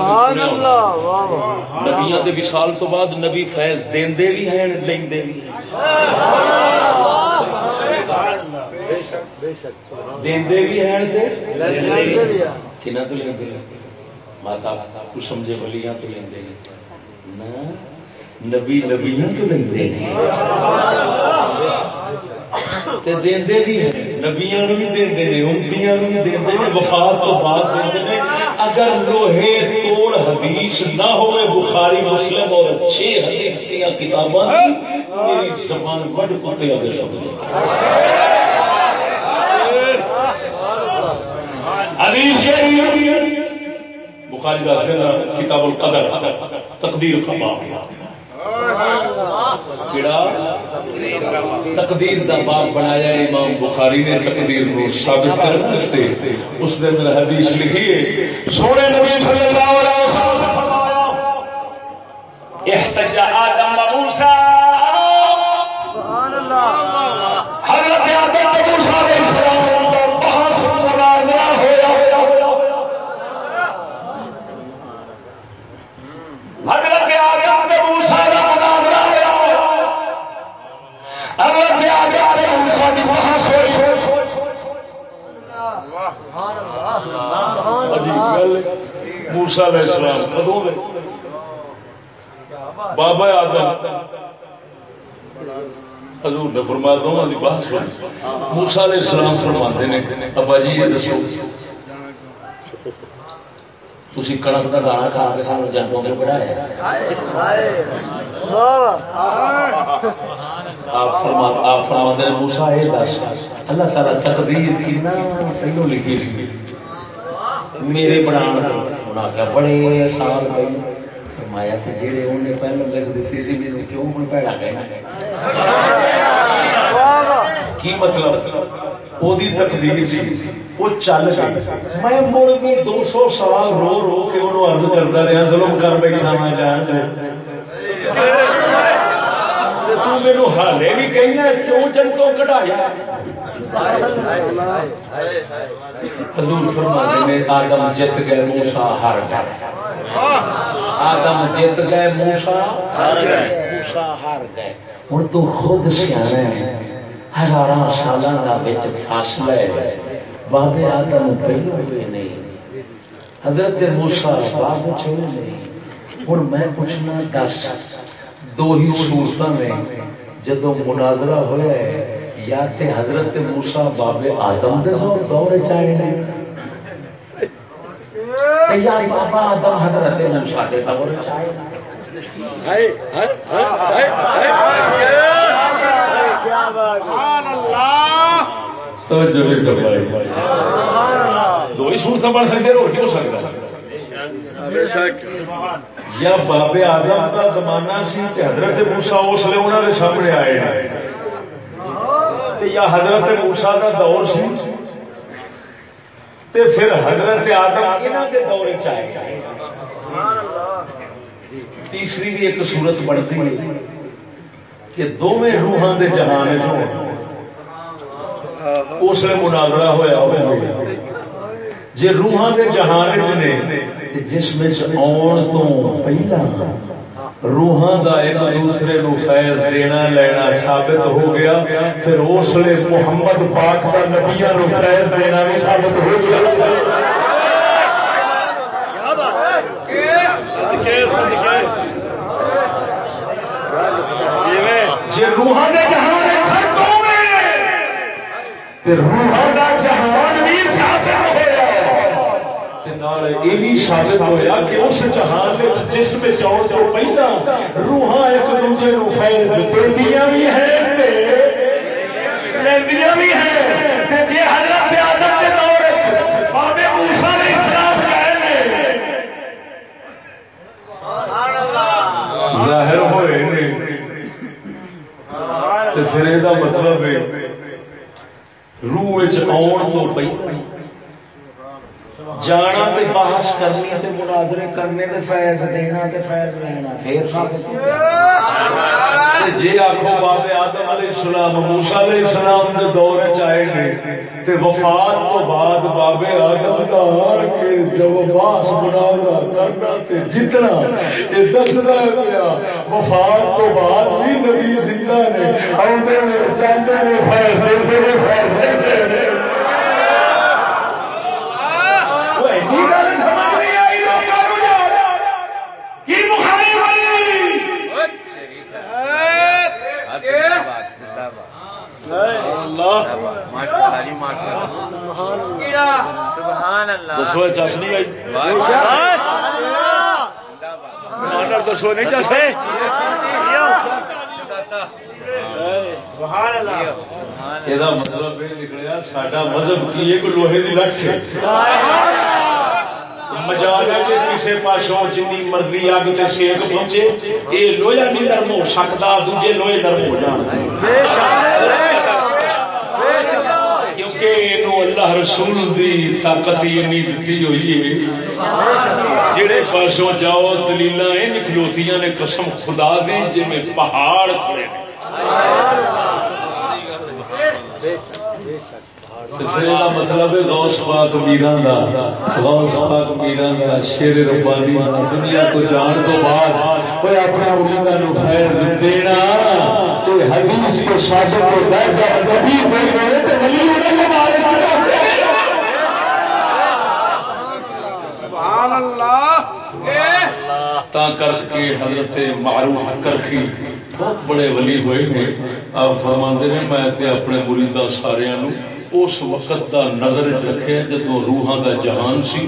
نبیا کے وشال تو بعد نبی فیض دے بھی ہیں لیں بھی بھی ہیں تو ماتا کو سمجھے تو نبی نبیاں تو دے بھی ہیں۔ نبیاں بھی امتیاں بھی ہاں، وفات تو بعد اگر لوہے توڑ حدیث نہ ہوئے، بخاری، مسلم اور چھ حدیث کی کتاباں میری زبان کتے حدیث بخاری دس کتاب القدر، تقدیر کا باب تقدیر دا باب بنایا امام بخاری نے تقدیر کو ثابت کرنے اس نے اندر حدیث لکھی ہے۔ سونے نبی صلی اللہ علیہ وسلم سے فرمایا احتجا آدم و موسیٰ ہاں، ہاں۔ موسا علیہ السلام کدو بابا آدم۔ حضور نے فرمایا دونوں کی بات سن موسا علیہ السلام فرماتے نے، ابا جی یہ دسو۔ تھی کڑک کا دانا کھا کے سانو جنگوں میں پڑھایا واہ آپ فرما آپ موسا یہ دس۔ اللہ تعالیٰ تقدیر کی نا پہلو لکھی لکھی میرے بنا بنا کے بڑے سال پہلے فرمایا کہ جہے انہیں پہلے لکھ دیتی سی میرے کیوں ہوں پیڑا گئے واہ کی مطلب؟ وہ تقدیر سی وہ چل گئی۔ میں مڑ بھی دو سو سال رو رو کے انہوں ارد کرتا رہا، ظلم کر بیٹھا میں جان میرے حالے بھی کہنا کیوں جنتوں کٹایا حضور فرماتے نے آدم جت گئے موسا ہار گئے آدم جت گئے موسا ہار گئے موسا ہار گئے ہوں تو خود سیاح ہزار سال کا فاصلہ ہے بابے آدم پہلو ہوئے نہیں حضرت موسا بعد ہوئے نہیں ہوں میں پوچھنا دس دو ہی صورتوں میں جدو مناظرہ ہوا ہے یا تے حضرت موسا بابے آدم دے دور چاہے نے۔ یا بابا آدم حضرت موسا دے دور چاہے دو ہی صورت بن سکتے اور کیوں سکتا یا بابے آدم کا زمانہ سی حضرت موسا اس لیے انہوں نے سامنے آئے یا حضرت موسا کا دور سی۔ تے پھر حضرت آدم انہوں کے دور چاہے تیسری بھی ایک صورت بنتی ہے کہ دونوں روحان دے جہان اس لیے مناظرہ ہوا ہوا جی روحان دے جہان چ نے جس میں آن تو پہلا روحان کا ایک دوسرے نو فیض دینا، لینا ثابت ہو گیا، پھر اس لیے محمد پاک کا نبیا نو فیض دینا بھی ثابت ہو گیا۔ جی روحان کے جہان روحان یہ ہوا کہ اس جس میں ایک ظاہر ہوئے مطلب روح آن تو پہلے جانا تے بحث کرنی تے مناظرے کرنے تے فیض دینا تے فیض لینا پھر تے جے آکھو بابے آدم علیہ السلام موسی علیہ السلام دے دور وچ آئے تے وفات تو بعد بابے آدم دا ہر کے جب باس بنانا کرنا تے جتنا اے دسدا پیا وفات تو بعد بھی نبی زندہ نے اوندے نے جاندے نے فیض دیندے نے فیض دیندے نے دسو چس نہیں آئی دسو نہیں چسے یہ مطلب یہ نکلیا سڈا مذہب کی ایک لوہے کی لٹ مجال ہے کہ کسی پاسوں جن مرضی اگ سے سیک پہنچے یہ لوہا نہیں نرم ہو سکتا دوجے لوہے نرم ہو جان کیونکہ یہ اللہ رسول دی طاقت اینی دیتی ہوئی ہے جہے پاسوں جاؤ دلیل ان کھلوتیاں نے قسم خدا دی جی میں پہاڑ کھڑے مطلب غوث پاک میران دا۔ غوث پاک میران دا شیر ربانی دنیا کو جان تو بعد۔ کوئی اپنا مریدا نو خیر دینا۔ کوئی حدیث کو شاگرد کو بن گئے تے ولی سبحان اللہ۔ تا کر کے حضرت معروف کرخی بہت بڑے ولی ہوئے ہیں۔ آپ فرماندے نے میں تے اپنے مریدا سارے اس وقت دا نظر رکھے جدو روحاں دا جہان سی۔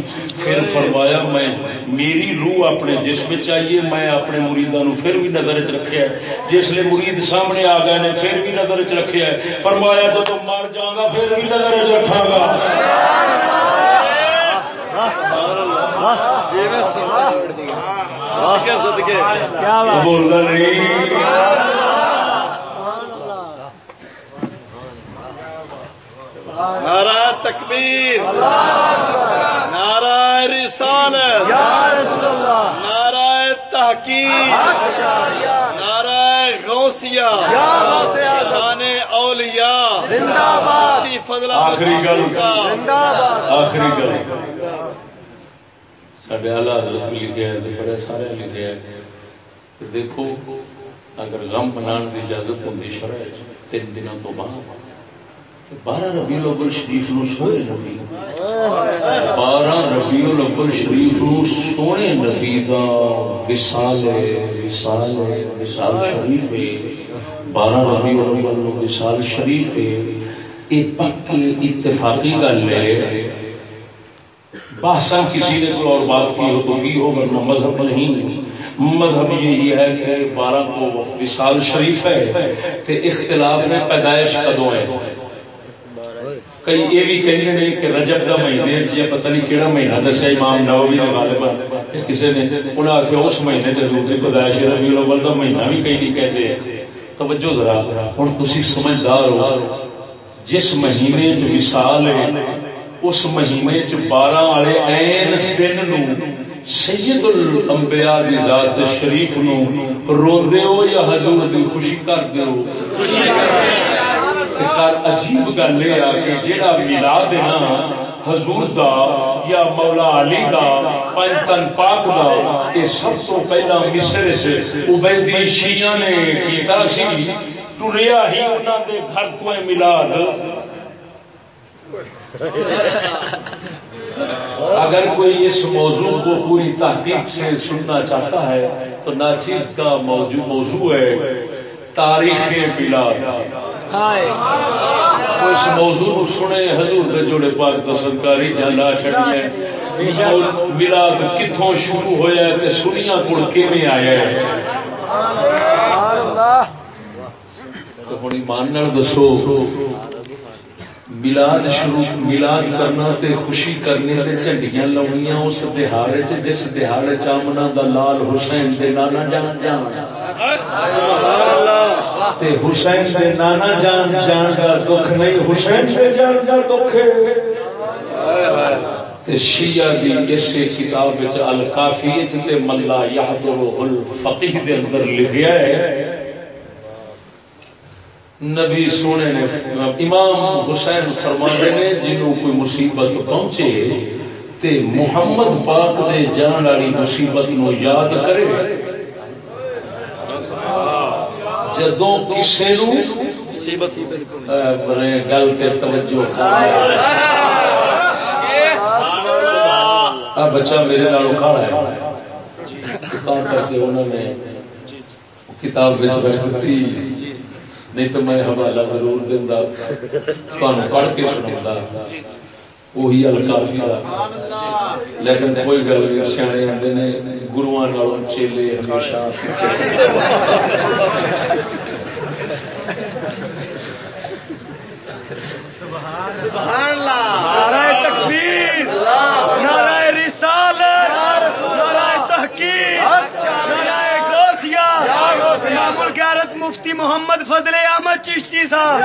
پھر فرمایا میں میری روح اپنے جسم چاہیے میں اپنے مریداں نو پھر بھی نظر چ رکھیا جس لیے مرید سامنے آ گئے نے پھر بھی نظر چ رکھیا فرمایا جدو مر جاگا پھر بھی نظر چ رکھا گا۔ بولتا نہیں نعرہ تکبیر۔ نعرہ رسالت۔ نعرہ تحقیق۔ نعرہ غوثیہ۔ شان اولیاء۔ فضل آخری گل۔ آخری گل۔ سڈے آلہ حضرت بھی لکھے ہیں بڑے سارے لکھے ہیں دیکھو اگر غم منان کی اجازت ہوتی شرح تین دنوں تو بعد بارہ ربی الاول شریف نو سوئے نبی بارہ ربی الاول شریف نو سونے نبی دا وصال وصال وصال شریف ہے بارہ ربی الاول نو وصال شریف ہے یہ پکی اتفاقی گل ہے بحثا کسی نے کوئی اور بات کی ہو تو کی ہو ورنہ مذہب نہیں مذہب یہی ہے کہ بارہ کو وصال شریف ہے تے اختلاف ہے پیدائش کدو ہے۔ کئی یہ بھی کہیں نہیں کہ رجب کا مہینے یا پتہ نہیں کہڑا مہینہ دسیا، امام نووی نے غالبا کسی نے انہیں آخیا اس مہینے سے دوسری پیدائش ربی الاول کا مہینہ بھی کئی نہیں کہتے۔ توجہ ذرا ہوں تھی سمجھدار ہو، جس مہینے چ وصال ہے اس مہینے چ بارہ والے این دن نو سید الانبیاء دی ذات شریف نو روندے ہو یا حضور دی خوشی کر ہو؟ سر عجیب گل یہ کہ جہاں ملاد ہے نا، حضور دا یا مولا علی دا پنتن پاک دا، یہ سب تو پہلا مصر سے عبیدی شیعہ نے کیتا سی۔ ٹریا ہی انہوں دے گھر تو ملاد اگر کوئی اس موضوع کو پوری تحقیق سے سننا چاہتا ہے تو ناچیز کا موضوع موضوع ہے تاریخ ملاد اس موضوع سنے حضور دے جوڑے پاک تو سرکاری جانا چڑیا ملاد کتوں شروع ہوا تے سنیا کڑ کیویں آیا ہے؟ ہوں ایمان دسو۔ ملاد شروع ملاد کرنا تے خوشی کرنے تے جھنڈیاں لاؤنیاں اس دہاڑے چ، جس دہاڑے چامنا دا لال حسین دے نانا جان جان۔ تے حسین دے نانا جان جان کا دکھ نہیں، حسین دے جان کا دکھ ہے۔ تے شیعہ دی اسی کتاب وچ الکافی تے ملا یحضر الفقیہ دے اندر لکھیا ہے۔ نبی سونے نے امام حسین فرماندے نے جنوں کوئی مصیبت پہنچے تے محمد پاک دے جان والی مصیبت نو یاد کرے۔ جدو کسی نو گل تے توجہ۔ آ بچہ میرے نال کھڑا ہے۔ کتاب کر کے انہوں نے کتاب بیچ نہیں تو میں حوالہ ضرور دینا تمہیں پڑھ کے سنا وہی الکافی لیکن کوئی گل نہیں، سیانے آتے نے گرو چیلے ہمیشہ نعرہ تکبیر۔ نعرہ رسالت نعرہ تحقیق نعرہ غوثیہ امام الغیرت مفتی محمد فضل احمد چشتی صاحب۔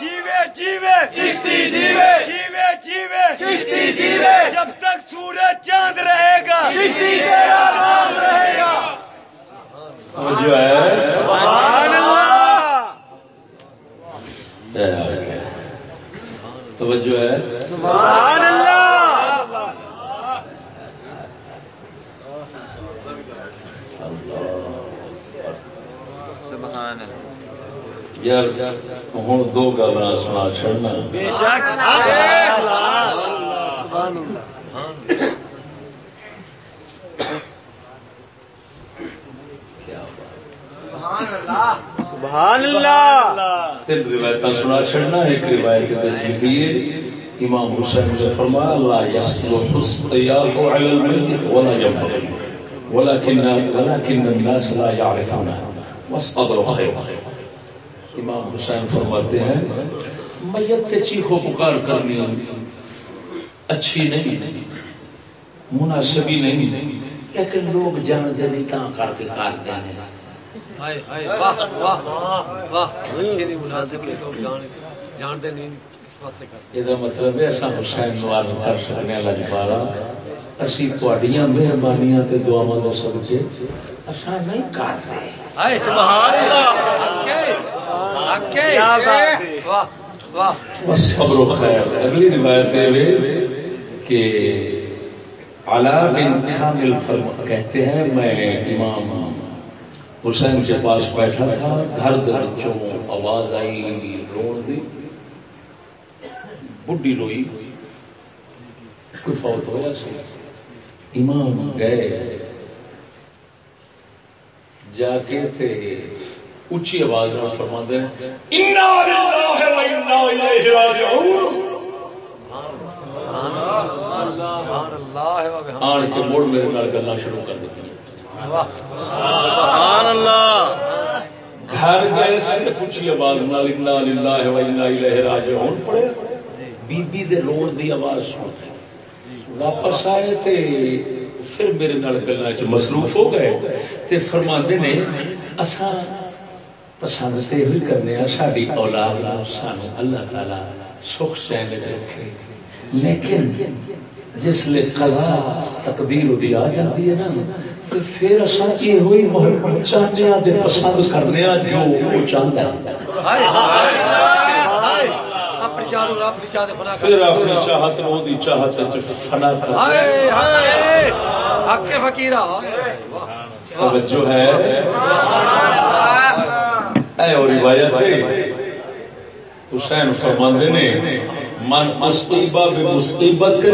جیوے جیوے۔ چشتی جیوے۔ جیوے جیوے۔ چشتی جیوے۔ جب تک سورج چاند رہے گا۔ چشتی تیرا نام رہے گا۔ جو ہے؟ سبحان اللہ۔ توجہ ہے؟ سبحان اللہ۔ سبحان یار ہوں دو گل سنا چڑنا بے شک سبحان اللہ۔ تین روایت سنا چڑنا ایک روایت کے ہے امام حسین نے فرمایا اللہ یسل حسیاه على الميت ولا ينبغي ولكن ولكن الناس لا يعرفون والصبر خير امام حسین فرماتے ہیں میت کے چیخو پکار کرنی اچھی نہیں مناسبی نہیں لیکن لوگ جانتے نہیں تا کر کے جان واسطے کرتے یہ مطلب ہے اصا حسین کر سکنے لگ پالا اسی تہاڈیاں مہربانیاں دعاواں دے صدقے اسا نہیں کرتے ہائے سبحان اللہ! اکے اکے کیا بات ہے۔ واہ واہ۔ بس صبر و خیر۔ اگلی روایت کہ علا بن کامل فرما کہتے ہیں میں امام حسین کے پاس بیٹھا تھا گھر بچوں آواز آئی رون دی۔ بڈی روئی۔ کوئی فوت ہوا سی؟ امام گئے۔ جا کے تے اچھی آواز میں فرما دیں آن کے مڑ میرے نال گلاں شروع کر دیتی گھر گئے صرف اچھی آواز نال انا للہ و انا الیہ راجعون پڑے بی بی دے روڑ دی آواز سن واپس آئے تے پھر میرے نال گلاں مصروف ہو گئے تے فرماندے نے اساں پسند تے بھی کرنے ساری اولاد نو سانو اللہ تعالی سکھ چین رکھے۔ لیکن جس لے قضا تقدیر دی آ جاتی ہے نا تو پھر اساں یہ ہوئی محبت تے پسند کرنے جو وہ چاہتا ہے۔ ہائے ہائے اپنی فنا کر۔ پھر چاہت نو دی چاہت فنا کر۔ ہائے ہائے حق کے فقیرہ توجہ ہے۔ اے اور روایت حسین فرماندے نے، من مصیبہ بمصیبت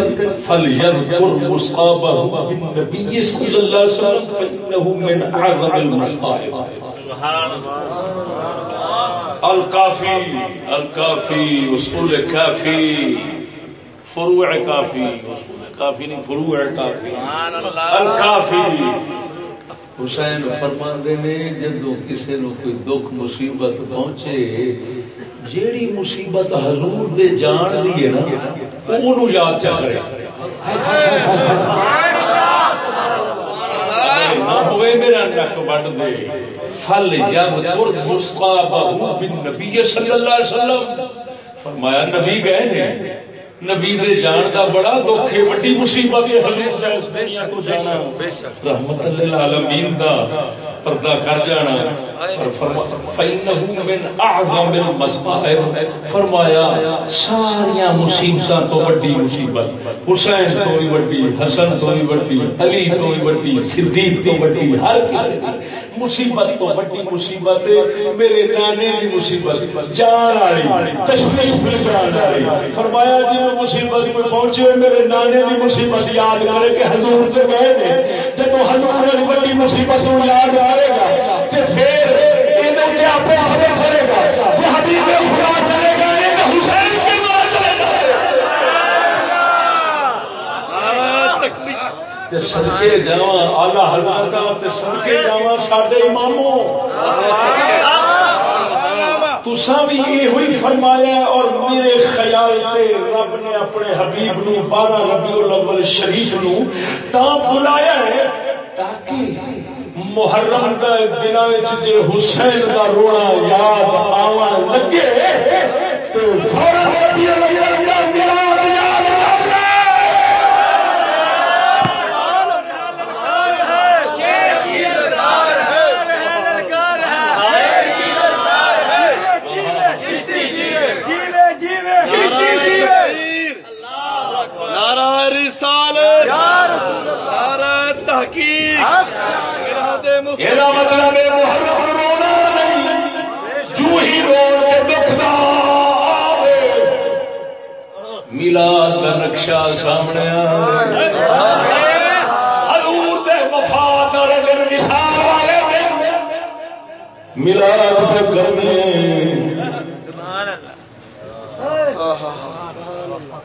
فلیذکر مصابہ بالنبی صلی اللہ علیہ وسلم فإنه من اعظم المصائب. الکافی الکافی، اصول کافی، فروع کافی۔ اصول کافی نہیں فروع کافی۔ الکافی حسین فرماندے نے جدو کسی نو کوئی دکھ مصیبت پہنچے جیڑی مصیبت حضور دے جان دی ہے نا وہ یاد چا کرے نہ ہوئے میرا نک وڈ دے۔ فل جب ترد مصطابہ بن نبی صلی اللہ علیہ وسلم۔ فرمایا نبی گئے نے۔ نبی دے جان دا بڑا دکھ ہے بڑی مصیبت ہے حضور سے اس دنیا کو جانا۔ رحمت للعالمین دا۔ پردہ کر جانا۔ اور فرما- فَإِنَّهُ فرمایا، ساریا مصیبتاں تو بڑی مصیبت۔ حسین تو بھی بڑی حسن تو بھی بڑی علی تو بھی بڑی صدیق تو بڑی ہر کسی دی مصیبت تو بڑی مصیبت۔ میرے نانے کی مصیبت، جان والی تشریف لے والی۔ فرمایا جی میں مصیبت میں پہنچے، میرے نانے کی مصیبت یاد کرے کہ حضور سے گئے نے جب حضور نے بڑی مصیبت یاد آئے گا تو پھر کرے گا۔ کہ حبیب خدا چلے گا نہیں تو حسین کے بعد چلے گا۔ تے صدقے جاواں اعلی حضرت تے صدقے جاواں ساڈے اماموں۔ تسا بھی یہ فرمایا اور میرے خیال سے رب نے اپنے حبیب نو بارہ ربیع الاول شریف نو تا بلایا ہے تاکہ محرم کا دن جے حسین کا رونا یاد آون لگے تو فوراً ربیع الاول دا میلاد یاد آوے نعرہ رسالت نعرہ تحقیق اراد مصطفیٰ یہ مطلب ہے محرم رونا نہیں جو ہی روڑ کے دکھدا آوے میلاد کا نقشہ سامنے حضور دے وفات والے دن وصال والے دن میلاد پہ کرنے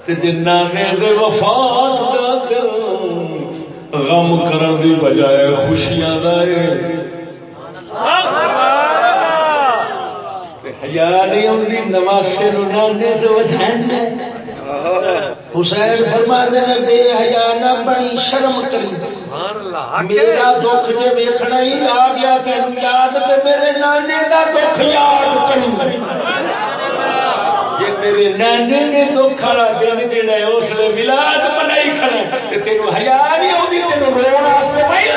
تے جنانے دے وفات دا دن غم کرن دی بجائے خوشیاں دا اے۔ تے حیا نہیں نواسے نو نانے ودھن حسین فرماتے نے بے حیا نہ بنی شرم کری. سبحان اللہ میرا دکھ جے ویکھنا ہی آ گیا تینوں یاد تے میرے نانے دا دکھ یاد کری۔ جے میرے نانے نے دکھ والا دن جڑا ہے اس لیے ملاج بنائی تے حیا نہیں ہوندی تینوں رون واسطے بھائی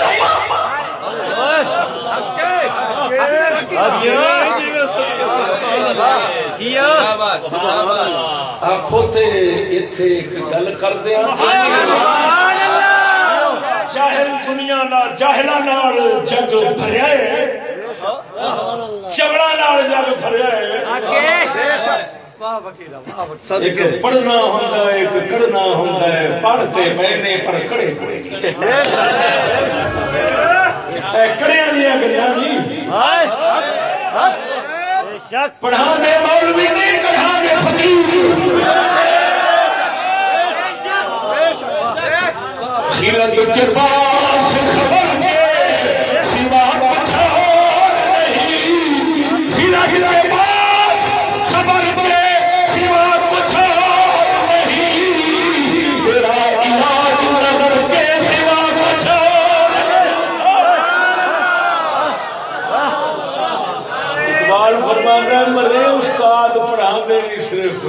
آخو تے ایتھے ایک گل کر دیا جاہل دنیا نال جگ بھریا ہے نال جگ بھریا ہے پڑھنا ایک کڑنا ہے پڑھتے پہنے پر کڑے پڑے کڑیاں دیا گلا جی پڑھانے مولوی پڑھانے فقیر۔ خیرت کے پاس مرے پڑھا صرف۔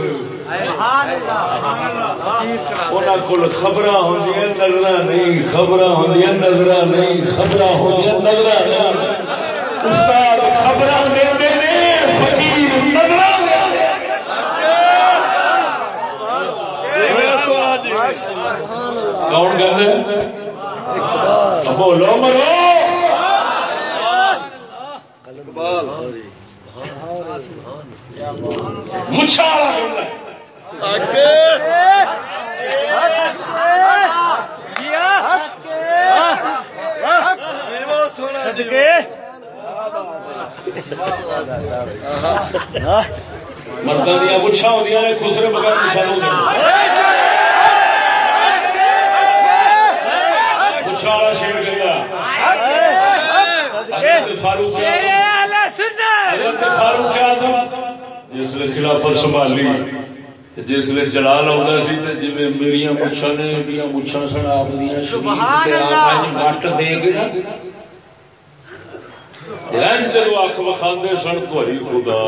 انہوں خبر ہوں نظر نہیں خبر ہوں نظر نہیں خبر ہوں نظر نہیں۔ استاد خبراں دیندے نے فقیر نظراں دیندے کون کہتے بولو مرو۔ مردوں دیا مچھا ہوتی نے خسرے بغیر مچھا مچھا شیر گیا فاروق حضرت فاروق اعظم جس نے خلافت سنبھالی جس نے جلال آتا سی جی میری مچھا نے مچھا سن آپ وٹ دے رنج جدو اکھ وکھاندے سن تھوڑی خدا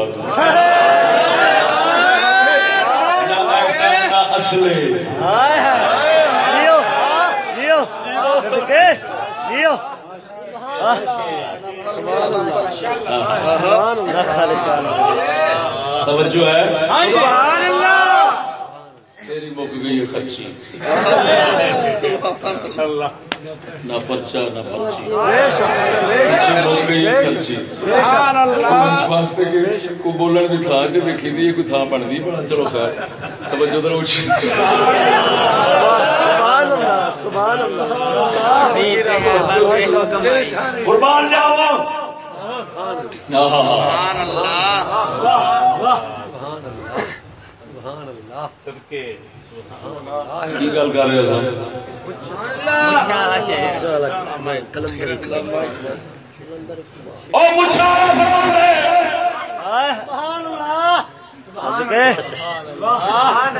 اصلے۔ جیو! توجہ ہے سبحان اللہ تیری مک گئی خرچی نہ پرچا نہ پرچی واسطے کو بولن دی تھان تے ویکھی دی کوئی تھان بندی بڑا چلو خیر توجہ ذرا اچھی قربان جاوا سبحان اللہ. کی گل کر رہے ہو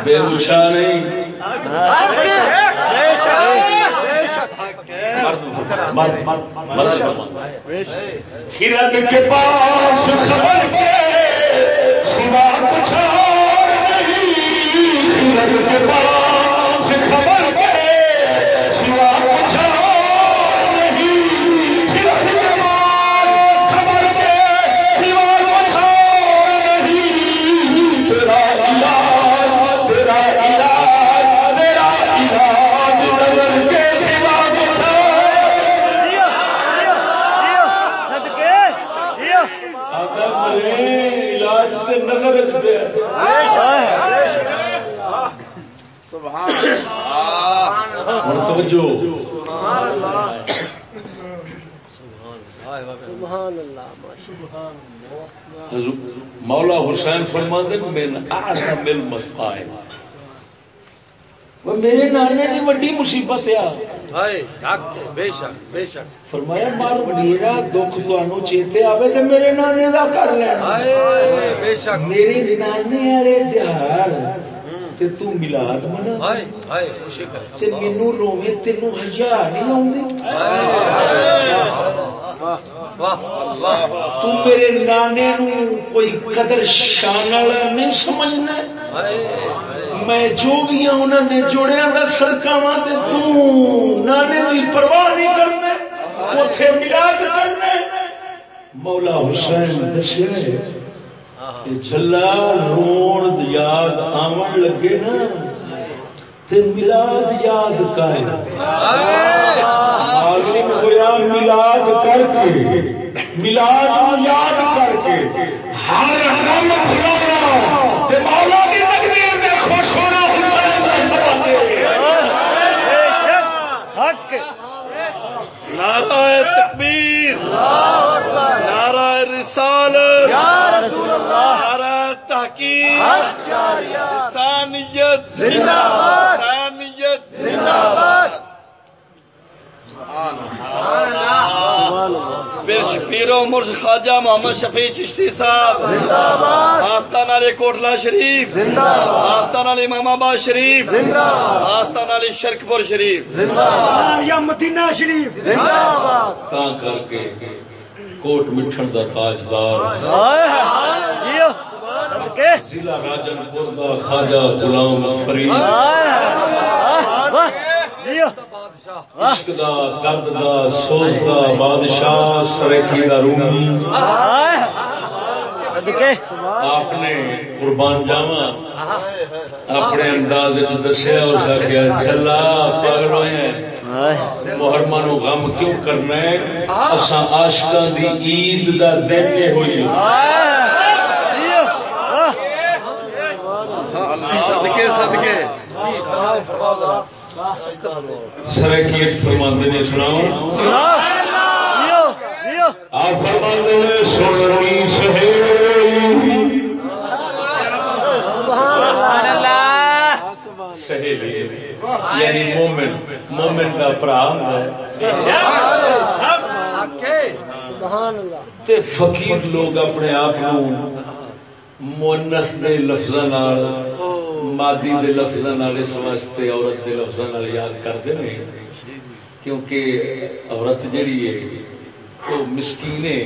بے مشا نہیں خرد کے پاس خبر کے سوا کچھ نہیں. خرد کے پاس خبر کے سوا ہن توجہ. مولا حسین فرماندے من اعظم المصائب وہ میرے نانے دی بڑی مصیبت ہے. ہائے حق بے شک بے شک. فرمایا مار میرا دکھ تانوں چیتے آوے تے میرے نانے دا کر لینا. ہائے بے شک. میرے نانے والے تہار تے تو میلاد منا ہائے ہائے خوشی کرے تے مینوں رووے تینوں حیا نہیں آوندی تو میرے نانے نو کوئی قدر شان والا نہیں سمجھنا میں جو بھی ہوں انہوں نے جوڑیا کا سڑکاوا تے تو نانے کی پرواہ نہیں کرنا اتے ملاد کرنا مولا حسین دسے جلا رون یاد آمن لگے نا، تے ملاد یاد کرے معلوم ہوا ملاد کر کے۔ ملاد یاد کر کے۔ ہر غم تے مولا تقدیر میں خوش ہونا حسین دا ہے حق۔ نعرہ تکبیر نعرہ رسالت نعرہ تحقیق انسانیت انسانیت پیرو مرش خواجہ محمد شفیع چشتی صاحب. آستان علی کوٹلا شریف. آستان علی امام آباد شریف. آستان علی شرکپور شریف. یا مدینہ شریف. کر کے. کوٹ مٹھن دا تاجدار۔ ضلع راجن پور دا خواجہ غلام فرید۔ عشق دا درد دا سوز دا بادشاہ سریکی دا رومی۔ آپ نے قربان جاوا اپنے انداز وچ دسیا اس آخیا چلا پاگل ہوئے ہیں۔ محرمہ نو غم کیوں کرنا ہے؟ اساں عاشقاں دی عید دا دن یہ ہوئی صدقے صدقے۔ فرماندے نے سناؤ۔ آپ فرماندے نے سننی سہیلی سبحان اللہ سہیلی یعنی مومن مومن کا پرا تے فقیر لوگ اپنے آپ مونس دے لفظ مادی دے لفظ اس واسطے عورت دے لفظ یاد کرتے ہیں کیونکہ عورت جیڑی ہے وہ مسکینے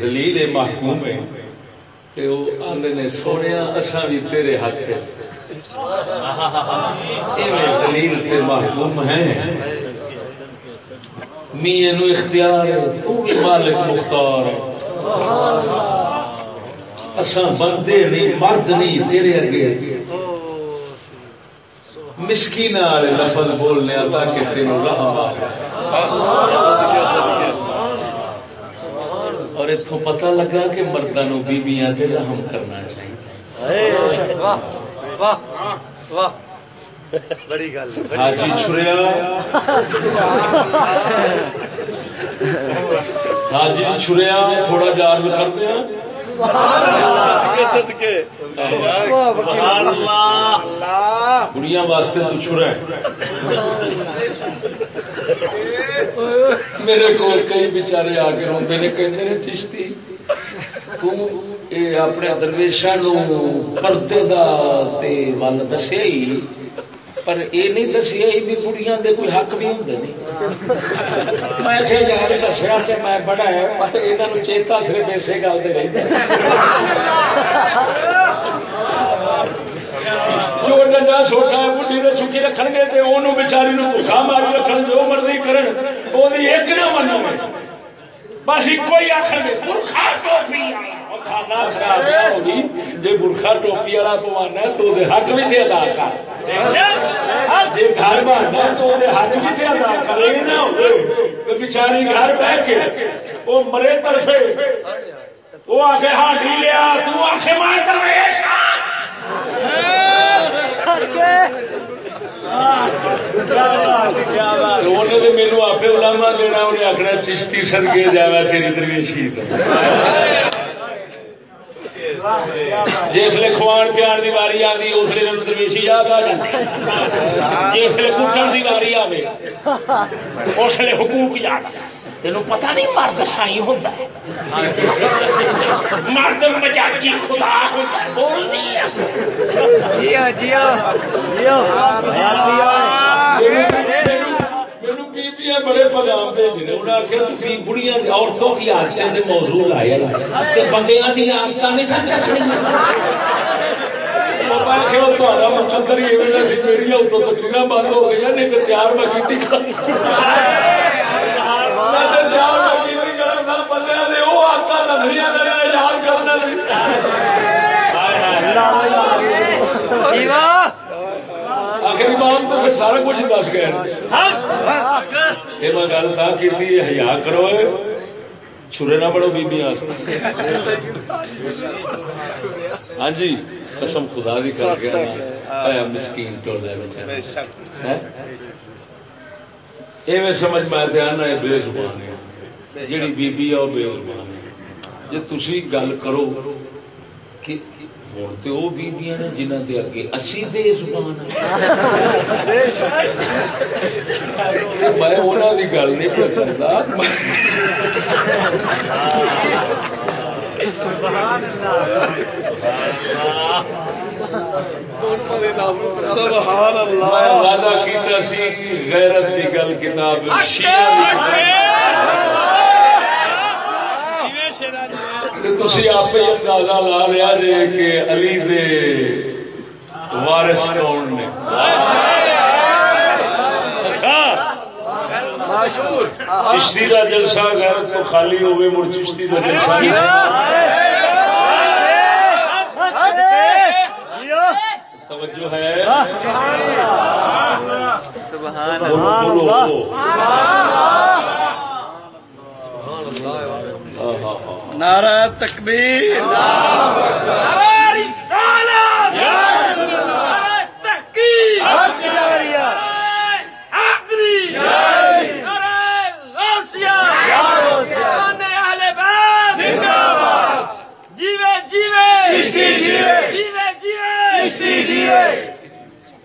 زلیل محکوم ہے۔ تے وہ آندے نے سونے اصا بھی تیرے ہاتھ زلیل سے محکوم ہیں۔ میاں نو اختیار ہے، تو بھی مالک مختار ہے۔ اصا بندے نہیں، مرد نہیں، تیرے اگے مسکین والے لفظ بولنے تاکہ تینوں رحم آ اور اتو پتہ لگا کہ مردوں بیبیاں تے رحم کرنا چاہیے۔ بڑی گل حاجی چھریا۔ حاجی چھریا تھوڑا جار میں کر دیا واسطے تو چھرا میرے کو کئی بچارے آ کے روندے نے کہتے نے، چشتی اپنے درویشاں نو پردے دا تے ول دسیا ہی پر یہ نہیں دسیا بھی بڑیاں دے کوئی حق بھی ہوں میں کہ یار دسیا کہ میں بڑا ہے پر یہ چیتا صرف اسی گل سے رہتا جو ڈنڈا سوٹا ہے بڑھی نے چکی رکھن گے تو انہوں بچاری نو بھوکا ماری رکھن جو مرضی کرن وہ ایک نہ منو بس ایک ہی آخر گے برخا ٹوپی کھانا خراب نہ ہوگی۔ جی برخا ٹوپی والا پوانا تو حق بھی تھے ادا کر۔ جی گھر بننا تو حق بھی تھے ادا کر۔ یہ نہ ہو بچاری گھر بہ کے وہ مرے طرفے۔ وہ آ کے ہانڈی لیا تو ماں درویش میرے آپ علامہ دینا، انہیں آخنا چشتی سدکے جا تیری درویشی جسے خوان پیار کی واری آتی اس لیے درویشی یاد آ جاتی جسے کٹن کی واری آئے اس لیے حقوق یاد آ تین پتا نہیں مرد سائی ہوتا ہے۔ مرد مجاجی خدا ہوتا ہے بول جیو بڑے پیغام بھیجنے انہیں آخیا تھی عورتوں کی آدتیں موضوع لائے بندیاں کی آدت نہیں سن مقدر یہ میری اتو تقریر بند ہو گئی نہیں تو تیار میں کی آخر امام تو پھر سارا کچھ دس گئے۔ میں گل تھا کی ہزار کرو چھرے نہ پڑو بیبی ہاں جی قسم خدا دی کر گیا مسکین ٹول یہ سمجھ میں آنا ہے بے زبان ہے۔ جیڑی بیبی ہے وہ بے زبان ہے۔ جی تھی گل کرو کہ ہوں تو وہ بیبیاں نے جنہ کے اگے اسی دے زبان میں انہوں کی گل نہیں کرتا سبحان اللہ۔ وعدہ کیتا سی غیرت کی گل کتاب تھی آپ ہی اندازہ لا لیا جی کہ علی دے وارث کون نے؟ چشتی کا جلسہ غیرت تو خالی ہوئے مڑ چشتی کا جلسہ توجہ ہے۔ نعرہ تکبیر۔ چشتی دیے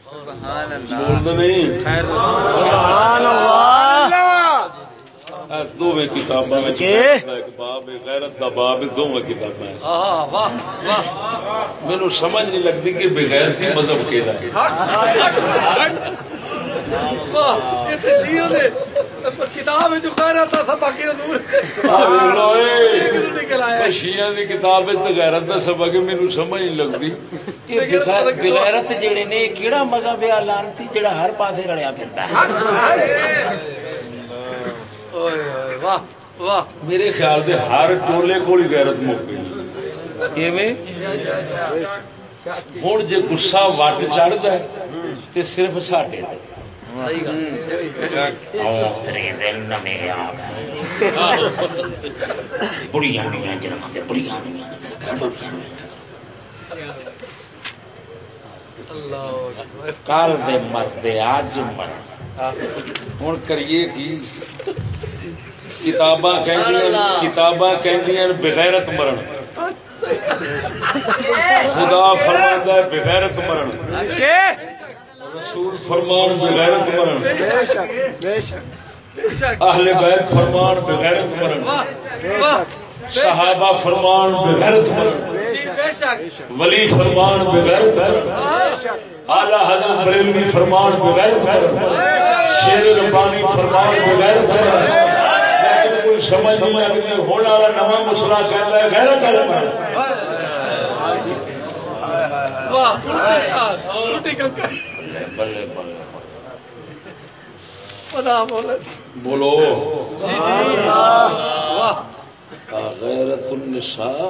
سبحان اللہ۔ نہیں۔ سبحان اللہ۔ دو کتاباں باب غیرت کا باب کتاباں میرے سمجھ نہیں لگتی کہ بغیر تھی مذہب واہ اتنے سی ہوتے کتاب جو خیرت تھا باقی شیعہ دی کتاب غیرت کا سبق میرے سمجھ نہیں لگتی۔ بغیرت جڑے نے کیڑا مذہب ہے؟ لانتی جڑا ہر پاسے رڑیا پھرتا ہے۔ واہ واہ میرے خیال سے ہر ٹولے کو غیرت مک گئی ہوں جی گسا وٹ چڑھتا ہے تو صرف ساڈے بڑیاں جنم بڑیاں کل دے مردے اج مر ہوں کریے کی کتاباں کتاباں کہ بغیرت مرن۔ خدا فرماتا ہے بغیرت مرن۔ رسول فرمان بغیرت مرن۔ اہل بیت فرمان بغیرت مرن۔ صحابہ فرمان بغیرت مرن ولی فرمان بغیرت مرن اعلی حضرت بریلوی فرمان بغیرت مرن شیر ربانی فرمان بغیرت مرن سمجھ نہیں لگتی ہونے والا نواں مسئلہ کہتا ہے غیرت بلے بولو۔ غیرت النساء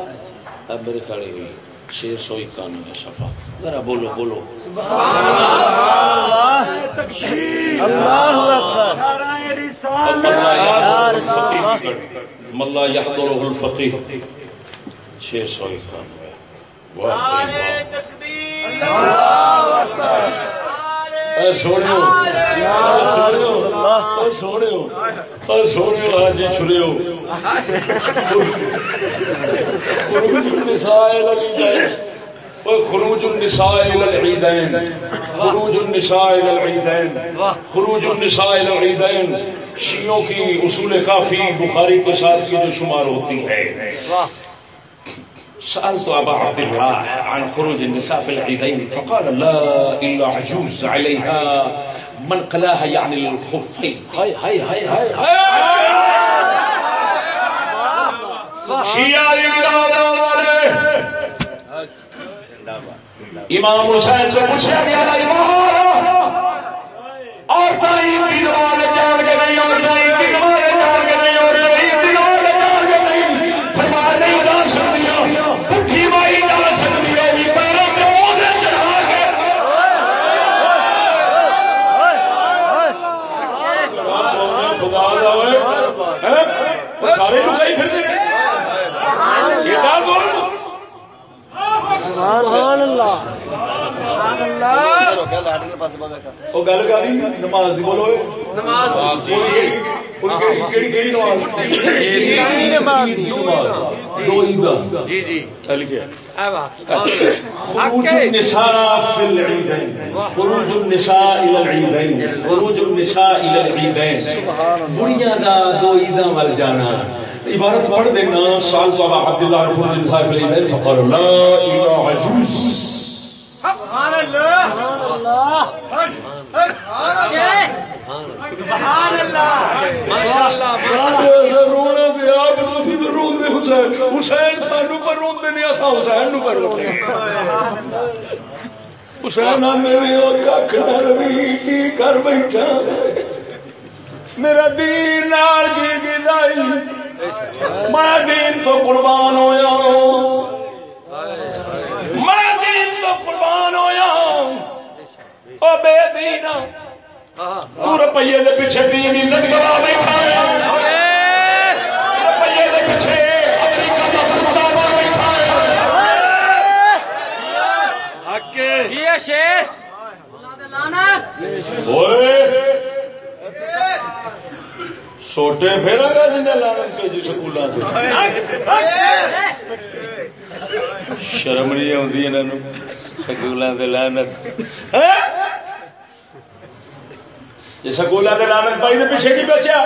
اب میرے کھڑی ہوئی چھ سو اکانوے سفا ذرا بولو بولو۔ ملا یحضر الفقیح چھ سو اکانوے۔ واہ سونے سونے سونے آج چھڑے ہو۔ خروج النساء الى العيدين خروج النساء الى العيدين خروج النساء الى العيدين شیعوں کی اصول کافی بخاری کے ساتھ کی جو شمار ہوتی ہے سألت أبا عبد الله عن خروج النساء في العيدين فقال لا إلا عجوز عليها. من قلاها يعني الخفين. هاي هاي هاي هاي, هاي. إمام حسین سے پوچھا گیا اور تعلیم کی نماز جان کے نہیں اور تعلیم کی وہ گل کر نماز دی بولو نماز جی جی خروج النساء في العيدين خروج النساء الى العيدين خروج النساء الى العيدين بڑیاں دا دو عیداں۔ ول جانا عبارت پڑھ دینا سال صبا عبد الله العيدين فقال لا اله عجوز سبحان اللہ! سبحان اللہ! اللہ رونے دے آپ تسی روندے حسین حسین سانو پر روندے نہیں حسین نو پر روندے حسین میرے اور آکھنا روی کی کر بیٹھا میرا دین نال جی جی کی گدائی میں دین تو قربان ہویا قربان ہویا او بے دینا تو روپیے دے پیچھے دین عزت گوا بیٹھا روپیے دے پیچھے امریکہ دا کتا وا بیٹھا ہے۔ حق یہ شیر اوئے سوٹے پھیرا گا جن لانت کے جی شرم نہیں آتی انہوں سکولوں سے لانت جی سکولوں لانت پائی تو پیچھے کی بچیا؟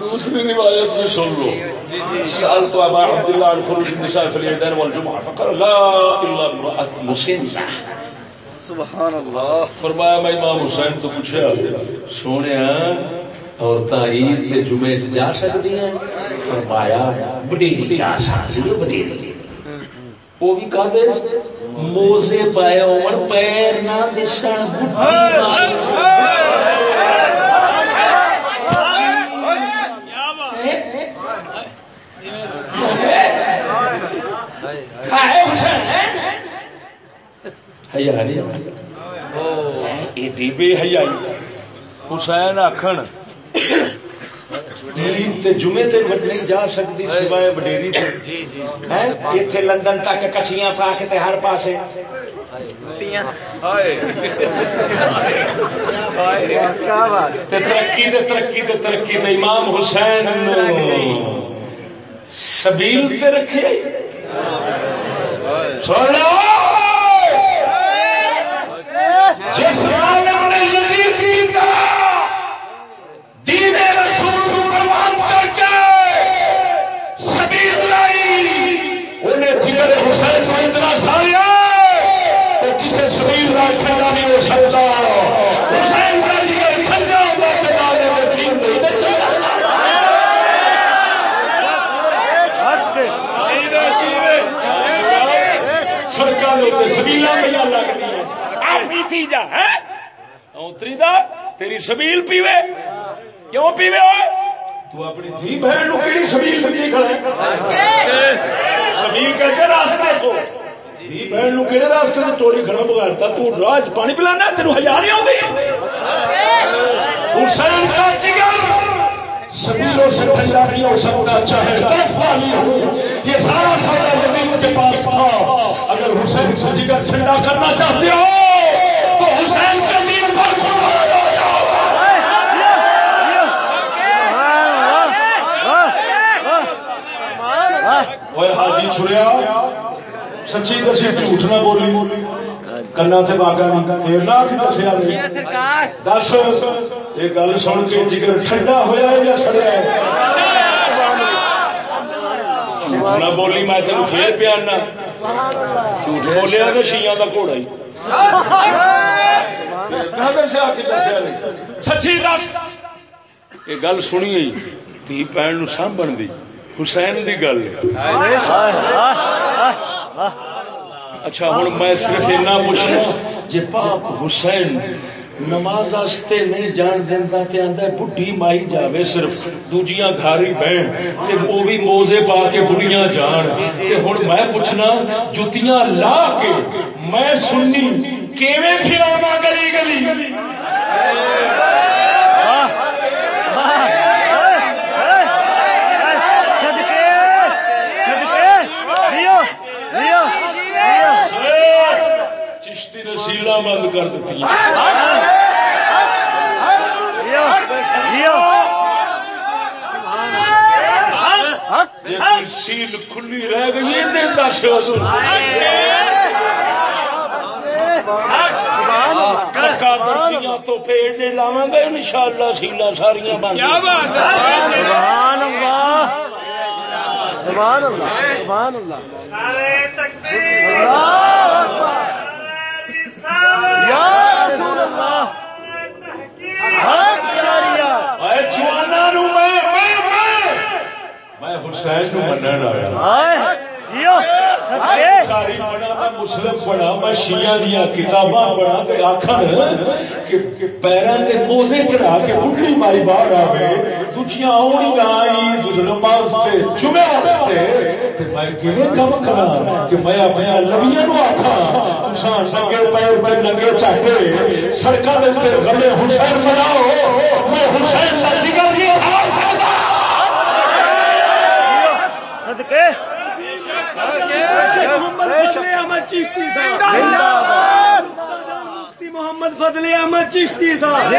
دوسری روایت میں سن لو۔ سال تو ابا عبداللہ عن خروج النساء في العيدان والجمعة فقال لا الا امرأة مسنة۔ سبحان اللہ فرمایا میں امام حسین تو پوچھا سونے عورتیں عید تے جمعے چ جا سکتی ہیں فرمایا بڑی جا سکتی ہے بڑی وہ بھی کہتے موزے پائے ہون پیر نہ دسن ایڈی بے حیائی حسین آخن جمعے تے نہیں جا سکتی سوائے وڈیری اتنے لندن تک کچھیاں پا کے تے ہر پاسے ترقی تے ترقی تے ترقی امام حسین سبیل تے رکھے لو جس عالم نے یزید کا دین رسول کو قربان کر کے شبیر لائی۔ انہیں جگر حسین کو اتنا سارا تو کسی شبیر کا ٹھنڈا نہیں ہو سکتا حسین کا جگر ٹھنڈا ہوگا کہ دارے میں دین نہیں دے سرکار سبیل لگتی ہے بھتیجا ہے؟ اوتری دا، تیری سبیل پیوے۔ کیوں پیوے ہوئے؟ تو اپنی دھی بہن نو کیڑی سبیل سمجھی کھڑے سبیل کر کے راستے کو دھی بہن نو کیڑے راستے تے توڑی کھڑا بغیرتا تو راج پانی پلانا، تینو حیا نہیں آتی حسین کا جگر سبیلوں سے ٹھنڈا نہیں ہو سکتا چاہے برف ہو۔ یہ سارا سارا زمین کے پاس تھا۔ اگر حسین کا جگر ٹھنڈا کرنا چاہتے ہو، تو حسین کا دین پر حاجی چھڑیا، سچی دسی جھوٹ نہ بولی۔ کنا سے باغا پھر نہ کی دسیا نہیں دس یہ گل سن کے جگر ٹھنڈا ہوا یا سڑیا ہے بولی میں تین پھر جھوٹ بولیا تو شیاں کا گھوڑا ہی سچی دس یہ گل سنی تھی پہن سانبن دی حسین دی گل اچھا ہوں میں صرف اینا پوچھنا جی پاپ حسین نماز واسطے نہیں جان دینا تے آندا بڈھی مائی جاوے صرف، دوجیاں گھاری بہن، تے وہ بھی موزے پا کے بڑیاں جان۔ تے ہن میں پوچھنا جوتیاں لا کے میں سننی، کیویں پھراواں گلی گلی؟ بند کر دیتی سیل کھلی رہ گئی دس تو۔ پیڑ لاوا گے ان شاء اللہ سیلا ساریا بند سبحان اللہ سبحان اللہ سبحان اللہ۔ یا رسول اللہ میں حسین آیا مسلم پڑھا میں شیعہ دیا کتاباں پڑھا تے آخر کہ پیروں چڑھا کے مائی باہر آوے دجیاں آنی نہ آئی نماز تے جمعے واسطے۔ تے میں کیویں کم کہ میں اپنے نو آکھا تساں ننگے پیر تے ننگے چاہے سڑکاں دے تے غلے حسین بناؤ میں حسین دا جگر دی آواز صدقے؟ محمد فضل احمد چشتی مفتی محمد فضل احمد چشتی صاحب۔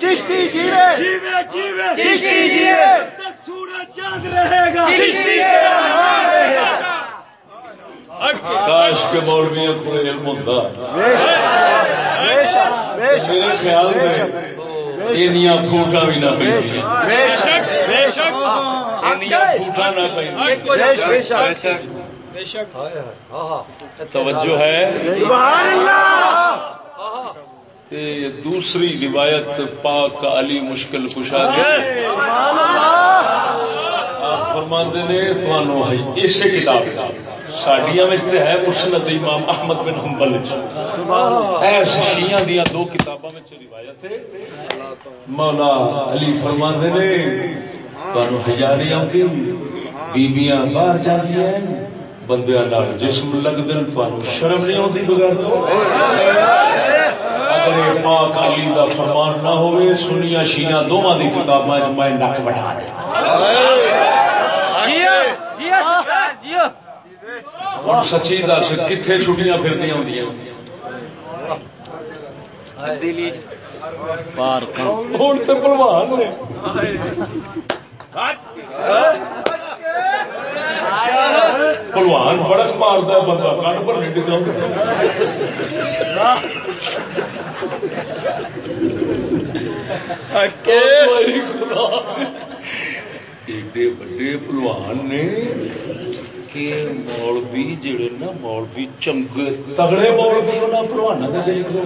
چشتی جیوے۔ جیوے جیوے۔ چشتی جیوے۔ تک سورج چاند رہے گا۔ چشتی کاش کے کو علم ہوتا۔ میرے خیال میں پھوٹا بھی نہ بے شک بے شک پھوٹا نہ پہ بے شک بے شک توجہ ہے۔ دوسری روایت پاک علی مشکل کشا آپ فرماندے نے ہے اسی کتاب۔ ہے مسند امام احمد بن حنبل ایس شیعہ دیاں دو کتاباں روایت ہے مولا علی فرماندے نے تانوں حیا نہیں آندی بیبییاں باہر جاندیاں بندیاں نال جسم لگدے تانوں شرم نہیں آندی بغیر تو اگر پاک علی دا فرمان نہ ہوئے سنیا شیعہ دوواں دی کتاباں میں نک بٹھا دے ہوں سچی دس کتنے چھٹیاں پھر ہوں تو بلوان نے بڑک مارتا بندہ کن پر ایڈے بڑے پلوان نے کہ مولوی جڑے نا مولوی چنگے تگڑے مولوی انہاں پلوانا دے دیکھ لو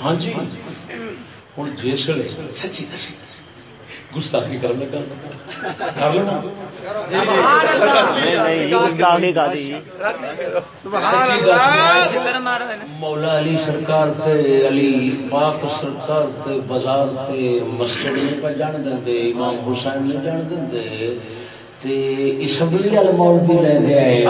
ہاں جی ہوں جس سچی دسی گستاخی کر لگا کر لینا مولا علی سرکار تے علی پاک سرکار تے بازار تے مسجد نہیں پہ جان دے امام حسین نہیں جان دے تے اسمبلی والے مولوی لے گئے یہ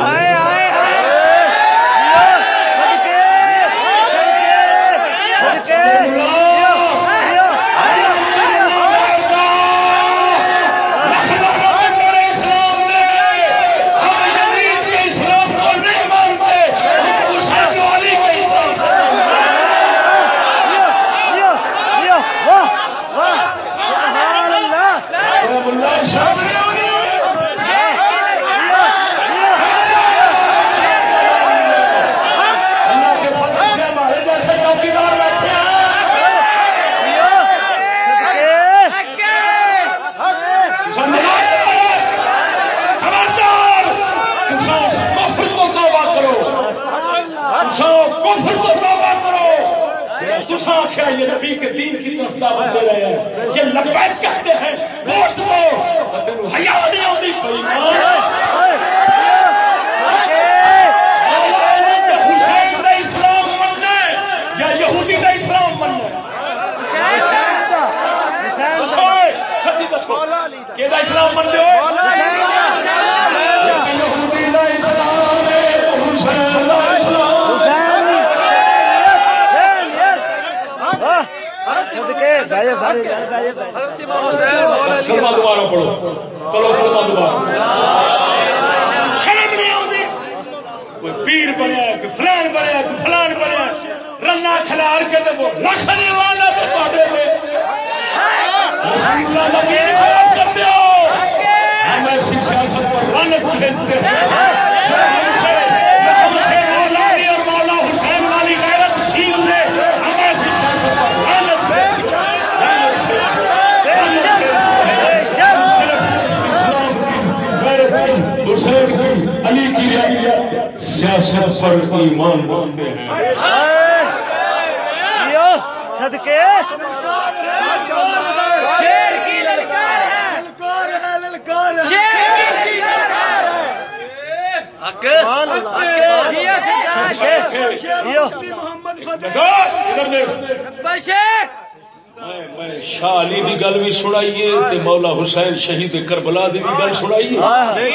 مولا حسین شہید کربلا دی بھی گل سنائیے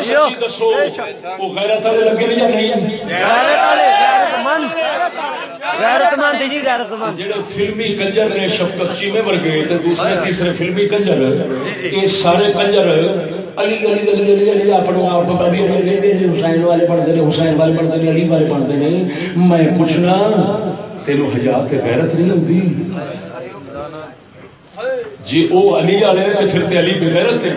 سچی دسو وہ غیرت والے لگے نے یا نہیں؟ غیرت مند جی جڑے فلمی کنجر نے شفقت چیمے ورگے تے دوسرے تیسرے فلمی کنجر یہ سارے کنجر علی علی علی علی علی اپنے آپ کو کبھی حسین والے پڑھتے ہیں حسین والے پڑھتے ہیں علی والے پڑھتے ہیں میں پوچھنا تینوں حجاب تے غیرت نہیں ہوتی جی او علی والے تے پھر تے علی بے غیرت ہے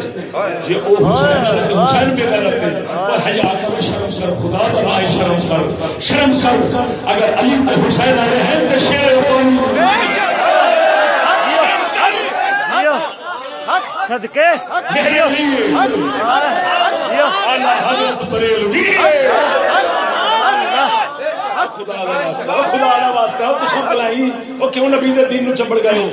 جی او حسین تے حسین بے غیرت ہے او حیا کرو شرم کر خدا تو بنا شرم کر شرم کر۔ اگر علی تے حسین والے ہیں تے شیر او ہو صدقے۔ میرے علی اللہ حضرت بریلوی۔ خدا خدا دا واسطہ او تساں بلائی او کیوں نبی دے دین نو چمبڑ گئے ہو؟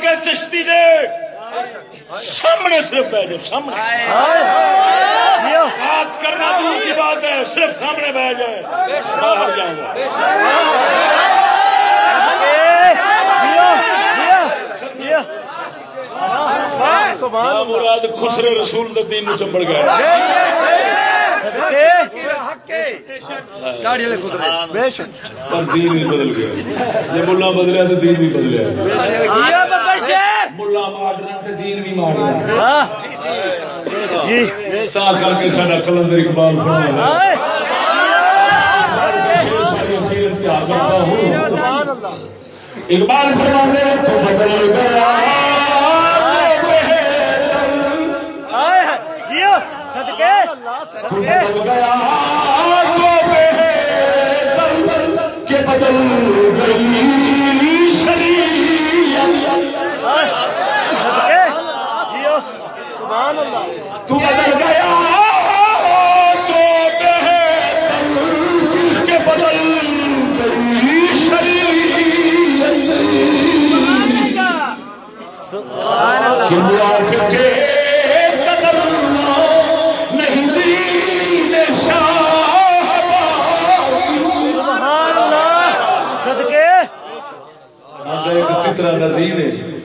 کے چشتی دے سامنے صرف بیٹھ جاؤ سامنے۔ بات کرنا دور کی بات ہے صرف سامنے بیٹھ جائے۔ باہر جاؤں گا۔ مراد خسرے رسول دین نو چمبڑ پر دین بھی بدل گیا. جب ملا بدلیا تو دین بھی بدلیا. ملا ماڈرن تے دین بھی ماڈرن. جی. کر کے ساڈا کلندر اقبال اقبال فرماتے ہیں تو بدل گیا. بدل گئی شریعت تو بدل گیا تو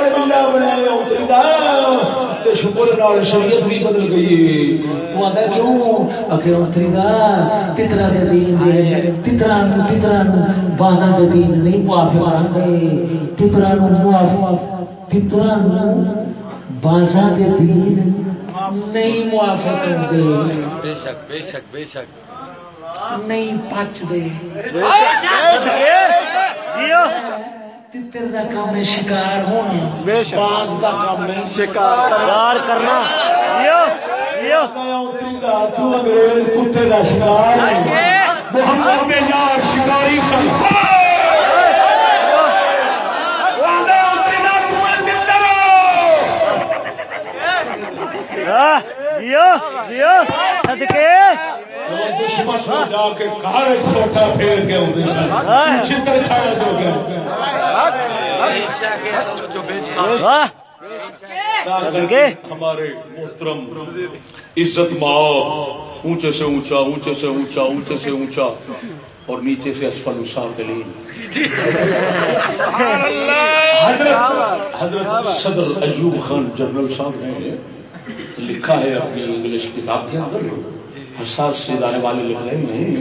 ملا بلا پیر بلا بابڑے بلا بنائے اتری دا تے شکر نال شریعت بھی بدل گئی وہ آتا کیوں؟ آخر اتری دا تترا دے دین دے تترا نو تترا نو بازا دے دین نہیں موافق آنگے تترا نو موافق تترا نو بازا دے دین نہیں موافق آنگے بے شک بے شک بے شک۔ نہیں پچ دے جیو۔ تتر دا کام ہے شکار ہونا باز دا کام ہے۔ کار کرنا۔ جیو جیو تو انگریز کتے دا شکار ہے محمد میں یار شکاری سن۔ جیو جیو صدقے۔ دشمن کو جا کے کار چھوٹا پھیر کے ہوتے سن چتر کھایا جو گیا جو بیچ کھا واہ۔ صدقے۔ ہمارے محترم عزت ماں اونچے سے اونچا اونچے سے اونچا اونچے سے اونچا اور نیچے سے اسفل سافلین حضرت حضرت صدر ایوب خان جنرل صاحب نے لکھا ہے اپنی انگلش کتاب کے اندر۔ حساس سے ادارے والے لکھ رہے ہیں۔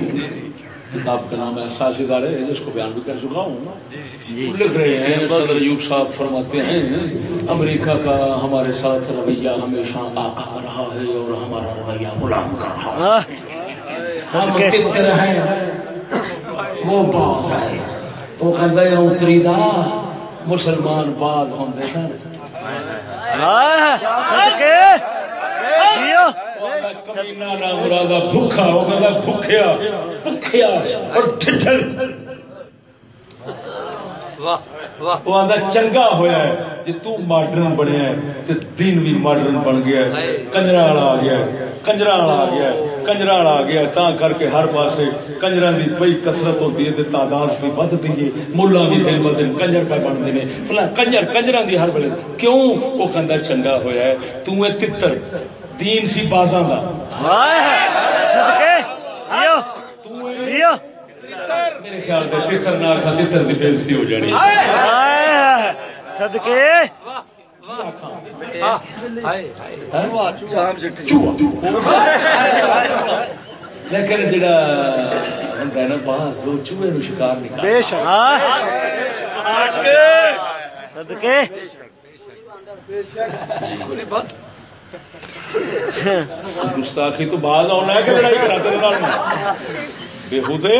کتاب کا نام ہے حساس ادارے۔ جس کو بیان بھی کر چکا ہوں۔ لکھ رہے ہیں۔ صدر ایوب صاحب فرماتے ہیں امریکہ کا ہمارے ساتھ رویہ ہمیشہ آقا رہا ہے اور ہمارا رویہ غلام کا رہا ہے۔ ہم ہیں وہ باز ہے۔ وہ کہتے ہیں اتری دا مسلمان باز ہوں سن بھوکا بھوکیا بھوکیا اور واہ چنگا ہویا ہے جی تو ماڈرن بنیا ہے تے دین بھی ماڈرن بن گیا ہے۔ کنجرا والا آ گیا ہے کنجرا والا آ گیا ہے کنجرا والا آ گیا ہے۔ تاں کر کے ہر پاسے کنجرا دی پئی کثرت ہوتی ہے تے تعداد بھی ودتی ہے ملا بھی دن ب دن کنجر پہ بنتے ہیں فلاں کنجر کنجرا دی ہر ویلے کیوں؟ وہ کہندا چنگا ہویا ہے۔ تو اے تتر۔ دین سی بازاں دا۔ صدقے میرے خیال سے تتر نہ آخا تتر دی بےزتی ہو جانی صدقے ہائے! ہائے! چوہا لیکن جڑا نا وہ چوہے نو شکار بے شک صدقے! گستاخی تو باز آنا ہے کہ لڑائی کرا تیرے نال۔ بےہودے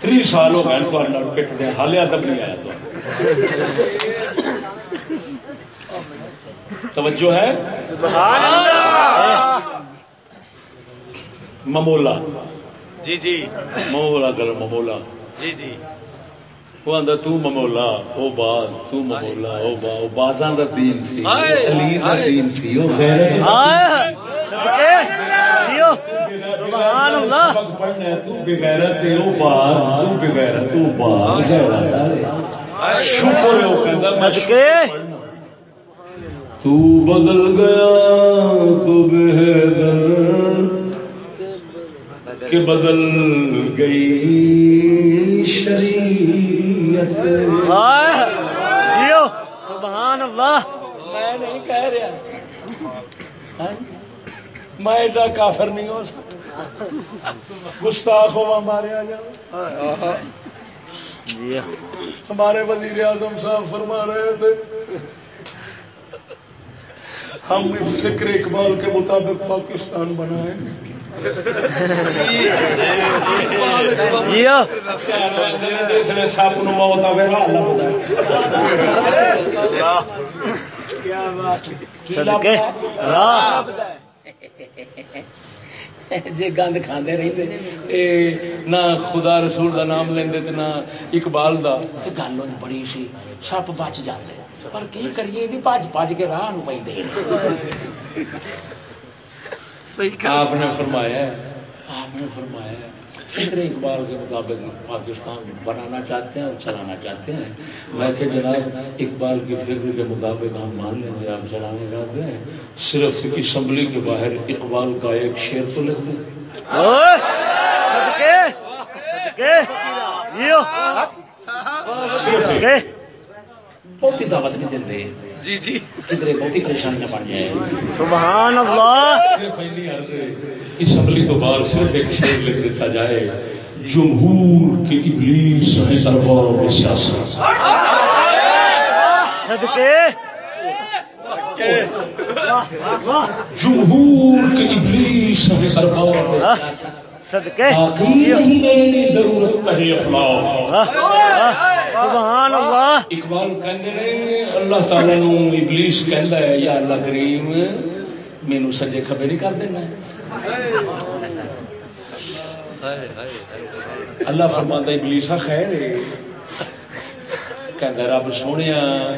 تری سال ہو گئے پٹ ادب نہیں آیا تو۔ توجہ ہے؟ ممولا۔ جی جی۔ ممولا گل ممولا۔ جی جی۔ وہ آندا تو ممولا او باز تو ممولا او با او بازاں دا دین سی علی دا۔ دین سی او غیرت آئے صدقے جیو سبحان اللہ۔ سبق پڑھنا ہے، تو بغیرت ہے او باز تو بغیرت تو باز غیرت ہے شکر ہے او کہندا میں صدقے۔ تو بدل گیا تو بہتر کہ بدل گئی شریعت سبحان اللہ۔ میں نہیں کہہ رہا۔ میں ایڈا کافر نہیں ہو سکتا۔ گستاخ ہوا مارے آ جاؤ جی ہمارے وزیر اعظم صاحب فرما رہے تھے۔ ہم فکر اقبال کے مطابق پاکستان بنائیں۔ گے سپ نو موت آئے جی گند کھانے رہتے نہ خدا رسول دا نام لیندے تے نہ اقبال دا تے گل ہوئی بڑی سی سپ بچ جاتے پر کی کریے بھی بج بج کے راہ نو پہ آپ نے فرمایا آپ نے فرمایا فکر اقبال کے مطابق پاکستان بنانا چاہتے ہیں اور چلانا چاہتے ہیں۔ میں کہ جناب اقبال کی فکر کے مطابق ہم مان لیں گے ہم چلانے چاہتے ہیں۔ صرف اسمبلی کے باہر اقبال کا ایک شعر تو لکھ دیں۔ صدقے؟ بہت ہی دعوت نہیں دیں جی جی۔ کدھر بہت ہی پریشانی نہ بن جائے سبحان اللہ۔ اسمبلی تو باہر صرف ایک شعر لکھ دیتا جائے۔ جمہور کے ابلیس ہیں ارباب سیاست۔ صدقے۔ جمہور کے ابلیس ہیں ارباب سیاست۔ صدقے۔ نہیں میری ضرورت ہے افلاح۔ سبحان اللہ۔ اقبال کہندے نے اللہ تعالی نو ابلیس کہندا ہے یا اللہ کریم مینوں سجے کھبے نہیں کر دینا۔ اللہ فرماندا ابلیسا خیر ہے۔ کہندا رب سونیا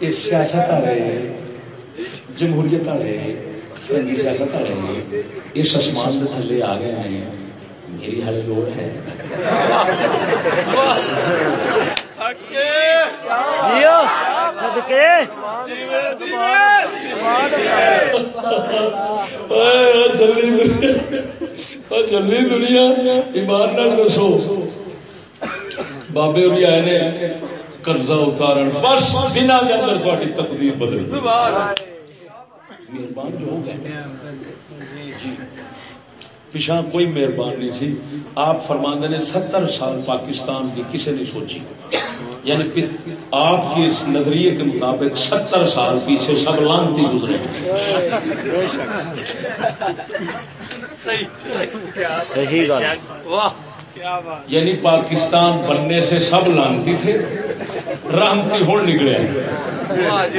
یہ سیاست والے جمہوریت والے فرنگی سیاست والے اس آسمان کے تھلے آ گئے ہیں۔ میری حال لوڑ ہے۔ جیو صدقے۔ چلی دنیا۔ ایمان نال دسو۔ بابے بھی آئے نے قرضہ اتارن۔ بس بنا کے اندر تھوڑی تقدیر بدل مہربان جو ہو گئے۔ پچھا کوئی مہربان نہیں سی۔ آپ فرماندے نے ستر سال پاکستان کی کسی نے سوچی۔ یعنی آپ کے اس نظریے کے مطابق ستر سال پیچھے سب لانتی گزرے۔ صحیح گل واہ۔ یعنی پاکستان بننے سے سب لانتی تھے رحمتی ہو نکلے۔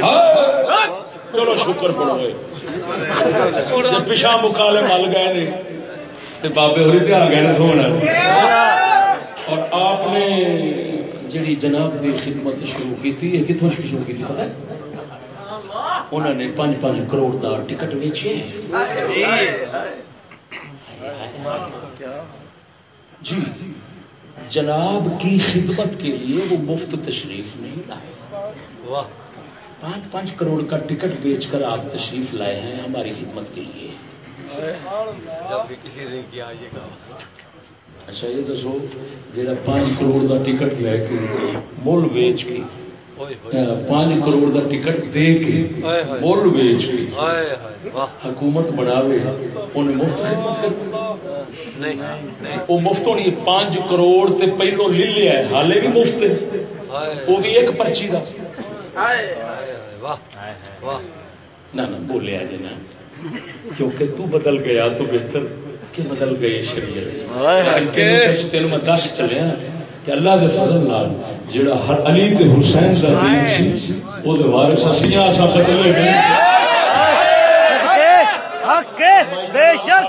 ہاں، چلو شکر پڑو جب پچھا مکالے مل گئے نے۔ تے بابے ہوری تے آ گئے دھونا۔ اور آپ نے جڑی جناب دی خدمت شروع کی تھی یہ کتوں شروع کی تھی پتہ ہے؟ انہوں نے پانچ پانچ کروڑ دا ٹکٹ بیچے جی۔ جناب کی خدمت کے لیے وہ مفت تشریف نہیں لائے۔ پانچ پانچ کروڑ کا ٹکٹ بیچ کر آپ تشریف لائے ہیں ہماری خدمت کے لیے۔ جب بھی کسی نے کیا یہ کام۔ اچھا یہ دسو جا پانچ کروڑ کا ٹکٹ لے کے مل ویچ کے پانچ کروڑ دا ٹکٹ دے کے۔ مل ویچ کے۔ ہائے ہائے واہ۔ حکومت بناوے انہیں مفت خدمت وہ مفت ہونی پانچ کروڑ تے پہلو لے لیا ہے حالے بھی مفت ہے۔ وہ بھی ایک پرچی دا۔ ہائے ہائے واہ۔ واہ۔ نہ نہ بولیا جی نا کیونکہ تو بدل گیا تو بہتر کہ بدل گئی شریعت۔ تین میں دس چلیا کہ اللہ دے فضل نال جڑا ہر علی تے حسین دا دین سی او دے وارث اسیاں اسا بدلے گئے حق ہے بے شک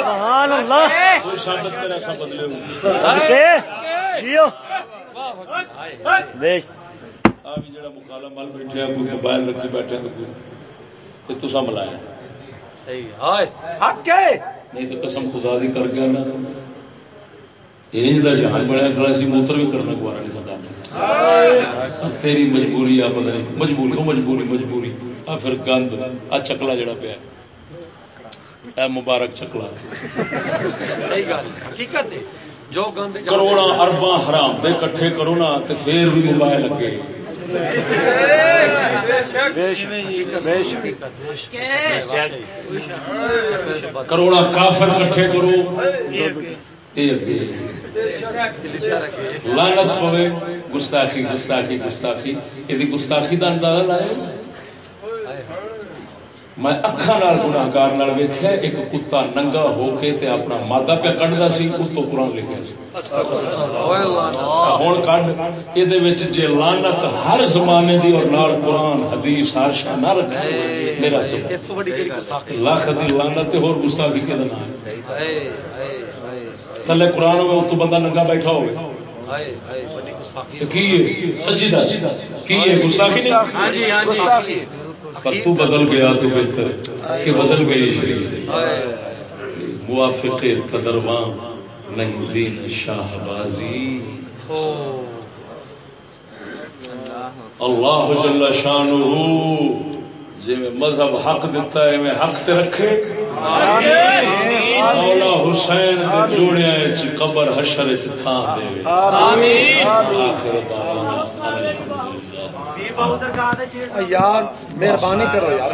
سبحان اللہ۔ جیو۔ بے آ بھی جڑا مل بیٹھے ہیں کوئی موبائل رکھے بیٹھے ہیں تو کوئی یہ تو سا ملایا صحیح ہائے حق ہے! نہیں تو قسم خدا دی کر گیا نا یہ جڑا جہان بڑا کھڑا سی موتر بھی کرنا گوارا نہیں تیری مجبوری آ پتہ نہیں۔ مجبوری مجبوری مجبوری۔ آ پھر گند آ چکلا جڑا پیا اے مبارک چکلا۔ صحیح گل حقیقت ہے۔ جو گند کروڑا ارباں حرام دے کٹھے کرو نا تے پھر بھی موبائل لگے۔ کروڑا کافر کٹھے کرو۔ لانت پوے۔ گستاخی گستاخی گستاخی۔ یہ گستاخی کا اندازہ لائے۔ میں اکھا نال گناہگار نال ویکھیا ایک کتا ننگا ہو کے تے اپنا مادہ پہ کڈدا سی اس تو قرآن لکھیا سی۔ کڈ یہ جی لانت ہر زمانے دی اور نال قرآن حدیث ہر شاہ نہ رکھے میرا اس تو بڑی کیڑی گستاخی لاکھ دی لانت تے ہور گستاخی کے نام ہے ہائے ہائے ہائے تھلے قرآن میں اتو بندہ ننگا بیٹھا ہوئے۔ ہائے ہائے بڑی گستاخی تو کی ہے؟ سچی دس۔ کی ہے؟ گستاخی نہیں؟ ہاں جی ہاں جی۔ گستاخی پر تو بدل گیا تو بہتر کہ بدل گئی شریف موافق قدرواں نہیں دین شاہ بازی اللہ جل شانہ جی میں مذہب حق دیتا ہے میں حق تے رکھے۔ مولا حسین دے جوڑیا قبر حشر چ تھان دے۔ آمین۔ آخر دعوانا یار مہربانی کرو یار